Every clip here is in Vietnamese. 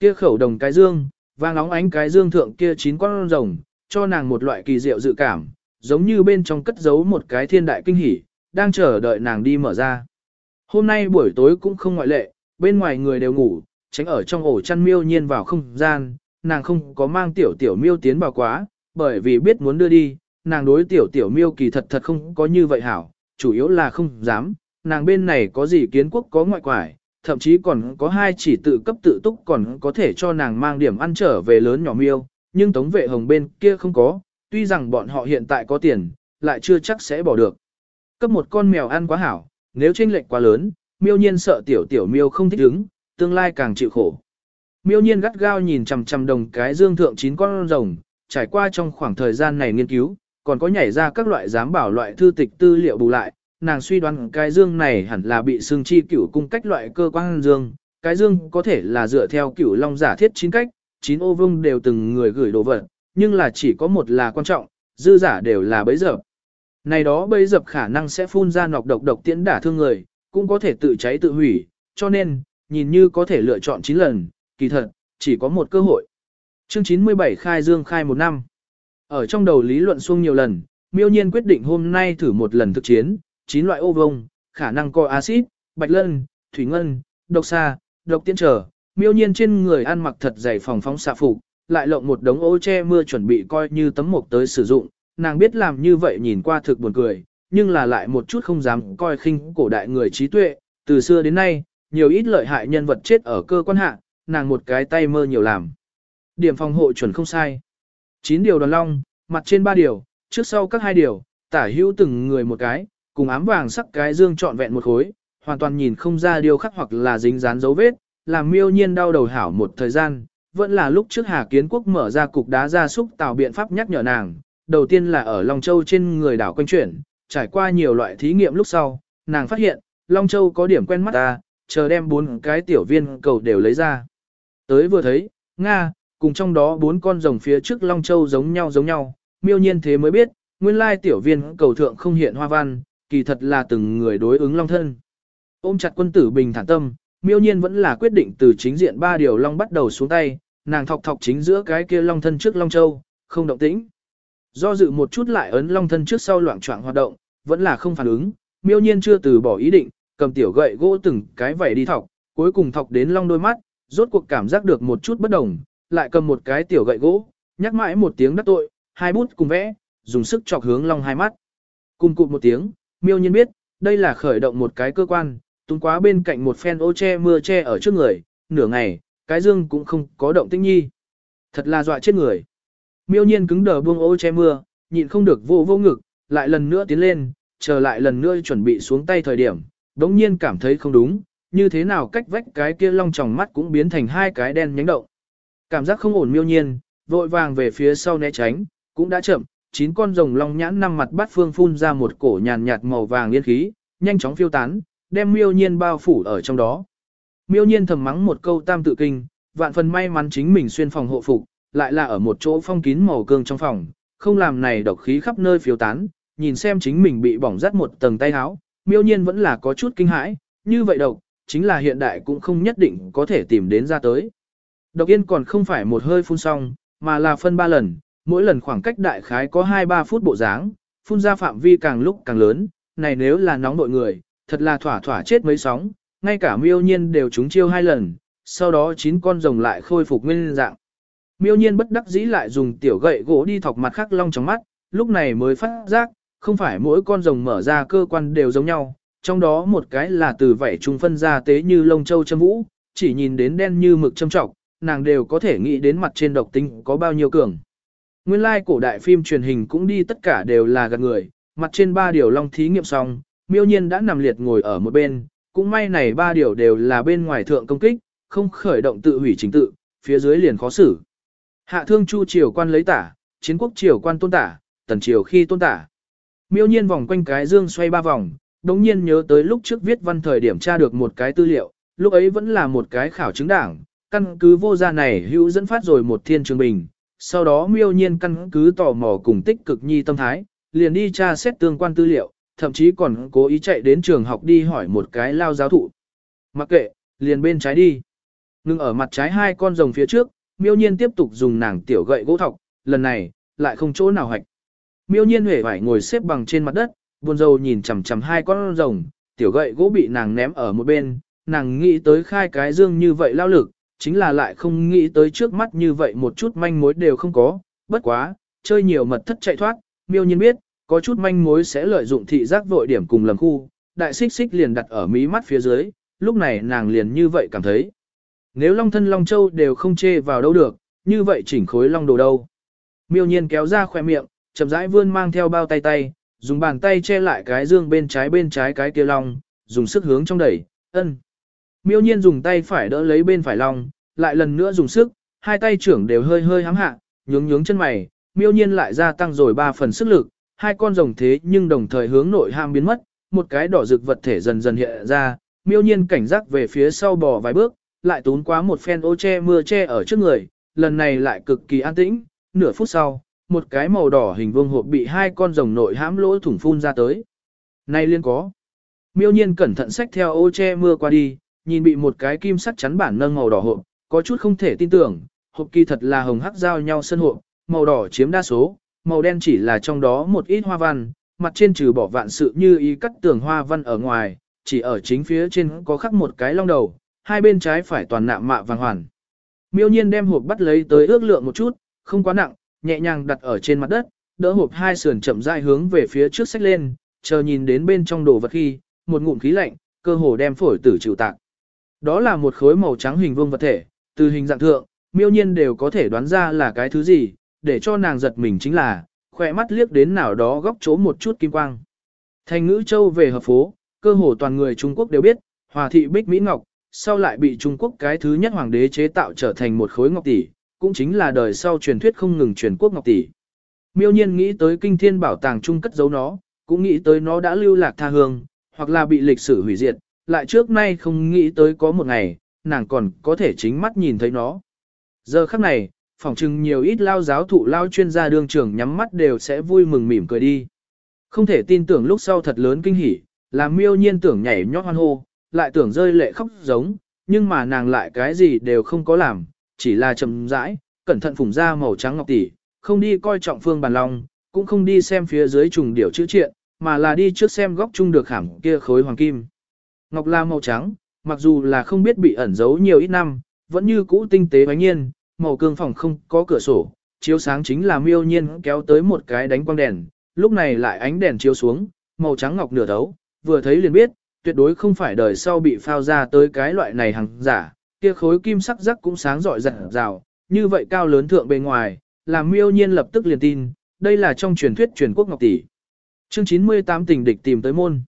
Kia khẩu đồng cái dương, vàng óng ánh cái dương thượng kia chín con rồng, cho nàng một loại kỳ diệu dự cảm, giống như bên trong cất giấu một cái thiên đại kinh hỉ, đang chờ đợi nàng đi mở ra. Hôm nay buổi tối cũng không ngoại lệ, bên ngoài người đều ngủ, tránh ở trong ổ chăn miêu nhiên vào không gian, nàng không có mang tiểu tiểu miêu tiến vào quá, bởi vì biết muốn đưa đi, nàng đối tiểu tiểu miêu kỳ thật thật không có như vậy hảo, chủ yếu là không dám, nàng bên này có gì kiến quốc có ngoại quải, thậm chí còn có hai chỉ tự cấp tự túc còn có thể cho nàng mang điểm ăn trở về lớn nhỏ miêu, nhưng tống vệ hồng bên kia không có, tuy rằng bọn họ hiện tại có tiền, lại chưa chắc sẽ bỏ được. Cấp một con mèo ăn quá hảo, nếu chênh lệch quá lớn, miêu nhiên sợ tiểu tiểu miêu không thích ứng, tương lai càng chịu khổ. Miêu nhiên gắt gao nhìn chằm chằm đồng cái dương thượng chín con rồng, trải qua trong khoảng thời gian này nghiên cứu, còn có nhảy ra các loại giám bảo loại thư tịch tư liệu bù lại, nàng suy đoán cái dương này hẳn là bị xương chi cửu cung cách loại cơ quan dương, cái dương có thể là dựa theo cửu long giả thiết chín cách, chín ô vương đều từng người gửi đồ vật, nhưng là chỉ có một là quan trọng, dư giả đều là bấy dập Này đó bấy dập khả năng sẽ phun ra nọc độc độc tiễn đả thương người, cũng có thể tự cháy tự hủy, cho nên, nhìn như có thể lựa chọn 9 lần, kỳ thật, chỉ có một cơ hội. Chương 97 khai dương khai một năm. Ở trong đầu lý luận xuông nhiều lần, miêu nhiên quyết định hôm nay thử một lần thực chiến, chín loại ô vông, khả năng có axit, bạch lân, thủy ngân, độc xa, độc tiên trở, miêu nhiên trên người ăn mặc thật dày phòng phóng xạ phục, lại lộng một đống ô che mưa chuẩn bị coi như tấm mộc tới sử dụng, nàng biết làm như vậy nhìn qua thực buồn cười, nhưng là lại một chút không dám coi khinh cổ đại người trí tuệ, từ xưa đến nay, nhiều ít lợi hại nhân vật chết ở cơ quan hạ, nàng một cái tay mơ nhiều làm. Điểm phòng hộ chuẩn không sai. 9 điều đoàn long, mặt trên 3 điều, trước sau các hai điều, tả hữu từng người một cái, cùng ám vàng sắc cái dương trọn vẹn một khối, hoàn toàn nhìn không ra điều khắc hoặc là dính dán dấu vết, làm miêu nhiên đau đầu hảo một thời gian, vẫn là lúc trước Hà Kiến Quốc mở ra cục đá ra súc tạo biện pháp nhắc nhở nàng, đầu tiên là ở Long Châu trên người đảo quanh chuyển, trải qua nhiều loại thí nghiệm lúc sau, nàng phát hiện, Long Châu có điểm quen mắt ta, chờ đem bốn cái tiểu viên cầu đều lấy ra. Tới vừa thấy, Nga, cùng trong đó bốn con rồng phía trước Long Châu giống nhau giống nhau, miêu nhiên thế mới biết, nguyên lai tiểu viên cầu thượng không hiện hoa văn, kỳ thật là từng người đối ứng Long thân. Ôm chặt quân tử bình thản tâm, miêu nhiên vẫn là quyết định từ chính diện ba điều Long bắt đầu xuống tay, nàng thọc thọc chính giữa cái kia Long thân trước Long Châu, không động tĩnh. Do dự một chút lại ấn long thân trước sau loạn trọng hoạt động, vẫn là không phản ứng, miêu nhiên chưa từ bỏ ý định, cầm tiểu gậy gỗ từng cái vẩy đi thọc, cuối cùng thọc đến long đôi mắt, rốt cuộc cảm giác được một chút bất đồng, lại cầm một cái tiểu gậy gỗ, nhắc mãi một tiếng đắc tội, hai bút cùng vẽ, dùng sức chọc hướng long hai mắt. Cùng cụt một tiếng, miêu nhiên biết, đây là khởi động một cái cơ quan, tung quá bên cạnh một phen ô che mưa che ở trước người, nửa ngày, cái dương cũng không có động tĩnh nhi. Thật là dọa chết người. Miêu nhiên cứng đờ buông ô che mưa, nhịn không được vô vô ngực, lại lần nữa tiến lên, chờ lại lần nữa chuẩn bị xuống tay thời điểm, đống nhiên cảm thấy không đúng, như thế nào cách vách cái kia long tròng mắt cũng biến thành hai cái đen nhánh động. Cảm giác không ổn miêu nhiên, vội vàng về phía sau né tránh, cũng đã chậm, chín con rồng long nhãn năm mặt bát phương phun ra một cổ nhàn nhạt màu vàng liên khí, nhanh chóng phiêu tán, đem miêu nhiên bao phủ ở trong đó. Miêu nhiên thầm mắng một câu tam tự kinh, vạn phần may mắn chính mình xuyên phòng hộ phục, lại là ở một chỗ phong kín màu cương trong phòng, không làm này độc khí khắp nơi phiêu tán, nhìn xem chính mình bị bỏng rát một tầng tay áo, miêu nhiên vẫn là có chút kinh hãi, như vậy độc, chính là hiện đại cũng không nhất định có thể tìm đến ra tới. Độc yên còn không phải một hơi phun xong, mà là phân ba lần, mỗi lần khoảng cách đại khái có 2-3 phút bộ dáng, phun ra phạm vi càng lúc càng lớn, này nếu là nóng nội người, thật là thỏa thỏa chết mấy sóng, ngay cả miêu nhiên đều trúng chiêu hai lần, sau đó chín con rồng lại khôi phục nguyên dạng. Miêu nhiên bất đắc dĩ lại dùng tiểu gậy gỗ đi thọc mặt khắc long trong mắt, lúc này mới phát giác, không phải mỗi con rồng mở ra cơ quan đều giống nhau, trong đó một cái là từ vảy trung phân ra tế như lông châu châm vũ, chỉ nhìn đến đen như mực châm trọc, nàng đều có thể nghĩ đến mặt trên độc tính có bao nhiêu cường. Nguyên lai like cổ đại phim truyền hình cũng đi tất cả đều là gạt người, mặt trên ba điều long thí nghiệm xong, miêu nhiên đã nằm liệt ngồi ở một bên, cũng may này ba điều đều là bên ngoài thượng công kích, không khởi động tự hủy chính tự, phía dưới liền khó xử. Hạ thương chu triều quan lấy tả, chiến quốc triều quan tôn tả, tần triều khi tôn tả. Miêu nhiên vòng quanh cái dương xoay ba vòng, đống nhiên nhớ tới lúc trước viết văn thời điểm tra được một cái tư liệu, lúc ấy vẫn là một cái khảo chứng đảng, căn cứ vô gia này hữu dẫn phát rồi một thiên trường bình. Sau đó miêu nhiên căn cứ tò mò cùng tích cực nhi tâm thái, liền đi tra xét tương quan tư liệu, thậm chí còn cố ý chạy đến trường học đi hỏi một cái lao giáo thụ. Mặc kệ, liền bên trái đi. Ngưng ở mặt trái hai con rồng phía trước, miêu nhiên tiếp tục dùng nàng tiểu gậy gỗ thọc, lần này, lại không chỗ nào hạch. Miêu nhiên huệ vải ngồi xếp bằng trên mặt đất, buồn rầu nhìn chằm chằm hai con rồng, tiểu gậy gỗ bị nàng ném ở một bên, nàng nghĩ tới khai cái dương như vậy lao lực, chính là lại không nghĩ tới trước mắt như vậy một chút manh mối đều không có, bất quá, chơi nhiều mật thất chạy thoát, miêu nhiên biết, có chút manh mối sẽ lợi dụng thị giác vội điểm cùng lầm khu, đại xích xích liền đặt ở mí mắt phía dưới, lúc này nàng liền như vậy cảm thấy. Nếu long thân long châu đều không chê vào đâu được, như vậy chỉnh khối long đồ đâu. Miêu nhiên kéo ra khỏe miệng, chậm rãi vươn mang theo bao tay tay, dùng bàn tay che lại cái dương bên trái bên trái cái kia long, dùng sức hướng trong đẩy, ân. Miêu nhiên dùng tay phải đỡ lấy bên phải lòng, lại lần nữa dùng sức, hai tay trưởng đều hơi hơi hám hạ, nhướng nhướng chân mày, miêu nhiên lại gia tăng rồi ba phần sức lực, hai con rồng thế nhưng đồng thời hướng nội ham biến mất, một cái đỏ rực vật thể dần dần hiện ra, miêu nhiên cảnh giác về phía sau bò vài bước, lại tốn quá một phen ô che mưa che ở trước người, lần này lại cực kỳ an tĩnh, nửa phút sau, một cái màu đỏ hình vuông hộp bị hai con rồng nội hãm lỗ thủng phun ra tới. nay liên có. Miêu nhiên cẩn thận xách theo ô che mưa qua đi, nhìn bị một cái kim sắt chắn bản nâng màu đỏ hộp, có chút không thể tin tưởng, hộp kỳ thật là hồng hắc giao nhau sân hộp, màu đỏ chiếm đa số, màu đen chỉ là trong đó một ít hoa văn, mặt trên trừ bỏ vạn sự như ý cắt tường hoa văn ở ngoài, chỉ ở chính phía trên có khắc một cái long đầu, hai bên trái phải toàn nạm mạ vàng hoàn. Miêu nhiên đem hộp bắt lấy tới ước lượng một chút, không quá nặng, nhẹ nhàng đặt ở trên mặt đất, đỡ hộp hai sườn chậm rãi hướng về phía trước sách lên, chờ nhìn đến bên trong đồ vật khi, một ngụm khí lạnh, cơ hồ đem phổi tử chịu tạc. Đó là một khối màu trắng hình vuông vật thể, từ hình dạng thượng, miêu nhiên đều có thể đoán ra là cái thứ gì, để cho nàng giật mình chính là, khỏe mắt liếc đến nào đó góc chỗ một chút kim quang. Thành ngữ châu về hợp phố, cơ hồ toàn người Trung Quốc đều biết, hòa thị Bích Mỹ Ngọc, sau lại bị Trung Quốc cái thứ nhất hoàng đế chế tạo trở thành một khối ngọc tỷ, cũng chính là đời sau truyền thuyết không ngừng truyền quốc ngọc tỷ. Miêu nhiên nghĩ tới kinh thiên bảo tàng trung cất giấu nó, cũng nghĩ tới nó đã lưu lạc tha hương, hoặc là bị lịch sử hủy diệt, lại trước nay không nghĩ tới có một ngày, nàng còn có thể chính mắt nhìn thấy nó. Giờ khắc này, phỏng chừng nhiều ít lao giáo thụ lao chuyên gia đương trưởng nhắm mắt đều sẽ vui mừng mỉm cười đi. Không thể tin tưởng lúc sau thật lớn kinh hỉ, làm miêu nhiên tưởng nhảy nhót hoan hô, lại tưởng rơi lệ khóc giống, nhưng mà nàng lại cái gì đều không có làm, chỉ là chậm rãi, cẩn thận phủng ra màu trắng ngọc tỷ, không đi coi trọng phương bàn long, cũng không đi xem phía dưới trùng điểu chữ triện, mà là đi trước xem góc chung được hẳn kia khối hoàng kim. Ngọc la màu trắng, mặc dù là không biết bị ẩn giấu nhiều ít năm, vẫn như cũ tinh tế bánh nhiên, màu cương phòng không có cửa sổ, chiếu sáng chính là miêu nhiên kéo tới một cái đánh quang đèn, lúc này lại ánh đèn chiếu xuống, màu trắng ngọc nửa thấu, vừa thấy liền biết, tuyệt đối không phải đời sau bị phao ra tới cái loại này hàng giả, kia khối kim sắc rắc cũng sáng rọi rạng rào, như vậy cao lớn thượng bề ngoài, làm miêu nhiên lập tức liền tin, đây là trong truyền thuyết truyền quốc ngọc tỷ. Chương 98 tình địch tìm tới môn.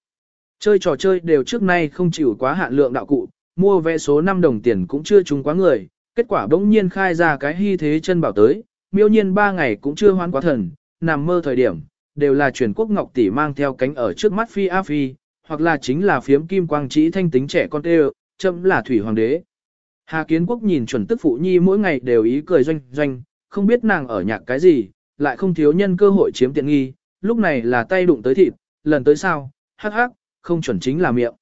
Chơi trò chơi đều trước nay không chịu quá hạn lượng đạo cụ, mua vé số 5 đồng tiền cũng chưa trúng quá người, kết quả bỗng nhiên khai ra cái hy thế chân bảo tới, miêu nhiên 3 ngày cũng chưa hoán quá thần, nằm mơ thời điểm, đều là truyền quốc ngọc tỷ mang theo cánh ở trước mắt phi a phi, hoặc là chính là phiếm kim quang trí thanh tính trẻ con tê chậm là thủy hoàng đế. Hà Kiến Quốc nhìn chuẩn tức phụ nhi mỗi ngày đều ý cười doanh doanh, không biết nàng ở nhạc cái gì, lại không thiếu nhân cơ hội chiếm tiện nghi, lúc này là tay đụng tới thịt, lần tới sao, hắc hắc, không chuẩn chính là miệng.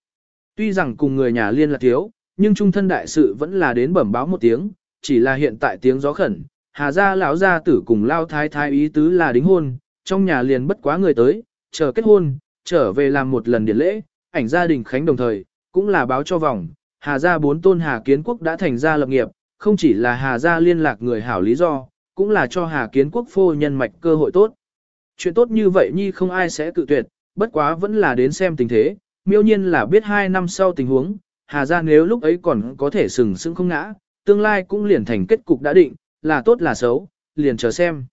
Tuy rằng cùng người nhà liên là thiếu, nhưng trung thân đại sự vẫn là đến bẩm báo một tiếng, chỉ là hiện tại tiếng gió khẩn, Hà gia lão gia tử cùng lao thái thái ý tứ là đính hôn, trong nhà liền bất quá người tới, chờ kết hôn, trở về làm một lần điển lễ, ảnh gia đình khánh đồng thời, cũng là báo cho vòng, Hà gia bốn tôn Hà Kiến Quốc đã thành gia lập nghiệp, không chỉ là Hà gia liên lạc người hảo lý do, cũng là cho Hà Kiến Quốc phô nhân mạch cơ hội tốt. Chuyện tốt như vậy nhi không ai sẽ cự tuyệt, bất quá vẫn là đến xem tình thế, miêu nhiên là biết hai năm sau tình huống, Hà gia nếu lúc ấy còn có thể sừng sững không ngã, tương lai cũng liền thành kết cục đã định, là tốt là xấu, liền chờ xem.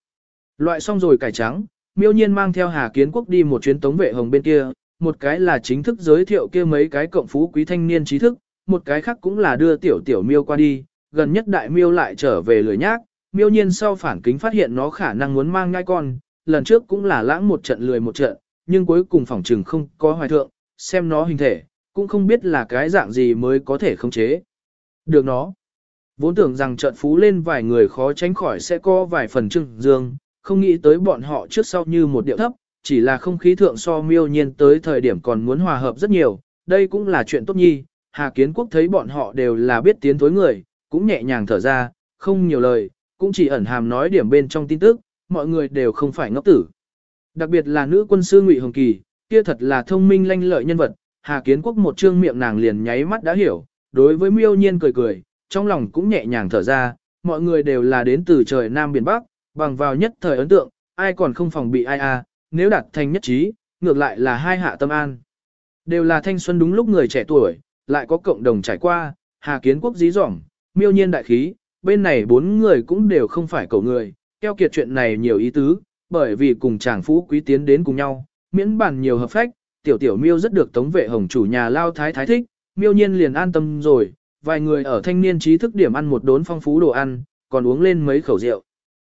Loại xong rồi cải trắng, miêu nhiên mang theo Hà Kiến Quốc đi một chuyến tống vệ hồng bên kia, một cái là chính thức giới thiệu kia mấy cái cộng phú quý thanh niên trí thức, một cái khác cũng là đưa tiểu tiểu miêu qua đi, gần nhất đại miêu lại trở về lười nhác, miêu nhiên sau phản kính phát hiện nó khả năng muốn mang ngai con, lần trước cũng là lãng một trận lười một trận, nhưng cuối cùng phỏng trừng không có hoài thượng, xem nó hình thể, cũng không biết là cái dạng gì mới có thể khống chế. Được nó. Vốn tưởng rằng trận phú lên vài người khó tránh khỏi sẽ có vài phần trưng dương, không nghĩ tới bọn họ trước sau như một điệu thấp, chỉ là không khí thượng so miêu nhiên tới thời điểm còn muốn hòa hợp rất nhiều, đây cũng là chuyện tốt nhi, Hà Kiến Quốc thấy bọn họ đều là biết tiến thối người, cũng nhẹ nhàng thở ra, không nhiều lời, cũng chỉ ẩn hàm nói điểm bên trong tin tức, mọi người đều không phải ngốc tử. Đặc biệt là nữ quân sư Ngụy Hồng Kỳ, kia thật là thông minh lanh lợi nhân vật, Hà Kiến Quốc một trương miệng nàng liền nháy mắt đã hiểu, đối với miêu nhiên cười cười, trong lòng cũng nhẹ nhàng thở ra, mọi người đều là đến từ trời Nam Biển Bắc, bằng vào nhất thời ấn tượng, ai còn không phòng bị ai à, nếu đạt thành nhất trí, ngược lại là hai hạ tâm an. Đều là thanh xuân đúng lúc người trẻ tuổi, lại có cộng đồng trải qua, Hà Kiến Quốc dí dỏm, miêu nhiên đại khí, bên này bốn người cũng đều không phải cầu người, keo kiệt chuyện này nhiều ý tứ, bởi vì cùng chàng phú quý tiến đến cùng nhau, miễn bàn nhiều hợp phách, tiểu tiểu miêu rất được tống vệ hồng chủ nhà lao thái thái thích, miêu nhiên liền an tâm rồi, vài người ở thanh niên trí thức điểm ăn một đốn phong phú đồ ăn, còn uống lên mấy khẩu rượu.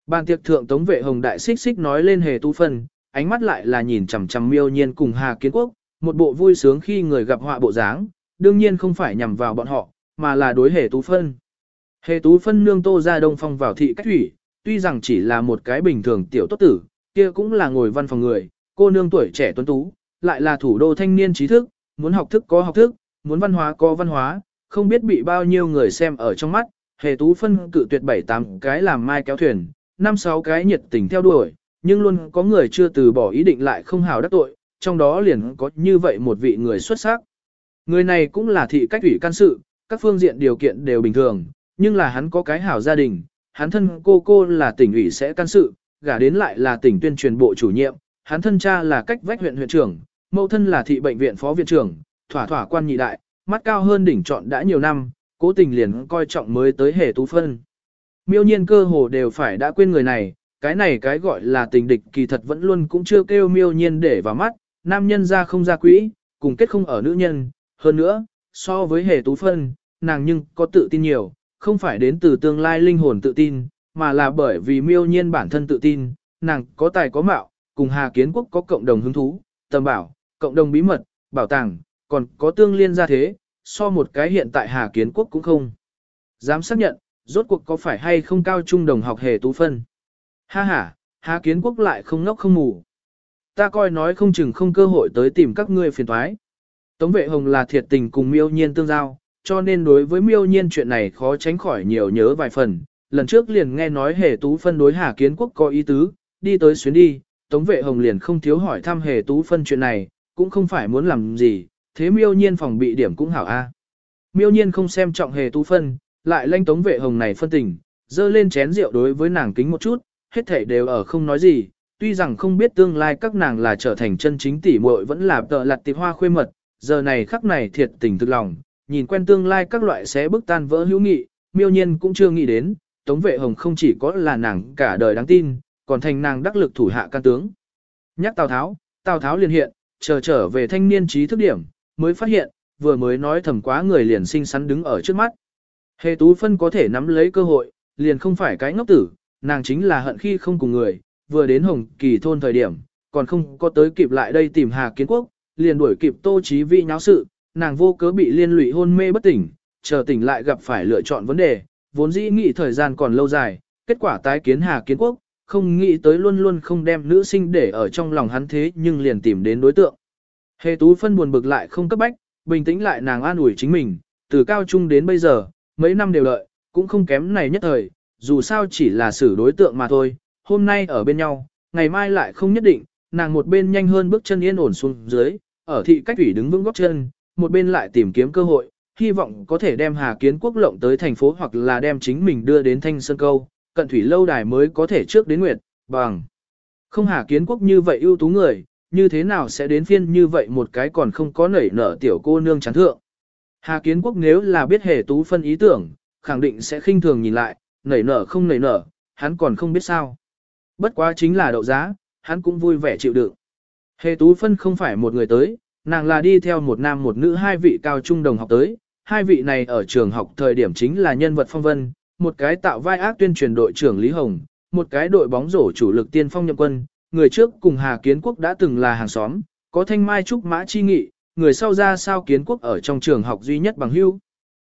Bàn tiệc thượng tống vệ hồng đại xích xích nói lên hề tu phân, ánh mắt lại là nhìn chằm chằm miêu nhiên cùng Hà Kiến Quốc, một bộ vui sướng khi người gặp họa bộ dáng, đương nhiên không phải nhằm vào bọn họ, mà là đối hề tú phân. Hề tú phân nương tô ra đông phong vào thị cách thủy, tuy rằng chỉ là một cái bình thường tiểu tốt tử, kia cũng là ngồi văn phòng người, cô nương tuổi trẻ tuấn tú, lại là thủ đô thanh niên trí thức, muốn học thức có học thức, muốn văn hóa có văn hóa, không biết bị bao nhiêu người xem ở trong mắt, hề tú phân cự tuyệt bảy tám cái làm mai kéo thuyền, năm sáu cái nhiệt tình theo đuổi, nhưng luôn có người chưa từ bỏ ý định lại không hào đắc tội, trong đó liền có như vậy một vị người xuất sắc. Người này cũng là thị cách ủy can sự, các phương diện điều kiện đều bình thường, nhưng là hắn có cái hảo gia đình, hắn thân cô cô là tỉnh ủy sẽ can sự, gả đến lại là tỉnh tuyên truyền bộ chủ nhiệm, hắn thân cha là cách vách huyện huyện trưởng, mẫu thân là thị bệnh viện phó viện trưởng, thỏa thỏa quan nhị đại, mắt cao hơn đỉnh chọn đã nhiều năm, cố tình liền coi trọng mới tới hề tú phân. Miêu nhiên cơ hồ đều phải đã quên người này, cái này cái gọi là tình địch kỳ thật vẫn luôn cũng chưa kêu miêu nhiên để vào mắt, nam nhân ra không ra quỹ, cùng kết không ở nữ nhân, hơn nữa, so với hề tú phân, nàng nhưng có tự tin nhiều, không phải đến từ tương lai linh hồn tự tin, mà là bởi vì miêu nhiên bản thân tự tin, nàng có tài có mạo, cùng Hà Kiến Quốc có cộng đồng hứng thú, tầm bảo, cộng đồng bí mật, bảo tàng, còn có tương liên ra thế, so một cái hiện tại Hà Kiến Quốc cũng không. Dám xác nhận, rốt cuộc có phải hay không cao trung đồng học hề tú phân. Ha ha, Hà Kiến Quốc lại không ngốc không mù. Ta coi nói không chừng không cơ hội tới tìm các ngươi phiền thoái. Tống vệ hồng là thiệt tình cùng miêu nhiên tương giao, cho nên đối với miêu nhiên chuyện này khó tránh khỏi nhiều nhớ vài phần. Lần trước liền nghe nói hề tú phân đối Hà Kiến Quốc có ý tứ, đi tới xuyến đi, Tống vệ hồng liền không thiếu hỏi thăm hề tú phân chuyện này, cũng không phải muốn làm gì, thế miêu nhiên phòng bị điểm cũng hảo a. Miêu nhiên không xem trọng hề tú phân, lại lanh tống vệ hồng này phân tình, dơ lên chén rượu đối với nàng kính một chút, hết thảy đều ở không nói gì, tuy rằng không biết tương lai các nàng là trở thành chân chính tỷ muội vẫn là tợ lặt tịp hoa khuê mật, giờ này khắc này thiệt tình thực lòng, nhìn quen tương lai các loại sẽ bức tan vỡ hữu nghị, miêu nhiên cũng chưa nghĩ đến, Tống Vệ Hồng không chỉ có là nàng cả đời đáng tin, còn thành nàng đắc lực thủ hạ can tướng. Nhắc Tào Tháo, Tào Tháo liền hiện, chờ trở về thanh niên trí thức điểm, mới phát hiện, vừa mới nói thầm quá người liền sinh sắn đứng ở trước mắt. Hề Tú Phân có thể nắm lấy cơ hội, liền không phải cái ngốc tử, nàng chính là hận khi không cùng người, vừa đến Hồng Kỳ thôn thời điểm, còn không có tới kịp lại đây tìm Hà Kiến Quốc, liền đuổi kịp Tô Chí Vi nháo sự, nàng vô cớ bị liên lụy hôn mê bất tỉnh, chờ tỉnh lại gặp phải lựa chọn vấn đề, vốn dĩ nghĩ thời gian còn lâu dài, kết quả tái kiến Hà Kiến Quốc, không nghĩ tới luôn luôn không đem nữ sinh để ở trong lòng hắn thế nhưng liền tìm đến đối tượng. Hề Tú phân buồn bực lại không cấp bách, bình tĩnh lại nàng an ủi chính mình, từ cao trung đến bây giờ, mấy năm đều lợi, cũng không kém này nhất thời, dù sao chỉ là xử đối tượng mà thôi, hôm nay ở bên nhau, ngày mai lại không nhất định, nàng một bên nhanh hơn bước chân yên ổn xuống dưới, ở thị cách thủy đứng vững góc chân, một bên lại tìm kiếm cơ hội, hy vọng có thể đem Hà Kiến Quốc lộng tới thành phố hoặc là đem chính mình đưa đến Thanh Sơn Câu, cận thủy lâu đài mới có thể trước đến Nguyệt, bằng. Không Hà Kiến Quốc như vậy ưu tú người, như thế nào sẽ đến phiên như vậy một cái còn không có nảy nở tiểu cô nương chán thượng. Hà Kiến Quốc nếu là biết hề tú phân ý tưởng, khẳng định sẽ khinh thường nhìn lại, nảy nở không nảy nở, hắn còn không biết sao. Bất quá chính là đậu giá, hắn cũng vui vẻ chịu đựng. Hề tú phân không phải một người tới, nàng là đi theo một nam một nữ hai vị cao trung đồng học tới, hai vị này ở trường học thời điểm chính là nhân vật phong vân, một cái tạo vai ác tuyên truyền đội trưởng Lý Hồng, một cái đội bóng rổ chủ lực tiên phong nhậm quân, người trước cùng Hà Kiến Quốc đã từng là hàng xóm, có thanh mai trúc mã chi nghị, người sau ra sao Kiến Quốc ở trong trường học duy nhất bằng hữu.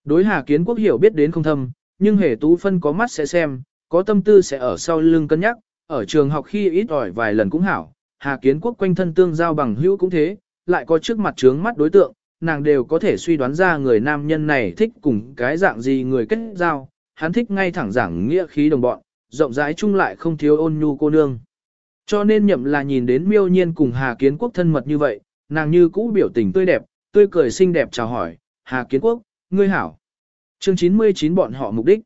Đối Hà Kiến Quốc hiểu biết đến không thâm, nhưng hề tú phân có mắt sẽ xem, có tâm tư sẽ ở sau lưng cân nhắc, ở trường học khi ít ỏi vài lần cũng hảo, Hà Kiến Quốc quanh thân tương giao bằng hữu cũng thế, lại có trước mặt trướng mắt đối tượng, nàng đều có thể suy đoán ra người nam nhân này thích cùng cái dạng gì người kết giao, hắn thích ngay thẳng giảng nghĩa khí đồng bọn, rộng rãi chung lại không thiếu ôn nhu cô nương. Cho nên nhậm là nhìn đến miêu nhiên cùng Hà Kiến Quốc thân mật như vậy, nàng như cũ biểu tình tươi đẹp, tươi cười xinh đẹp chào hỏi, Hà Kiến Quốc, ngươi hảo. Chương 99 bọn họ mục đích.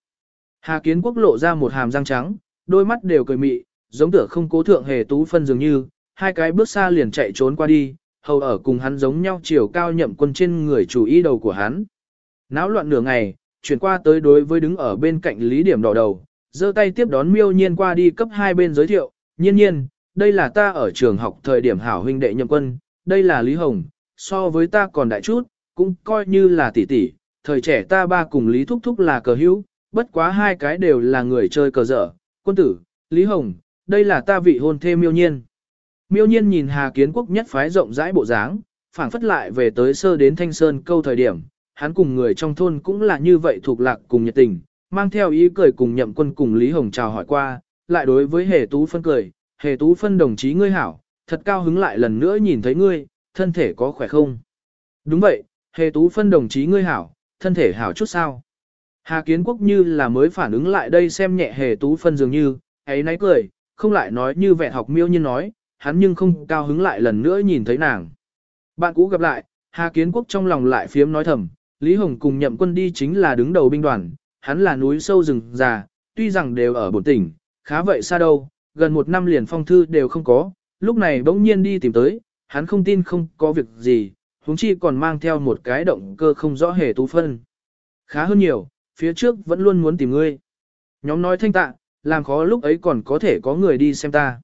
Hà Kiến Quốc lộ ra một hàm răng trắng, đôi mắt đều cười mị, giống tựa không cố thượng hề tú phân dường như, hai cái bước xa liền chạy trốn qua đi, hầu ở cùng hắn giống nhau chiều cao nhậm quân trên người chủ ý đầu của hắn. Náo loạn nửa ngày, chuyển qua tới đối với đứng ở bên cạnh lý điểm đỏ đầu, giơ tay tiếp đón miêu nhiên qua đi cấp hai bên giới thiệu, nhiên nhiên, đây là ta ở trường học thời điểm hảo huynh đệ nhậm quân, đây là Lý Hồng, so với ta còn đại chút, cũng coi như là tỷ tỷ, thời trẻ ta ba cùng Lý Thúc Thúc là cờ hữu, bất quá hai cái đều là người chơi cờ dở, quân tử, Lý Hồng, đây là ta vị hôn thê miêu nhiên. Miêu nhiên nhìn Hà Kiến Quốc nhất phái rộng rãi bộ dáng, phảng phất lại về tới sơ đến Thanh Sơn câu thời điểm, hắn cùng người trong thôn cũng là như vậy thuộc lạc cùng nhiệt tình, mang theo ý cười cùng nhậm quân cùng Lý Hồng chào hỏi qua, lại đối với Hề Tú Phân cười, Hề Tú Phân đồng chí ngươi hảo, thật cao hứng lại lần nữa nhìn thấy ngươi, thân thể có khỏe không? Đúng vậy, Hề Tú Phân đồng chí ngươi hảo, thân thể hảo chút sao? Hà Kiến Quốc như là mới phản ứng lại đây xem nhẹ Hề Tú Phân dường như, ấy nấy cười, không lại nói như vẻ học miêu nhiên nói, hắn nhưng không cao hứng lại lần nữa nhìn thấy nàng. Bạn cũ gặp lại, Hà Kiến Quốc trong lòng lại phiếm nói thầm, Lý Hồng cùng nhậm quân đi chính là đứng đầu binh đoàn, hắn là núi sâu rừng già, tuy rằng đều ở bổn tỉnh, khá vậy xa đâu, gần một năm liền phong thư đều không có, lúc này bỗng nhiên đi tìm tới, hắn không tin không có việc gì, huống chi còn mang theo một cái động cơ không rõ hề tú phân. Khá hơn nhiều, phía trước vẫn luôn muốn tìm ngươi. Nhóm nói thanh tạ, làm khó lúc ấy còn có thể có người đi xem ta.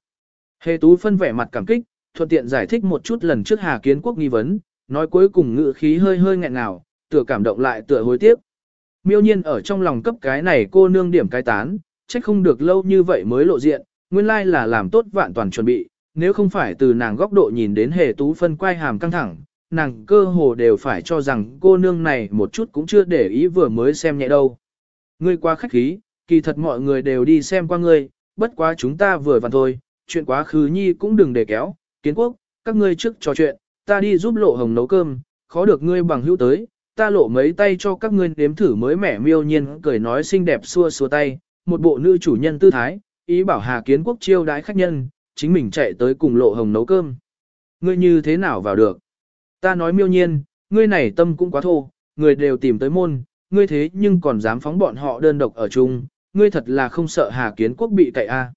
Hề tú phân vẻ mặt cảm kích, thuận tiện giải thích một chút lần trước Hà Kiến Quốc nghi vấn, nói cuối cùng ngữ khí hơi hơi nghẹn ngào, tựa cảm động lại tựa hối tiếc. Miêu nhiên ở trong lòng cấp cái này cô nương điểm cái tán, trách không được lâu như vậy mới lộ diện, nguyên lai là làm tốt vạn toàn chuẩn bị, nếu không phải từ nàng góc độ nhìn đến hề tú phân quay hàm căng thẳng, nàng cơ hồ đều phải cho rằng cô nương này một chút cũng chưa để ý vừa mới xem nhẹ đâu. Ngươi qua khách khí, kỳ thật mọi người đều đi xem qua ngươi, bất quá chúng ta vừa vặn thôi, chuyện quá khứ nhi cũng đừng để kéo, kiến quốc, các ngươi trước trò chuyện, ta đi giúp lộ hồng nấu cơm, khó được ngươi bằng hữu tới, ta lộ mấy tay cho các ngươi nếm thử mới mẻ miêu nhiên cười nói xinh đẹp xua xua tay, một bộ nữ chủ nhân tư thái, ý bảo Hà Kiến Quốc chiêu đãi khách nhân, chính mình chạy tới cùng lộ hồng nấu cơm. Ngươi như thế nào vào được? Ta nói miêu nhiên, ngươi này tâm cũng quá thô, người đều tìm tới môn, ngươi thế nhưng còn dám phóng bọn họ đơn độc ở chung, ngươi thật là không sợ Hà Kiến Quốc bị cậy a.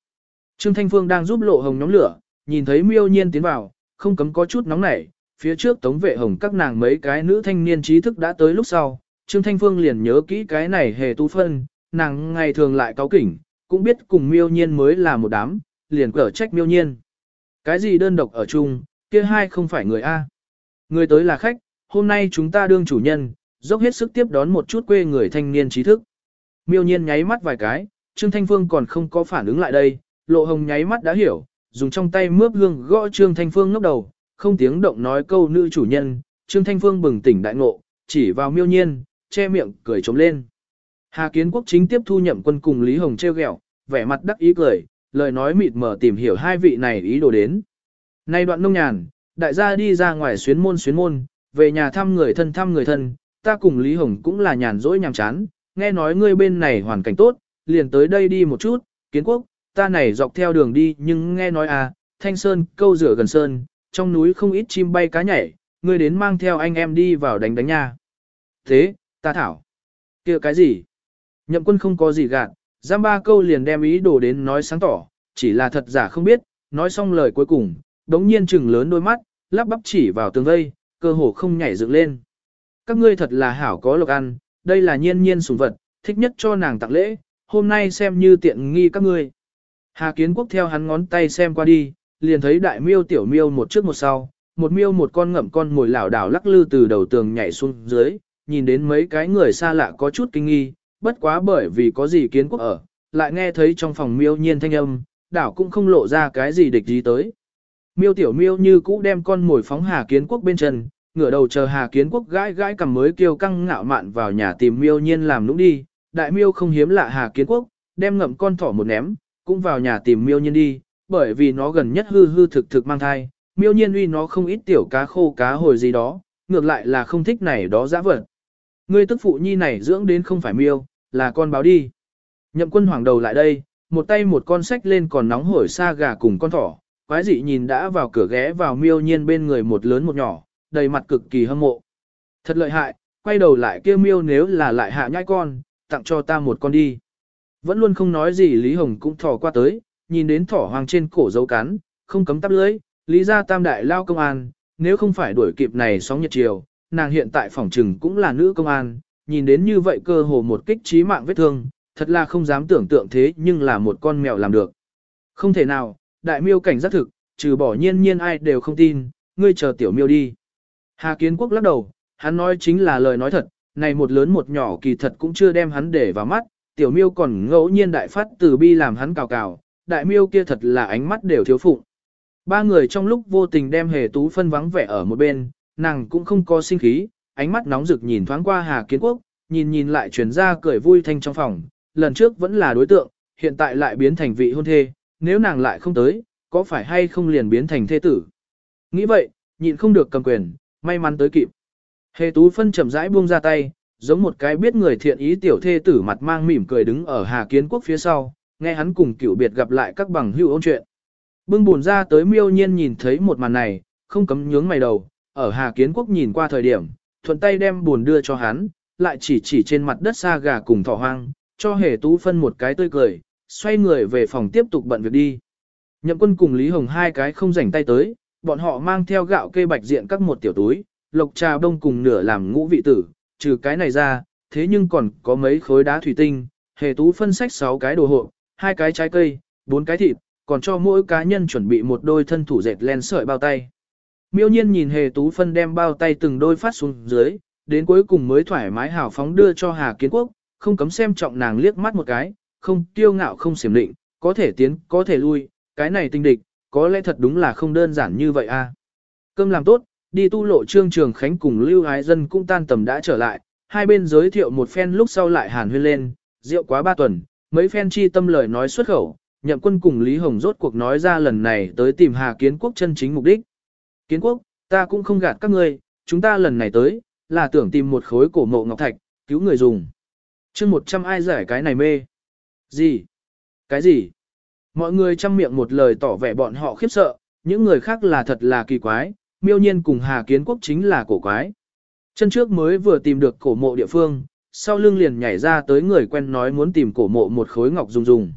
Trương Thanh Phương đang giúp lộ hồng nhóm lửa, nhìn thấy miêu nhiên tiến vào, không cấm có chút nóng nảy, phía trước tống vệ hồng các nàng mấy cái nữ thanh niên trí thức đã tới lúc sau, Trương Thanh Phương liền nhớ kỹ cái này hề tu phân, nàng ngày thường lại cáo kỉnh, cũng biết cùng miêu nhiên mới là một đám, liền cở trách miêu nhiên. Cái gì đơn độc ở chung, kia hai không phải người A. Người tới là khách, hôm nay chúng ta đương chủ nhân, dốc hết sức tiếp đón một chút quê người thanh niên trí thức. Miêu nhiên nháy mắt vài cái, Trương Thanh Phương còn không có phản ứng lại đây, lộ hồng nháy mắt đã hiểu, dùng trong tay mướp gương gõ Trương Thanh Phương ngốc đầu, không tiếng động nói câu nữ chủ nhân, Trương Thanh Phương bừng tỉnh đại ngộ, chỉ vào miêu nhiên, che miệng, cười trống lên. Hà Kiến Quốc chính tiếp thu nhậm quân cùng Lý Hồng treo gẹo, vẻ mặt đắc ý cười, lời nói mịt mờ tìm hiểu hai vị này ý đồ đến. Nay đoạn nông nhàn, đại gia đi ra ngoài xuyến môn xuyến môn, về nhà thăm người thân thăm người thân, ta cùng Lý Hồng cũng là nhàn rỗi nhàm chán, nghe nói ngươi bên này hoàn cảnh tốt, liền tới đây đi một chút, kiến quốc, ta này dọc theo đường đi nhưng nghe nói à, thanh sơn, câu rửa gần sơn, trong núi không ít chim bay cá nhảy, ngươi đến mang theo anh em đi vào đánh đánh nha. Thế, ta thảo. kia cái gì? Nhậm quân không có gì gạt, giam ba câu liền đem ý đồ đến nói sáng tỏ, chỉ là thật giả không biết, nói xong lời cuối cùng, đống nhiên chừng lớn đôi mắt, lắp bắp chỉ vào tường vây, cơ hồ không nhảy dựng lên. Các ngươi thật là hảo có lộc ăn, đây là nhiên nhiên sủng vật, thích nhất cho nàng tặng lễ, hôm nay xem như tiện nghi các ngươi. Hà Kiến Quốc theo hắn ngón tay xem qua đi, liền thấy đại miêu tiểu miêu một trước một sau, một miêu một con ngậm con mồi lảo đảo lắc lư từ đầu tường nhảy xuống dưới, nhìn đến mấy cái người xa lạ có chút kinh nghi, bất quá bởi vì có gì kiến quốc ở, lại nghe thấy trong phòng miêu nhiên thanh âm, đảo cũng không lộ ra cái gì địch gì tới. Miêu tiểu miêu như cũ đem con mồi phóng Hà Kiến Quốc bên chân, ngửa đầu chờ Hà Kiến Quốc gãi gãi cầm mới kêu căng ngạo mạn vào nhà tìm miêu nhiên làm nũng đi, đại miêu không hiếm lạ Hà Kiến Quốc, đem ngậm con thỏ một ném, cũng vào nhà tìm miêu nhiên đi, bởi vì nó gần nhất hư hư thực thực mang thai, miêu nhiên uy nó không ít tiểu cá khô cá hồi gì đó, ngược lại là không thích này đó dã vật. Ngươi tức phụ nhi này dưỡng đến không phải miêu, là con báo đi. Nhậm quân hoàng đầu lại đây, một tay một con sách lên còn nóng hổi xa gà cùng con thỏ, quái dị nhìn đã vào cửa ghé vào miêu nhiên bên người một lớn một nhỏ, đầy mặt cực kỳ hâm mộ. Thật lợi hại, quay đầu lại kêu miêu nếu là lại hạ nhãi con, tặng cho ta một con đi. Vẫn luôn không nói gì Lý Hồng cũng thò qua tới, nhìn đến thỏ hoàng trên cổ dấu cắn, không cấm tắp lưới, lý ra tam đại lao công an, nếu không phải đuổi kịp này sóng nhật chiều, nàng hiện tại phòng trừng cũng là nữ công an, nhìn đến như vậy cơ hồ một kích trí mạng vết thương, thật là không dám tưởng tượng thế nhưng là một con mèo làm được. Không thể nào, đại miêu cảnh giác thực, trừ bỏ nhiên nhiên ai đều không tin, ngươi chờ tiểu miêu đi. Hà Kiến Quốc lắc đầu, hắn nói chính là lời nói thật, này một lớn một nhỏ kỳ thật cũng chưa đem hắn để vào mắt, tiểu miêu còn ngẫu nhiên đại phát từ bi làm hắn cào cào, đại miêu kia thật là ánh mắt đều thiếu phụng. Ba người trong lúc vô tình đem hề tú phân vắng vẻ ở một bên, nàng cũng không có sinh khí, ánh mắt nóng rực nhìn thoáng qua Hà Kiến Quốc, nhìn nhìn lại chuyển ra cười vui thanh trong phòng, lần trước vẫn là đối tượng, hiện tại lại biến thành vị hôn thê, nếu nàng lại không tới, có phải hay không liền biến thành thê tử. Nghĩ vậy, nhịn không được cầm quyền, may mắn tới kịp. Hề tú phân chậm rãi buông ra tay, giống một cái biết người thiện ý tiểu thê tử mặt mang mỉm cười đứng ở Hà Kiến Quốc phía sau, nghe hắn cùng cựu biệt gặp lại các bằng hữu ôn chuyện. Bưng buồn ra tới miêu nhiên nhìn thấy một màn này, không cấm nhướng mày đầu, ở Hà Kiến Quốc nhìn qua thời điểm, thuận tay đem buồn đưa cho hắn, lại chỉ chỉ trên mặt đất xa gà cùng thỏ hoang, cho hề tú phân một cái tươi cười, xoay người về phòng tiếp tục bận việc đi. Nhậm quân cùng Lý Hồng hai cái không rảnh tay tới, bọn họ mang theo gạo kê bạch diện các một tiểu túi, lộc trà đông cùng nửa làm ngũ vị tử, trừ cái này ra, thế nhưng còn có mấy khối đá thủy tinh, hề tú phân sách 6 cái đồ hộp, hai cái trái cây, bốn cái thịt, còn cho mỗi cá nhân chuẩn bị một đôi thân thủ dệt len sợi bao tay. Miêu nhiên nhìn hề tú phân đem bao tay từng đôi phát xuống dưới, đến cuối cùng mới thoải mái hào phóng đưa cho Hà Kiến Quốc, không cấm xem trọng nàng liếc mắt một cái, không tiêu ngạo không xiểm định, có thể tiến, có thể lui, cái này tinh địch, có lẽ thật đúng là không đơn giản như vậy a. Cơm làm tốt, đi tu lộ trương trường khánh cùng lưu ái dân cũng tan tầm đã trở lại, hai bên giới thiệu một phen lúc sau lại hàn huyên lên, rượu quá ba tuần, mấy phen chi tâm lời nói xuất khẩu, nhậm quân cùng Lý Hồng rốt cuộc nói ra lần này tới tìm Hà Kiến Quốc chân chính mục đích. Kiến Quốc, ta cũng không gạt các ngươi, chúng ta lần này tới, là tưởng tìm một khối cổ mộ ngọc thạch, cứu người dùng. chương một trăm ai giải cái này mê? Gì? Cái gì? Mọi người chăm miệng một lời tỏ vẻ bọn họ khiếp sợ, những người khác là thật là kỳ quái, miêu nhiên cùng Hà Kiến Quốc chính là cổ quái. Chân trước mới vừa tìm được cổ mộ địa phương, sau lưng liền nhảy ra tới người quen nói muốn tìm cổ mộ một khối ngọc dùng dùng.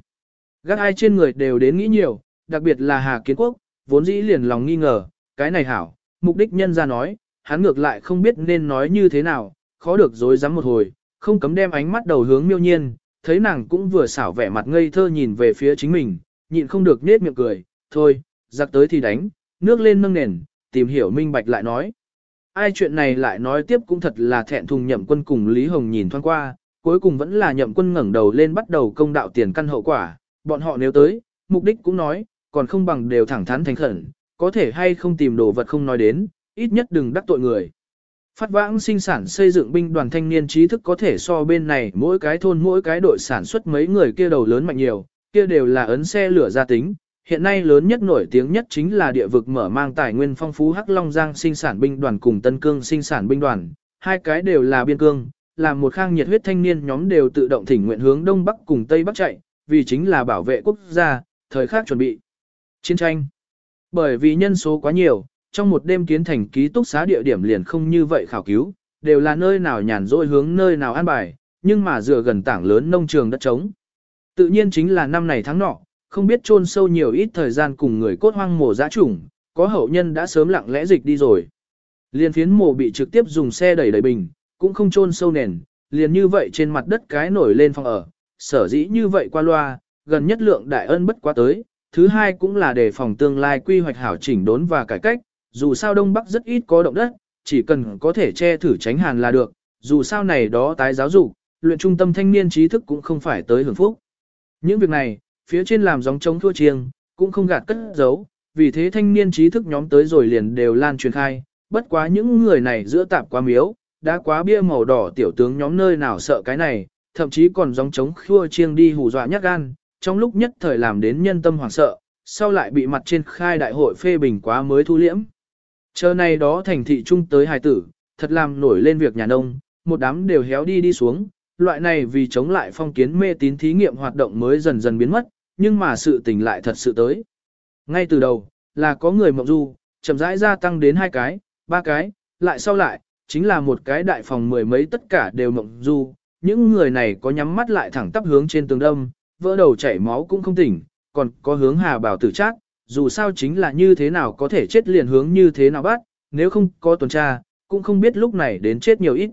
Gác ai trên người đều đến nghĩ nhiều, đặc biệt là Hà Kiến Quốc, vốn dĩ liền lòng nghi ngờ, cái này hảo, mục đích nhân ra nói, hắn ngược lại không biết nên nói như thế nào, khó được dối rắm một hồi, không cấm đem ánh mắt đầu hướng miêu nhiên, thấy nàng cũng vừa xảo vẻ mặt ngây thơ nhìn về phía chính mình, nhịn không được nết miệng cười, thôi, giặc tới thì đánh, nước lên nâng nền, tìm hiểu minh bạch lại nói. Ai chuyện này lại nói tiếp cũng thật là thẹn thùng nhậm quân cùng Lý Hồng nhìn thoáng qua, cuối cùng vẫn là nhậm quân ngẩng đầu lên bắt đầu công đạo tiền căn hậu quả, bọn họ nếu tới, mục đích cũng nói, còn không bằng đều thẳng thắn thành khẩn, có thể hay không tìm đồ vật không nói đến, ít nhất đừng đắc tội người. Phát vãng sinh sản xây dựng binh đoàn thanh niên trí thức có thể so bên này mỗi cái thôn mỗi cái đội sản xuất mấy người kia đầu lớn mạnh nhiều, kia đều là ấn xe lửa gia tính. Hiện nay lớn nhất nổi tiếng nhất chính là địa vực mở mang tài nguyên phong phú Hắc Long Giang sinh sản binh đoàn cùng Tân Cương sinh sản binh đoàn, hai cái đều là biên cương, làm một khang nhiệt huyết thanh niên nhóm đều tự động thỉnh nguyện hướng đông bắc cùng tây bắc chạy, vì chính là bảo vệ quốc gia, thời khắc chuẩn bị chiến tranh. Bởi vì nhân số quá nhiều, trong một đêm kiến thành ký túc xá địa điểm liền không như vậy khảo cứu, đều là nơi nào nhàn rỗi hướng nơi nào an bài, nhưng mà dựa gần tảng lớn nông trường đất trống. Tự nhiên chính là năm này tháng nọ, không biết chôn sâu nhiều ít thời gian cùng người cốt hoang mổ dã chủng, có hậu nhân đã sớm lặng lẽ dịch đi rồi. Liên phiến mổ bị trực tiếp dùng xe đẩy đẩy bình, cũng không chôn sâu nền, liền như vậy trên mặt đất cái nổi lên phòng ở, sở dĩ như vậy qua loa, gần nhất lượng đại ân bất quá tới, thứ hai cũng là để phòng tương lai quy hoạch hảo chỉnh đốn và cải cách, dù sao Đông Bắc rất ít có động đất, chỉ cần có thể che thử tránh hàn là được, dù sao này đó tái giáo dục, luyện trung tâm thanh niên trí thức cũng không phải tới hưởng phúc. Những việc này, phía trên làm gióng trống thua chiêng, cũng không gạt cất giấu, vì thế thanh niên trí thức nhóm tới rồi liền đều lan truyền khai, bất quá những người này giữa tạp quá miếu, đã quá bia màu đỏ tiểu tướng nhóm nơi nào sợ cái này, thậm chí còn gióng trống khua chiêng đi hù dọa nhát gan, trong lúc nhất thời làm đến nhân tâm hoảng sợ, sau lại bị mặt trên khai đại hội phê bình quá mới thu liễm. Chờ này đó thành thị trung tới hài tử, thật làm nổi lên việc nhà nông, một đám đều héo đi đi xuống, loại này vì chống lại phong kiến mê tín thí nghiệm hoạt động mới dần dần biến mất, nhưng mà sự tình lại thật sự tới. Ngay từ đầu, là có người mộng du, chậm rãi gia tăng đến hai cái, ba cái, lại sau lại, chính là một cái đại phòng mười mấy tất cả đều mộng du, những người này có nhắm mắt lại thẳng tắp hướng trên tường đâm, vỡ đầu chảy máu cũng không tỉnh, còn có hướng hà bảo tử trác dù sao chính là như thế nào có thể chết liền hướng như thế nào bắt, nếu không có tuần tra, cũng không biết lúc này đến chết nhiều ít.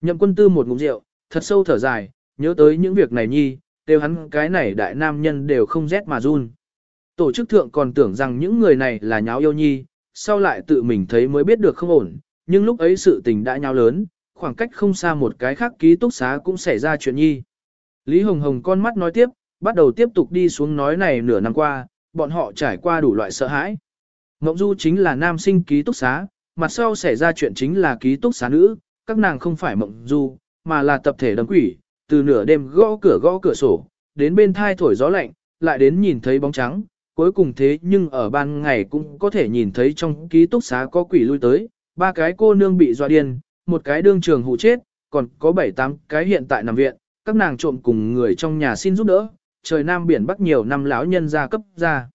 Nhậm quân tư một ngụm rượu, thật sâu thở dài, nhớ tới những việc này nhi, đều hắn cái này đại nam nhân đều không rét mà run. Tổ chức thượng còn tưởng rằng những người này là nháo yêu nhi, sau lại tự mình thấy mới biết được không ổn, nhưng lúc ấy sự tình đã nháo lớn, khoảng cách không xa một cái khác ký túc xá cũng xảy ra chuyện nhi. Lý Hồng Hồng con mắt nói tiếp, bắt đầu tiếp tục đi xuống nói này nửa năm qua, bọn họ trải qua đủ loại sợ hãi. Ngọc Du chính là nam sinh ký túc xá, mặt sau xảy ra chuyện chính là ký túc xá nữ, các nàng không phải Mộng Du, mà là tập thể đấm quỷ, từ nửa đêm gõ cửa gõ cửa sổ, đến bên thai thổi gió lạnh, lại đến nhìn thấy bóng trắng, cuối cùng thế nhưng ở ban ngày cũng có thể nhìn thấy trong ký túc xá có quỷ lui tới, ba cái cô nương bị dọa điên, một cái đương trường hụ chết, còn có bảy tám cái hiện tại nằm viện, các nàng trộm cùng người trong nhà xin giúp đỡ, trời nam biển bắc nhiều năm lão nhân ra cấp ra.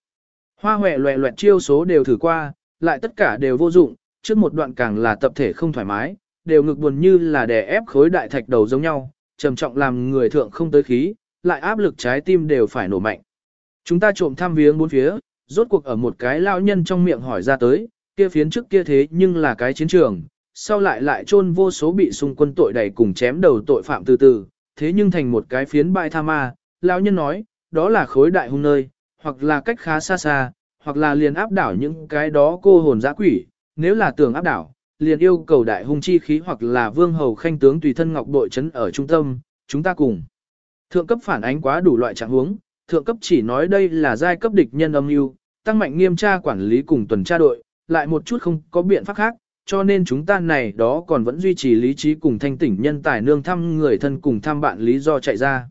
Hoa hòe loẹ loẹt chiêu số đều thử qua, lại tất cả đều vô dụng, trước một đoạn càng là tập thể không thoải mái, đều ngực buồn như là đè ép khối đại thạch đầu giống nhau, trầm trọng làm người thượng không tới khí, lại áp lực trái tim đều phải nổ mạnh. Chúng ta trộm thăm viếng bốn phía, rốt cuộc ở một cái lão nhân trong miệng hỏi ra tới, kia phiến trước kia thế nhưng là cái chiến trường, sau lại lại chôn vô số bị xung quân tội đầy cùng chém đầu tội phạm từ từ, thế nhưng thành một cái phiến bại tha ma, lão nhân nói, đó là khối đại hung nơi, hoặc là cách khá xa xa, hoặc là liền áp đảo những cái đó cô hồn dã quỷ, nếu là tưởng áp đảo, liền yêu cầu đại hung chi khí hoặc là vương hầu khanh tướng tùy thân ngọc bội chấn ở trung tâm, chúng ta cùng. Thượng cấp phản ánh quá đủ loại trạng huống, thượng cấp chỉ nói đây là giai cấp địch nhân âm mưu, tăng mạnh nghiêm tra quản lý cùng tuần tra đội, lại một chút không có biện pháp khác, cho nên chúng ta này đó còn vẫn duy trì lý trí cùng thanh tỉnh nhân tài nương thăm người thân cùng thăm bạn lý do chạy ra.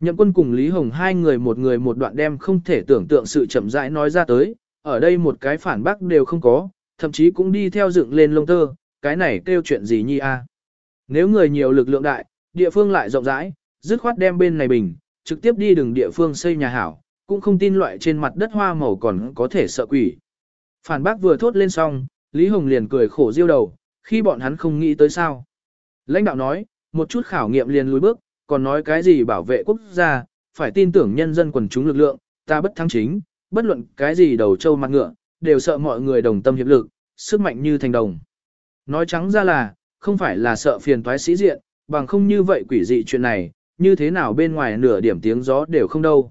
Nhậm quân cùng Lý Hồng hai người một người một đoạn đem không thể tưởng tượng sự chậm rãi nói ra tới, ở đây một cái phản bác đều không có, thậm chí cũng đi theo dựng lên lông tơ, cái này kêu chuyện gì nhi a? Nếu người nhiều lực lượng đại, địa phương lại rộng rãi, dứt khoát đem bên này bình, trực tiếp đi đường địa phương xây nhà hảo, cũng không tin loại trên mặt đất hoa màu còn có thể sợ quỷ. Phản bác vừa thốt lên xong, Lý Hồng liền cười khổ diêu đầu, khi bọn hắn không nghĩ tới sao. Lãnh đạo nói, một chút khảo nghiệm liền lùi bước, còn nói cái gì bảo vệ quốc gia, phải tin tưởng nhân dân quần chúng lực lượng, ta bất thắng chính, bất luận cái gì đầu trâu mặt ngựa, đều sợ mọi người đồng tâm hiệp lực, sức mạnh như thành đồng. Nói trắng ra là, không phải là sợ phiền toái sĩ diện, bằng không như vậy quỷ dị chuyện này, như thế nào bên ngoài nửa điểm tiếng gió đều không đâu.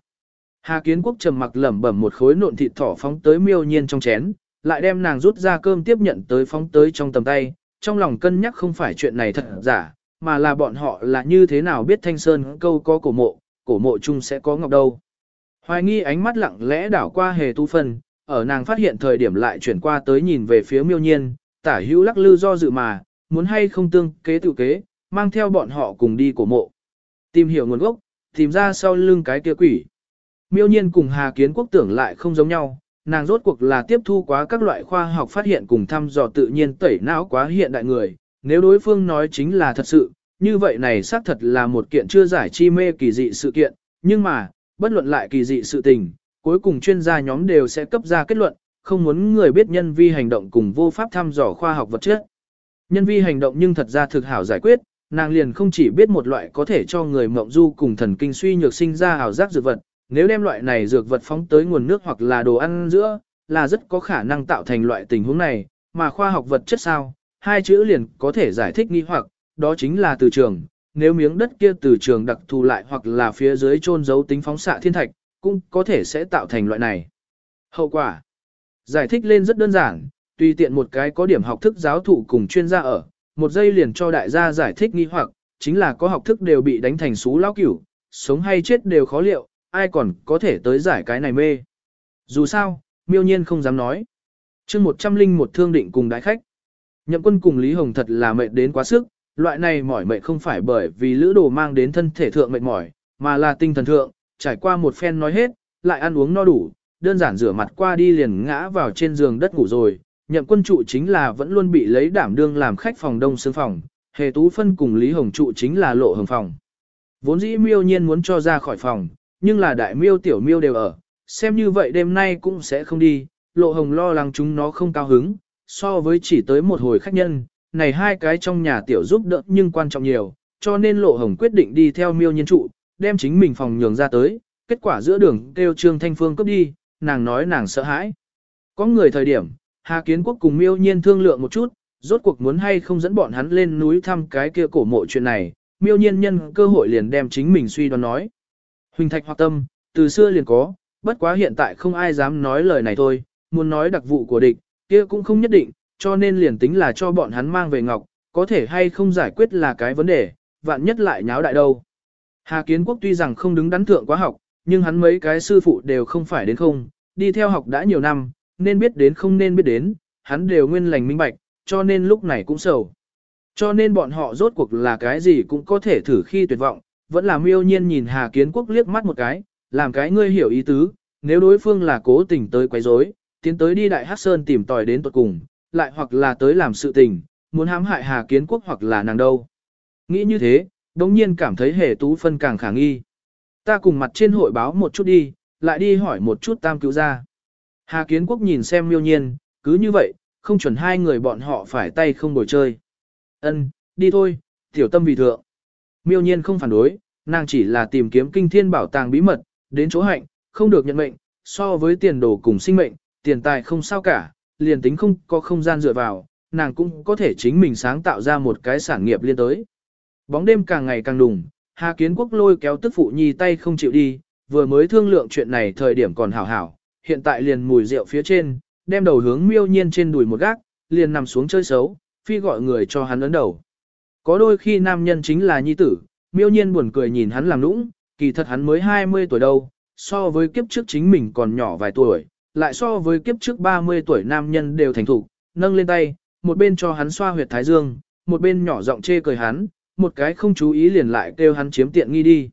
Hà Kiến Quốc trầm mặc lẩm bẩm một khối nộn thịt thỏ phóng tới miêu nhiên trong chén, lại đem nàng rút ra cơm tiếp nhận tới phóng tới trong tầm tay, trong lòng cân nhắc không phải chuyện này thật giả, mà là bọn họ là như thế nào biết thanh sơn câu có cổ mộ, cổ mộ chung sẽ có ngọc đâu. Hoài nghi ánh mắt lặng lẽ đảo qua hề tu phân, ở nàng phát hiện thời điểm lại chuyển qua tới nhìn về phía miêu nhiên, tả hữu lắc lư do dự mà, muốn hay không tương kế tự kế, mang theo bọn họ cùng đi cổ mộ. Tìm hiểu nguồn gốc, tìm ra sau lưng cái kia quỷ. Miêu nhiên cùng Hà Kiến Quốc tưởng lại không giống nhau, nàng rốt cuộc là tiếp thu quá các loại khoa học phát hiện cùng thăm dò tự nhiên tẩy não quá hiện đại người, nếu đối phương nói chính là thật sự, như vậy này xác thật là một kiện chưa giải chi mê kỳ dị sự kiện, nhưng mà, bất luận lại kỳ dị sự tình, cuối cùng chuyên gia nhóm đều sẽ cấp ra kết luận, không muốn người biết nhân vi hành động cùng vô pháp thăm dò khoa học vật chất. Nhân vi hành động nhưng thật ra thực hảo giải quyết, nàng liền không chỉ biết một loại có thể cho người mộng du cùng thần kinh suy nhược sinh ra ảo giác dược vật, nếu đem loại này dược vật phóng tới nguồn nước hoặc là đồ ăn giữa, là rất có khả năng tạo thành loại tình huống này, mà khoa học vật chất sao, hai chữ liền có thể giải thích nghi hoặc, đó chính là từ trường, nếu miếng đất kia từ trường đặc thù lại hoặc là phía dưới trôn giấu tính phóng xạ thiên thạch, cũng có thể sẽ tạo thành loại này. Hậu quả Giải thích lên rất đơn giản, tùy tiện một cái có điểm học thức giáo thụ cùng chuyên gia ở, một giây liền cho đại gia giải thích nghi hoặc, chính là có học thức đều bị đánh thành xú lão cửu, sống hay chết đều khó liệu, ai còn có thể tới giải cái này mê. Dù sao, miêu nhiên không dám nói. chương một trăm linh một thương định cùng đại khách. Nhậm quân cùng Lý Hồng thật là mệt đến quá sức, loại này mỏi mệt không phải bởi vì lữ đồ mang đến thân thể thượng mệt mỏi, mà là tinh thần thượng, trải qua một phen nói hết, lại ăn uống no đủ, đơn giản rửa mặt qua đi liền ngã vào trên giường đất ngủ rồi, nhậm quân trụ chính là vẫn luôn bị lấy đảm đương làm khách phòng đông xương phòng, hề tú phân cùng Lý Hồng trụ chính là lộ hồng phòng. Vốn dĩ miêu nhiên muốn cho ra khỏi phòng, nhưng là đại miêu tiểu miêu đều ở, xem như vậy đêm nay cũng sẽ không đi, lộ hồng lo lắng chúng nó không cao hứng, so với chỉ tới một hồi khách nhân, này hai cái trong nhà tiểu giúp đỡ nhưng quan trọng nhiều, cho nên lộ hồng quyết định đi theo miêu nhiên trụ, đem chính mình phòng nhường ra tới, kết quả giữa đường kêu Trương Thanh Phương cấp đi, nàng nói nàng sợ hãi. Có người thời điểm, Hà Kiến Quốc cùng miêu nhiên thương lượng một chút, rốt cuộc muốn hay không dẫn bọn hắn lên núi thăm cái kia cổ mộ chuyện này, miêu nhiên nhân cơ hội liền đem chính mình suy đoán nói. Huỳnh thạch hoặc tâm, từ xưa liền có, bất quá hiện tại không ai dám nói lời này thôi, muốn nói đặc vụ của địch, kia cũng không nhất định, cho nên liền tính là cho bọn hắn mang về ngọc, có thể hay không giải quyết là cái vấn đề, vạn nhất lại nháo đại đâu. Hà Kiến Quốc tuy rằng không đứng đắn thượng quá học, nhưng hắn mấy cái sư phụ đều không phải đến không, đi theo học đã nhiều năm, nên biết đến không nên biết đến, hắn đều nguyên lành minh bạch, cho nên lúc này cũng sầu. Cho nên bọn họ rốt cuộc là cái gì cũng có thể thử khi tuyệt vọng, vẫn là miêu nhiên nhìn Hà Kiến Quốc liếc mắt một cái, làm cái ngươi hiểu ý tứ, nếu đối phương là cố tình tới quấy rối, tiến tới đi Đại Hắc Sơn tìm tòi đến tuật cùng, lại hoặc là tới làm sự tình, muốn hãm hại Hà Kiến Quốc hoặc là nàng đâu. Nghĩ như thế, đồng nhiên cảm thấy hề tú phân càng khả nghi. Ta cùng mặt trên hội báo một chút đi, lại đi hỏi một chút tam cứu ra. Hà Kiến Quốc nhìn xem miêu nhiên, cứ như vậy, không chuẩn hai người bọn họ phải tay không bồi chơi. Ân, đi thôi, tiểu tâm vì thượng. Miêu nhiên không phản đối, nàng chỉ là tìm kiếm kinh thiên bảo tàng bí mật, đến chỗ hạnh, không được nhận mệnh, so với tiền đồ cùng sinh mệnh, tiền tài không sao cả, liền tính không có không gian dựa vào, nàng cũng có thể chính mình sáng tạo ra một cái sản nghiệp liên tới. Bóng đêm càng ngày càng đùng, Hà Kiến Quốc lôi kéo tức phụ nhi tay không chịu đi, vừa mới thương lượng chuyện này thời điểm còn hảo hảo, hiện tại liền mùi rượu phía trên, đem đầu hướng miêu nhiên trên đùi một gác, liền nằm xuống chơi xấu, phi gọi người cho hắn ấn đầu. Có đôi khi nam nhân chính là nhi tử, miêu nhiên buồn cười nhìn hắn làm nũng, kỳ thật hắn mới 20 tuổi đâu, so với kiếp trước chính mình còn nhỏ vài tuổi, lại so với kiếp trước 30 tuổi nam nhân đều thành thủ, nâng lên tay, một bên cho hắn xoa huyệt thái dương, một bên nhỏ giọng chê cười hắn, một cái không chú ý liền lại kêu hắn chiếm tiện nghi đi.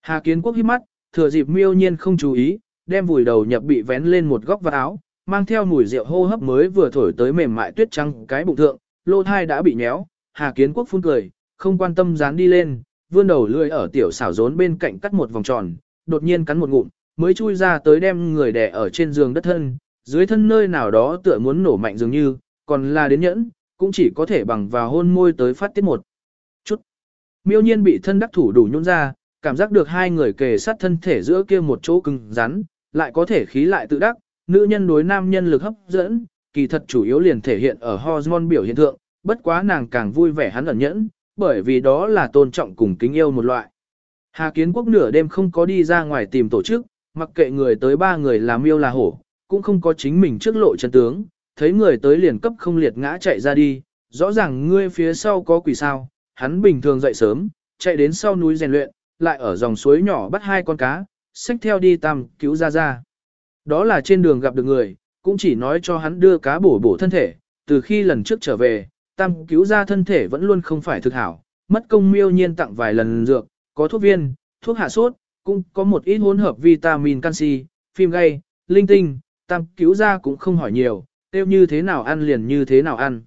Hà Kiến Quốc hít mắt, thừa dịp miêu nhiên không chú ý, đem vùi đầu nhập bị vén lên một góc vạt áo, mang theo mùi rượu hô hấp mới vừa thổi tới mềm mại tuyết trắng cái bụng thượng, lô thai đã bị nhéo, Hà Kiến Quốc phun cười, không quan tâm dán đi lên, vươn đầu lưỡi ở tiểu xảo rốn bên cạnh cắt một vòng tròn, đột nhiên cắn một ngụm, mới chui ra tới đem người đè ở trên giường đất thân, dưới thân nơi nào đó tựa muốn nổ mạnh dường như, còn là đến nhẫn, cũng chỉ có thể bằng vào hôn môi tới phát tiết một. Miêu nhiên bị thân đắc thủ đủ nhún ra, cảm giác được hai người kề sát thân thể giữa kia một chỗ cứng rắn, lại có thể khí lại tự đắc, nữ nhân đối nam nhân lực hấp dẫn, kỳ thật chủ yếu liền thể hiện ở hormone biểu hiện tượng. bất quá nàng càng vui vẻ hắn ẩn nhẫn, bởi vì đó là tôn trọng cùng kính yêu một loại. Hà Kiến Quốc nửa đêm không có đi ra ngoài tìm tổ chức, mặc kệ người tới ba người là miêu là hổ, cũng không có chính mình trước lộ chân tướng, thấy người tới liền cấp không liệt ngã chạy ra đi, rõ ràng ngươi phía sau có quỷ sao, hắn bình thường dậy sớm, chạy đến sau núi rèn luyện, lại ở dòng suối nhỏ bắt hai con cá, xách theo đi tam cứu ra ra. Đó là trên đường gặp được người, cũng chỉ nói cho hắn đưa cá bổ bổ thân thể, từ khi lần trước trở về, tam cứu ra thân thể vẫn luôn không phải thực hảo, mất công miêu nhiên tặng vài lần dược, có thuốc viên, thuốc hạ sốt, cũng có một ít hỗn hợp vitamin canxi, phim gay, linh tinh, tam cứu ra cũng không hỏi nhiều, tiêu như thế nào ăn liền như thế nào ăn.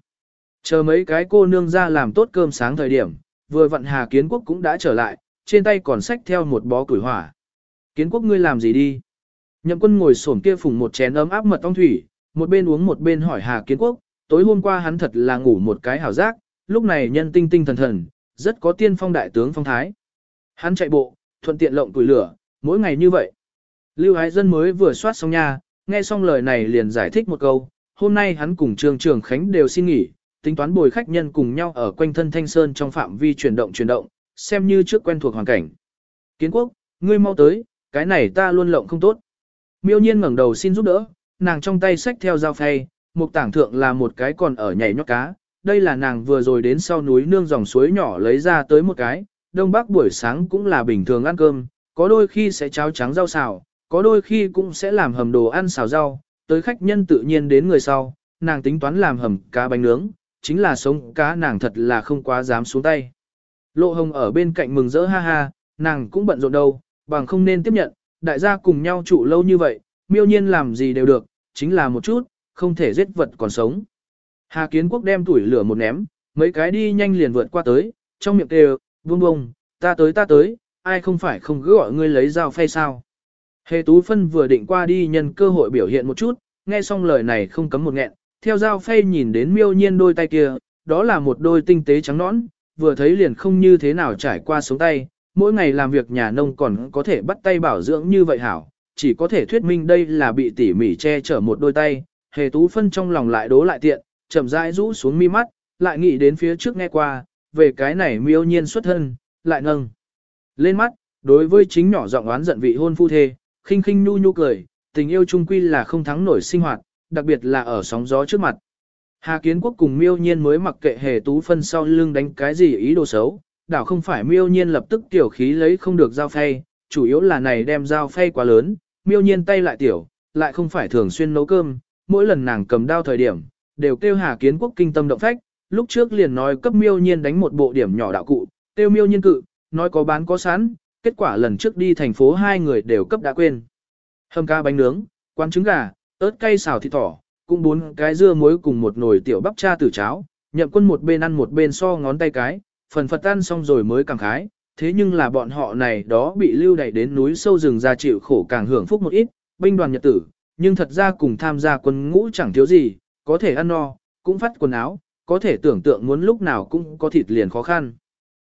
Chờ mấy cái cô nương ra làm tốt cơm sáng thời điểm, vừa vặn Hà Kiến Quốc cũng đã trở lại, trên tay còn xách theo một bó củi hỏa. Kiến Quốc ngươi làm gì đi? Nhậm quân ngồi xổm kia phùng một chén ấm áp mật ong thủy, một bên uống một bên hỏi Hà Kiến Quốc, tối hôm qua hắn thật là ngủ một cái hảo giác, lúc này nhân tinh tinh thần thần, rất có tiên phong đại tướng phong thái. Hắn chạy bộ, thuận tiện lộng tuổi lửa, mỗi ngày như vậy. Lưu Hải Dân mới vừa soát xong nha, nghe xong lời này liền giải thích một câu, hôm nay hắn cùng Trương Trường Khánh đều xin nghỉ, tính toán bồi khách nhân cùng nhau ở quanh thân Thanh Sơn trong phạm vi chuyển động chuyển động, xem như trước quen thuộc hoàn cảnh. Kiến quốc, ngươi mau tới, cái này ta luôn lộng không tốt. Miêu nhiên ngẩng đầu xin giúp đỡ, nàng trong tay xách theo dao phay, một tảng thượng là một cái còn ở nhảy nhót cá. Đây là nàng vừa rồi đến sau núi nương dòng suối nhỏ lấy ra tới một cái, đông bắc buổi sáng cũng là bình thường ăn cơm, có đôi khi sẽ cháo trắng rau xào, có đôi khi cũng sẽ làm hầm đồ ăn xào rau, tới khách nhân tự nhiên đến người sau, nàng tính toán làm hầm cá bánh nướng, chính là sống cá nàng thật là không quá dám xuống tay. Lộ hồng ở bên cạnh mừng rỡ ha ha, nàng cũng bận rộn đâu, bằng không nên tiếp nhận, đại gia cùng nhau trụ lâu như vậy, miêu nhiên làm gì đều được, chính là một chút, không thể giết vật còn sống. Hà Kiến Quốc đem tuổi lửa một ném, mấy cái đi nhanh liền vượt qua tới, trong miệng kêu, buông buông, ta tới ta tới, ai không phải không cứ gọi ngươi lấy dao phay sao. Hề Tú Phân vừa định qua đi nhân cơ hội biểu hiện một chút, nghe xong lời này không cấm một nghẹn, theo dao phay nhìn đến miêu nhiên đôi tay kia, đó là một đôi tinh tế trắng nõn, vừa thấy liền không như thế nào trải qua sống tay, mỗi ngày làm việc nhà nông còn có thể bắt tay bảo dưỡng như vậy hảo, chỉ có thể thuyết minh đây là bị tỉ mỉ che chở một đôi tay, hề tú phân trong lòng lại đố lại tiện, chậm rãi rũ xuống mi mắt, lại nghĩ đến phía trước nghe qua, về cái này miêu nhiên xuất thân, lại ngâng. Lên mắt, đối với chính nhỏ giọng oán giận vị hôn phu thê, khinh khinh nhu nhu cười, tình yêu trung quy là không thắng nổi sinh hoạt, đặc biệt là ở sóng gió trước mặt. Hà Kiến Quốc cùng miêu nhiên mới mặc kệ hề tú phân sau lưng đánh cái gì ý đồ xấu, đảo không phải miêu nhiên lập tức tiểu khí lấy không được dao phay, chủ yếu là này đem dao phay quá lớn, miêu nhiên tay lại tiểu, lại không phải thường xuyên nấu cơm, mỗi lần nàng cầm đao thời điểm, đều kêu Hà Kiến Quốc kinh tâm động phách, lúc trước liền nói cấp miêu nhiên đánh một bộ điểm nhỏ đạo cụ, kêu miêu nhiên cự, nói có bán có sẵn, kết quả lần trước đi thành phố hai người đều cấp đã quên. Hầm ca bánh nướng, quán trứng gà, ớt cay xào thịt thỏ, cũng bốn cái dưa muối cùng một nồi tiểu bắp cha tử cháo, nhậm quân một bên ăn một bên so ngón tay cái, phần phật ăn xong rồi mới càng khái, thế nhưng là bọn họ này đó bị lưu đẩy đến núi sâu rừng ra chịu khổ càng hưởng phúc một ít, binh đoàn nhật tử, nhưng thật ra cùng tham gia quân ngũ chẳng thiếu gì, có thể ăn no, cũng phát quần áo, có thể tưởng tượng muốn lúc nào cũng có thịt liền khó khăn.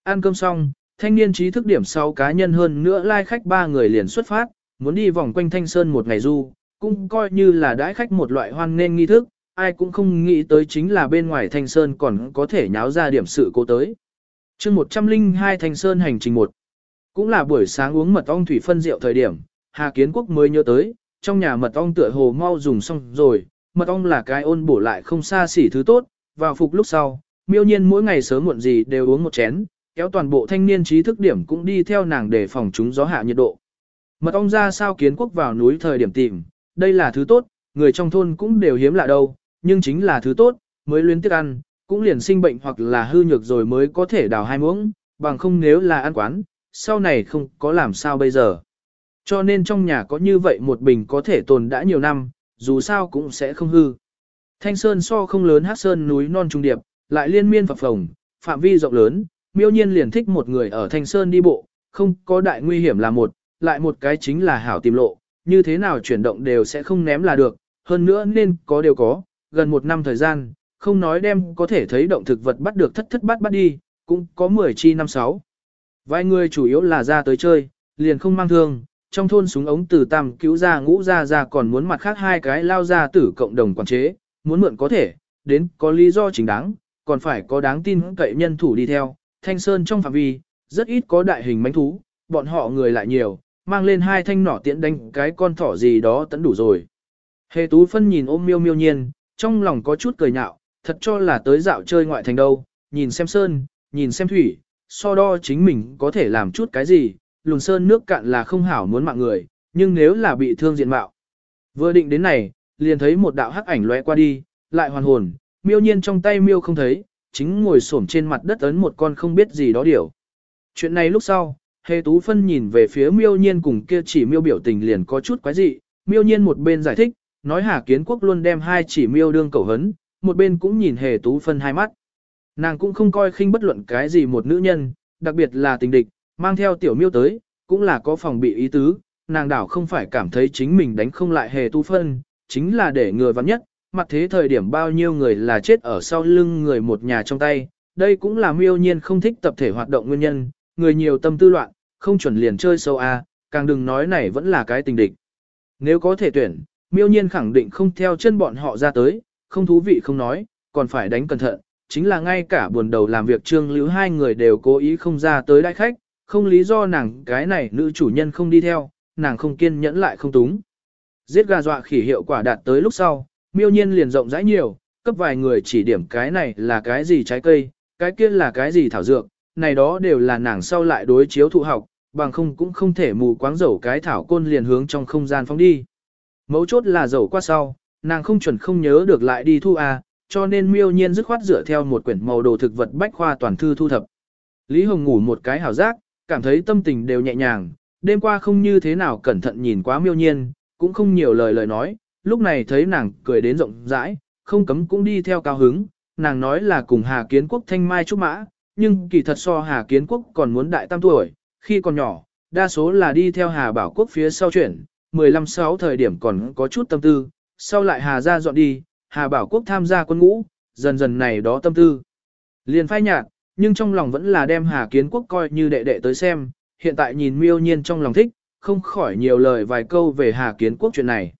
Ăn cơm xong, thanh niên trí thức điểm sau cá nhân hơn nữa lai like khách ba người liền xuất phát, muốn đi vòng quanh thanh sơn một ngày du, cũng coi như là đãi khách một loại hoan nên nghi thức, ai cũng không nghĩ tới chính là bên ngoài thanh sơn còn có thể nháo ra điểm sự cố tới. chương 102 thanh sơn hành trình 1 Cũng là buổi sáng uống mật ong thủy phân rượu thời điểm, Hà Kiến Quốc mới nhớ tới, trong nhà mật ong tựa hồ mau dùng xong rồi, mật ong là cái ôn bổ lại không xa xỉ thứ tốt, vào phục lúc sau, miêu nhiên mỗi ngày sớm muộn gì đều uống một chén, kéo toàn bộ thanh niên trí thức điểm cũng đi theo nàng để phòng chúng gió hạ nhiệt độ. Mật ong ra sao kiến quốc vào núi thời điểm tìm, đây là thứ tốt, người trong thôn cũng đều hiếm lạ đâu, nhưng chính là thứ tốt, mới luyến tiếc ăn, cũng liền sinh bệnh hoặc là hư nhược rồi mới có thể đào hai muỗng, bằng không nếu là ăn quán, sau này không có làm sao bây giờ. Cho nên trong nhà có như vậy một bình có thể tồn đã nhiều năm, dù sao cũng sẽ không hư. Thanh sơn so không lớn hát sơn núi non trung điệp, lại liên miên phập phồng, phạm vi rộng lớn, miêu nhiên liền thích một người ở thanh sơn đi bộ, không có đại nguy hiểm là một, lại một cái chính là hảo tìm lộ, như thế nào chuyển động đều sẽ không ném là được, hơn nữa nên có đều có, gần một năm thời gian, không nói đem có thể thấy động thực vật bắt được thất thất bắt bắt đi, cũng có 10 chi năm sáu. Vài người chủ yếu là ra tới chơi, liền không mang thương, trong thôn súng ống từ tam cứu ra ngũ ra ra còn muốn mặt khác hai cái lao ra tử cộng đồng quản chế, muốn mượn có thể, đến có lý do chính đáng, còn phải có đáng tin cậy nhân thủ đi theo, thanh sơn trong phạm vi, rất ít có đại hình mánh thú, bọn họ người lại nhiều, mang lên hai thanh nỏ tiễn đánh cái con thỏ gì đó tẫn đủ rồi. Hề tú phân nhìn ôm miêu miêu nhiên, trong lòng có chút cười nhạo, thật cho là tới dạo chơi ngoại thành đâu, nhìn xem sơn, nhìn xem thủy, so đo chính mình có thể làm chút cái gì, lùn sơn nước cạn là không hảo muốn mạng người, nhưng nếu là bị thương diện mạo. Vừa định đến này, liền thấy một đạo hắc ảnh lóe qua đi, lại hoàn hồn, miêu nhiên trong tay miêu không thấy, chính ngồi xổm trên mặt đất ấn một con không biết gì đó điều. Chuyện này lúc sau, hề tú phân nhìn về phía miêu nhiên cùng kia chỉ miêu biểu tình liền có chút quái dị, miêu nhiên một bên giải thích, nói Hà Kiến Quốc luôn đem hai chỉ miêu đương cầu hấn, một bên cũng nhìn hề tú phân hai mắt. Nàng cũng không coi khinh bất luận cái gì một nữ nhân, đặc biệt là tình địch, mang theo tiểu miêu tới, cũng là có phòng bị ý tứ, nàng đảo không phải cảm thấy chính mình đánh không lại hề tú phân, chính là để người vắng nhất, mặt thế thời điểm bao nhiêu người là chết ở sau lưng người một nhà trong tay, đây cũng là miêu nhiên không thích tập thể hoạt động nguyên nhân, người nhiều tâm tư loạn, không chuẩn liền chơi sâu a, càng đừng nói này vẫn là cái tình địch. Nếu có thể tuyển, miêu nhiên khẳng định không theo chân bọn họ ra tới, không thú vị không nói, còn phải đánh cẩn thận, chính là ngay cả buồn đầu làm việc trương lưu hai người đều cố ý không ra tới đại khách, không lý do nàng cái này nữ chủ nhân không đi theo, nàng không kiên nhẫn lại không túng. Giết gà dọa khỉ hiệu quả đạt tới lúc sau, miêu nhiên liền rộng rãi nhiều, cấp vài người chỉ điểm cái này là cái gì trái cây, cái kia là cái gì thảo dược, này đó đều là nàng sau lại đối chiếu thụ học, bằng không cũng không thể mù quáng dầu cái thảo côn liền hướng trong không gian phóng đi. Mấu chốt là dầu qua sau, nàng không chuẩn không nhớ được lại đi thu a, cho nên miêu nhiên dứt khoát dựa theo một quyển màu đồ thực vật bách khoa toàn thư thu thập. Lý Hồng ngủ một cái hảo giác, cảm thấy tâm tình đều nhẹ nhàng, đêm qua không như thế nào cẩn thận nhìn quá miêu nhiên, cũng không nhiều lời lời nói, lúc này thấy nàng cười đến rộng rãi, không cấm cũng đi theo cao hứng, nàng nói là cùng Hà Kiến Quốc thanh mai trúc mã, nhưng kỳ thật so Hà Kiến Quốc còn muốn đại tam tuổi, khi còn nhỏ, đa số là đi theo Hà Bảo Quốc phía sau chuyển, 15-6 thời điểm còn có chút tâm tư, sau lại Hà ra dọn đi, Hà Bảo Quốc tham gia quân ngũ, dần dần này đó tâm tư. Liền phai nhạt, nhưng trong lòng vẫn là đem Hà Kiến Quốc coi như đệ đệ tới xem, hiện tại nhìn miêu nhiên trong lòng thích, không khỏi nhiều lời vài câu về Hà Kiến Quốc chuyện này.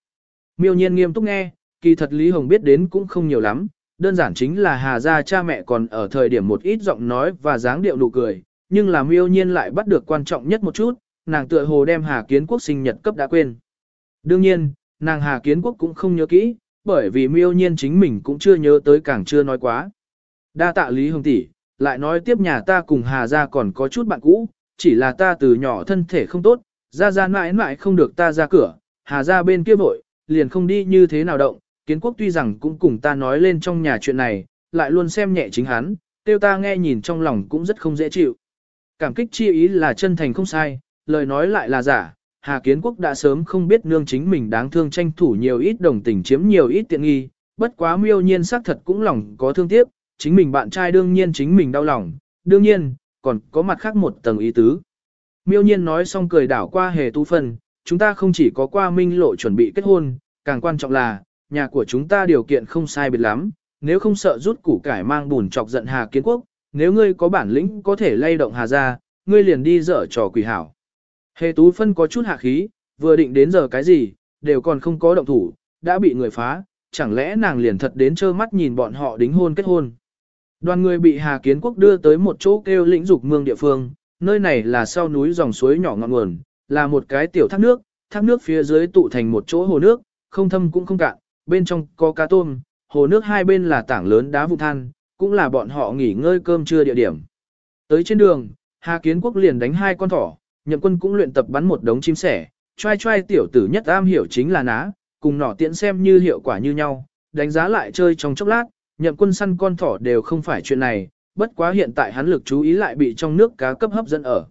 Miêu nhiên nghiêm túc nghe, kỳ thật Lý Hồng biết đến cũng không nhiều lắm, đơn giản chính là Hà gia cha mẹ còn ở thời điểm một ít giọng nói và dáng điệu nụ cười, nhưng là miêu nhiên lại bắt được quan trọng nhất một chút, nàng tựa hồ đem Hà Kiến Quốc sinh nhật cấp đã quên. Đương nhiên, nàng Hà Kiến Quốc cũng không nhớ kỹ, bởi vì miêu nhiên chính mình cũng chưa nhớ tới càng chưa nói quá. Đa tạ Lý Hồng tỷ, lại nói tiếp nhà ta cùng Hà gia còn có chút bạn cũ, chỉ là ta từ nhỏ thân thể không tốt, ra ra mãi mãi không được ta ra cửa, Hà gia bên kia vội, liền không đi như thế nào động, kiến quốc tuy rằng cũng cùng ta nói lên trong nhà chuyện này, lại luôn xem nhẹ chính hắn, tiêu ta nghe nhìn trong lòng cũng rất không dễ chịu. Cảm kích chi ý là chân thành không sai, lời nói lại là giả, Hà Kiến Quốc đã sớm không biết nương chính mình đáng thương tranh thủ nhiều ít đồng tình chiếm nhiều ít tiện nghi, bất quá miêu nhiên xác thật cũng lòng có thương tiếc, chính mình bạn trai đương nhiên chính mình đau lòng, đương nhiên, còn có mặt khác một tầng ý tứ. Miêu nhiên nói xong cười đảo qua hề tu phân, chúng ta không chỉ có qua minh lộ chuẩn bị kết hôn, càng quan trọng là, nhà của chúng ta điều kiện không sai biệt lắm, nếu không sợ rút củ cải mang bùn chọc giận Hà Kiến Quốc, nếu ngươi có bản lĩnh có thể lay động Hà ra, ngươi liền đi dở trò quỷ hảo. Hề tú phân có chút hạ khí, vừa định đến giờ cái gì, đều còn không có động thủ, đã bị người phá, chẳng lẽ nàng liền thật đến trơ mắt nhìn bọn họ đính hôn kết hôn. Đoàn người bị Hà Kiến Quốc đưa tới một chỗ kêu lĩnh dục mương địa phương, nơi này là sau núi dòng suối nhỏ ngọn nguồn, là một cái tiểu thác nước, thác nước phía dưới tụ thành một chỗ hồ nước, không thâm cũng không cạn, bên trong có cá tôm, hồ nước hai bên là tảng lớn đá vụ than, cũng là bọn họ nghỉ ngơi cơm trưa địa điểm. Tới trên đường, Hà Kiến Quốc liền đánh hai con thỏ, nhậm quân cũng luyện tập bắn một đống chim sẻ, trai trai tiểu tử nhất am hiểu chính là ná, cùng nỏ tiện xem như hiệu quả như nhau, đánh giá lại chơi trong chốc lát, nhậm quân săn con thỏ đều không phải chuyện này, bất quá hiện tại hắn lực chú ý lại bị trong nước cá cấp hấp dẫn ở.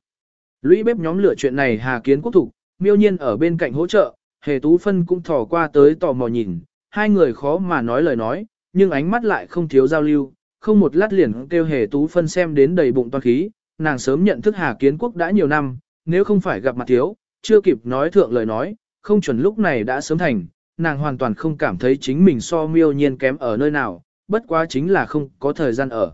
Lũy bếp nhóm lửa chuyện này Hà Kiến Quốc thủ, miêu nhiên ở bên cạnh hỗ trợ, hề tú phân cũng thỏ qua tới tò mò nhìn, hai người khó mà nói lời nói, nhưng ánh mắt lại không thiếu giao lưu, không một lát liền kêu hề tú phân xem đến đầy bụng toan khí, nàng sớm nhận thức Hà Kiến Quốc đã nhiều năm, nếu không phải gặp mặt thiếu, chưa kịp nói thượng lời nói, không chuẩn lúc này đã sớm thành, nàng hoàn toàn không cảm thấy chính mình so miêu nhiên kém ở nơi nào, bất quá chính là không có thời gian ở.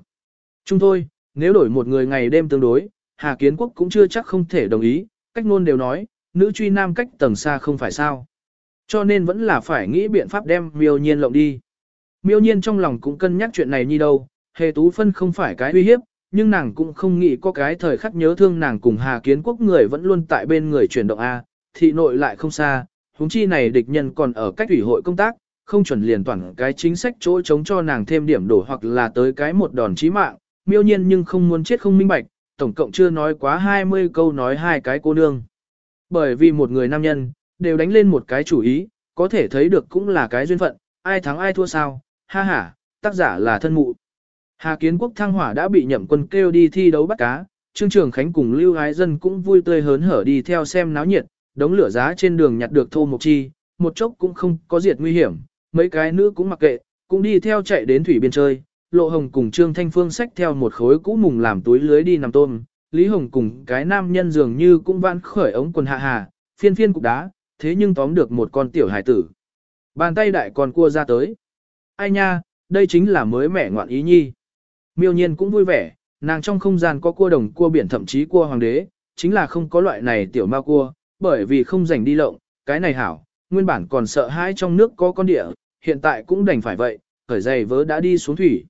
Chúng thôi, nếu đổi một người ngày đêm tương đối, Hà Kiến Quốc cũng chưa chắc không thể đồng ý, cách ngôn đều nói, nữ truy nam cách tầng xa không phải sao. Cho nên vẫn là phải nghĩ biện pháp đem miêu nhiên lộng đi. Miêu nhiên trong lòng cũng cân nhắc chuyện này như đâu, hề tú phân không phải cái uy hiếp, nhưng nàng cũng không nghĩ có cái thời khắc nhớ thương nàng cùng Hà Kiến Quốc người vẫn luôn tại bên người chuyển động A, thị nội lại không xa, huống chi này địch nhân còn ở cách ủy hội công tác, không chuẩn liền toàn cái chính sách chỗ chống cho nàng thêm điểm đổ hoặc là tới cái một đòn chí mạng, miêu nhiên nhưng không muốn chết không minh bạch, tổng cộng chưa nói quá 20 câu nói hai cái cô nương. Bởi vì một người nam nhân, đều đánh lên một cái chủ ý, có thể thấy được cũng là cái duyên phận, ai thắng ai thua sao, ha ha, tác giả là thân mụ. Hà Kiến Quốc thăng hỏa đã bị nhậm quân kêu đi thi đấu bắt cá, Trương Trường Khánh cùng Lưu Ái Dân cũng vui tươi hớn hở đi theo xem náo nhiệt, đống lửa giá trên đường nhặt được thô mộc chi, một chốc cũng không có diệt nguy hiểm, mấy cái nữ cũng mặc kệ, cũng đi theo chạy đến thủy biên chơi. Lộ Hồng cùng Trương Thanh Phương xách theo một khối cũ mùng làm túi lưới đi nằm tôm, Lý Hồng cùng cái nam nhân dường như cũng vãn khởi ống quần hạ hà, phiên phiên cục đá, thế nhưng tóm được một con tiểu hải tử. Bàn tay đại con cua ra tới. Ai nha, đây chính là mới mẻ ngoạn ý nhi. Miêu nhiên cũng vui vẻ, nàng trong không gian có cua đồng cua biển thậm chí cua hoàng đế, chính là không có loại này tiểu ma cua, bởi vì không rảnh đi lộng, cái này hảo, nguyên bản còn sợ hãi trong nước có con địa, hiện tại cũng đành phải vậy, khởi giày vớ đã đi xuống thủy.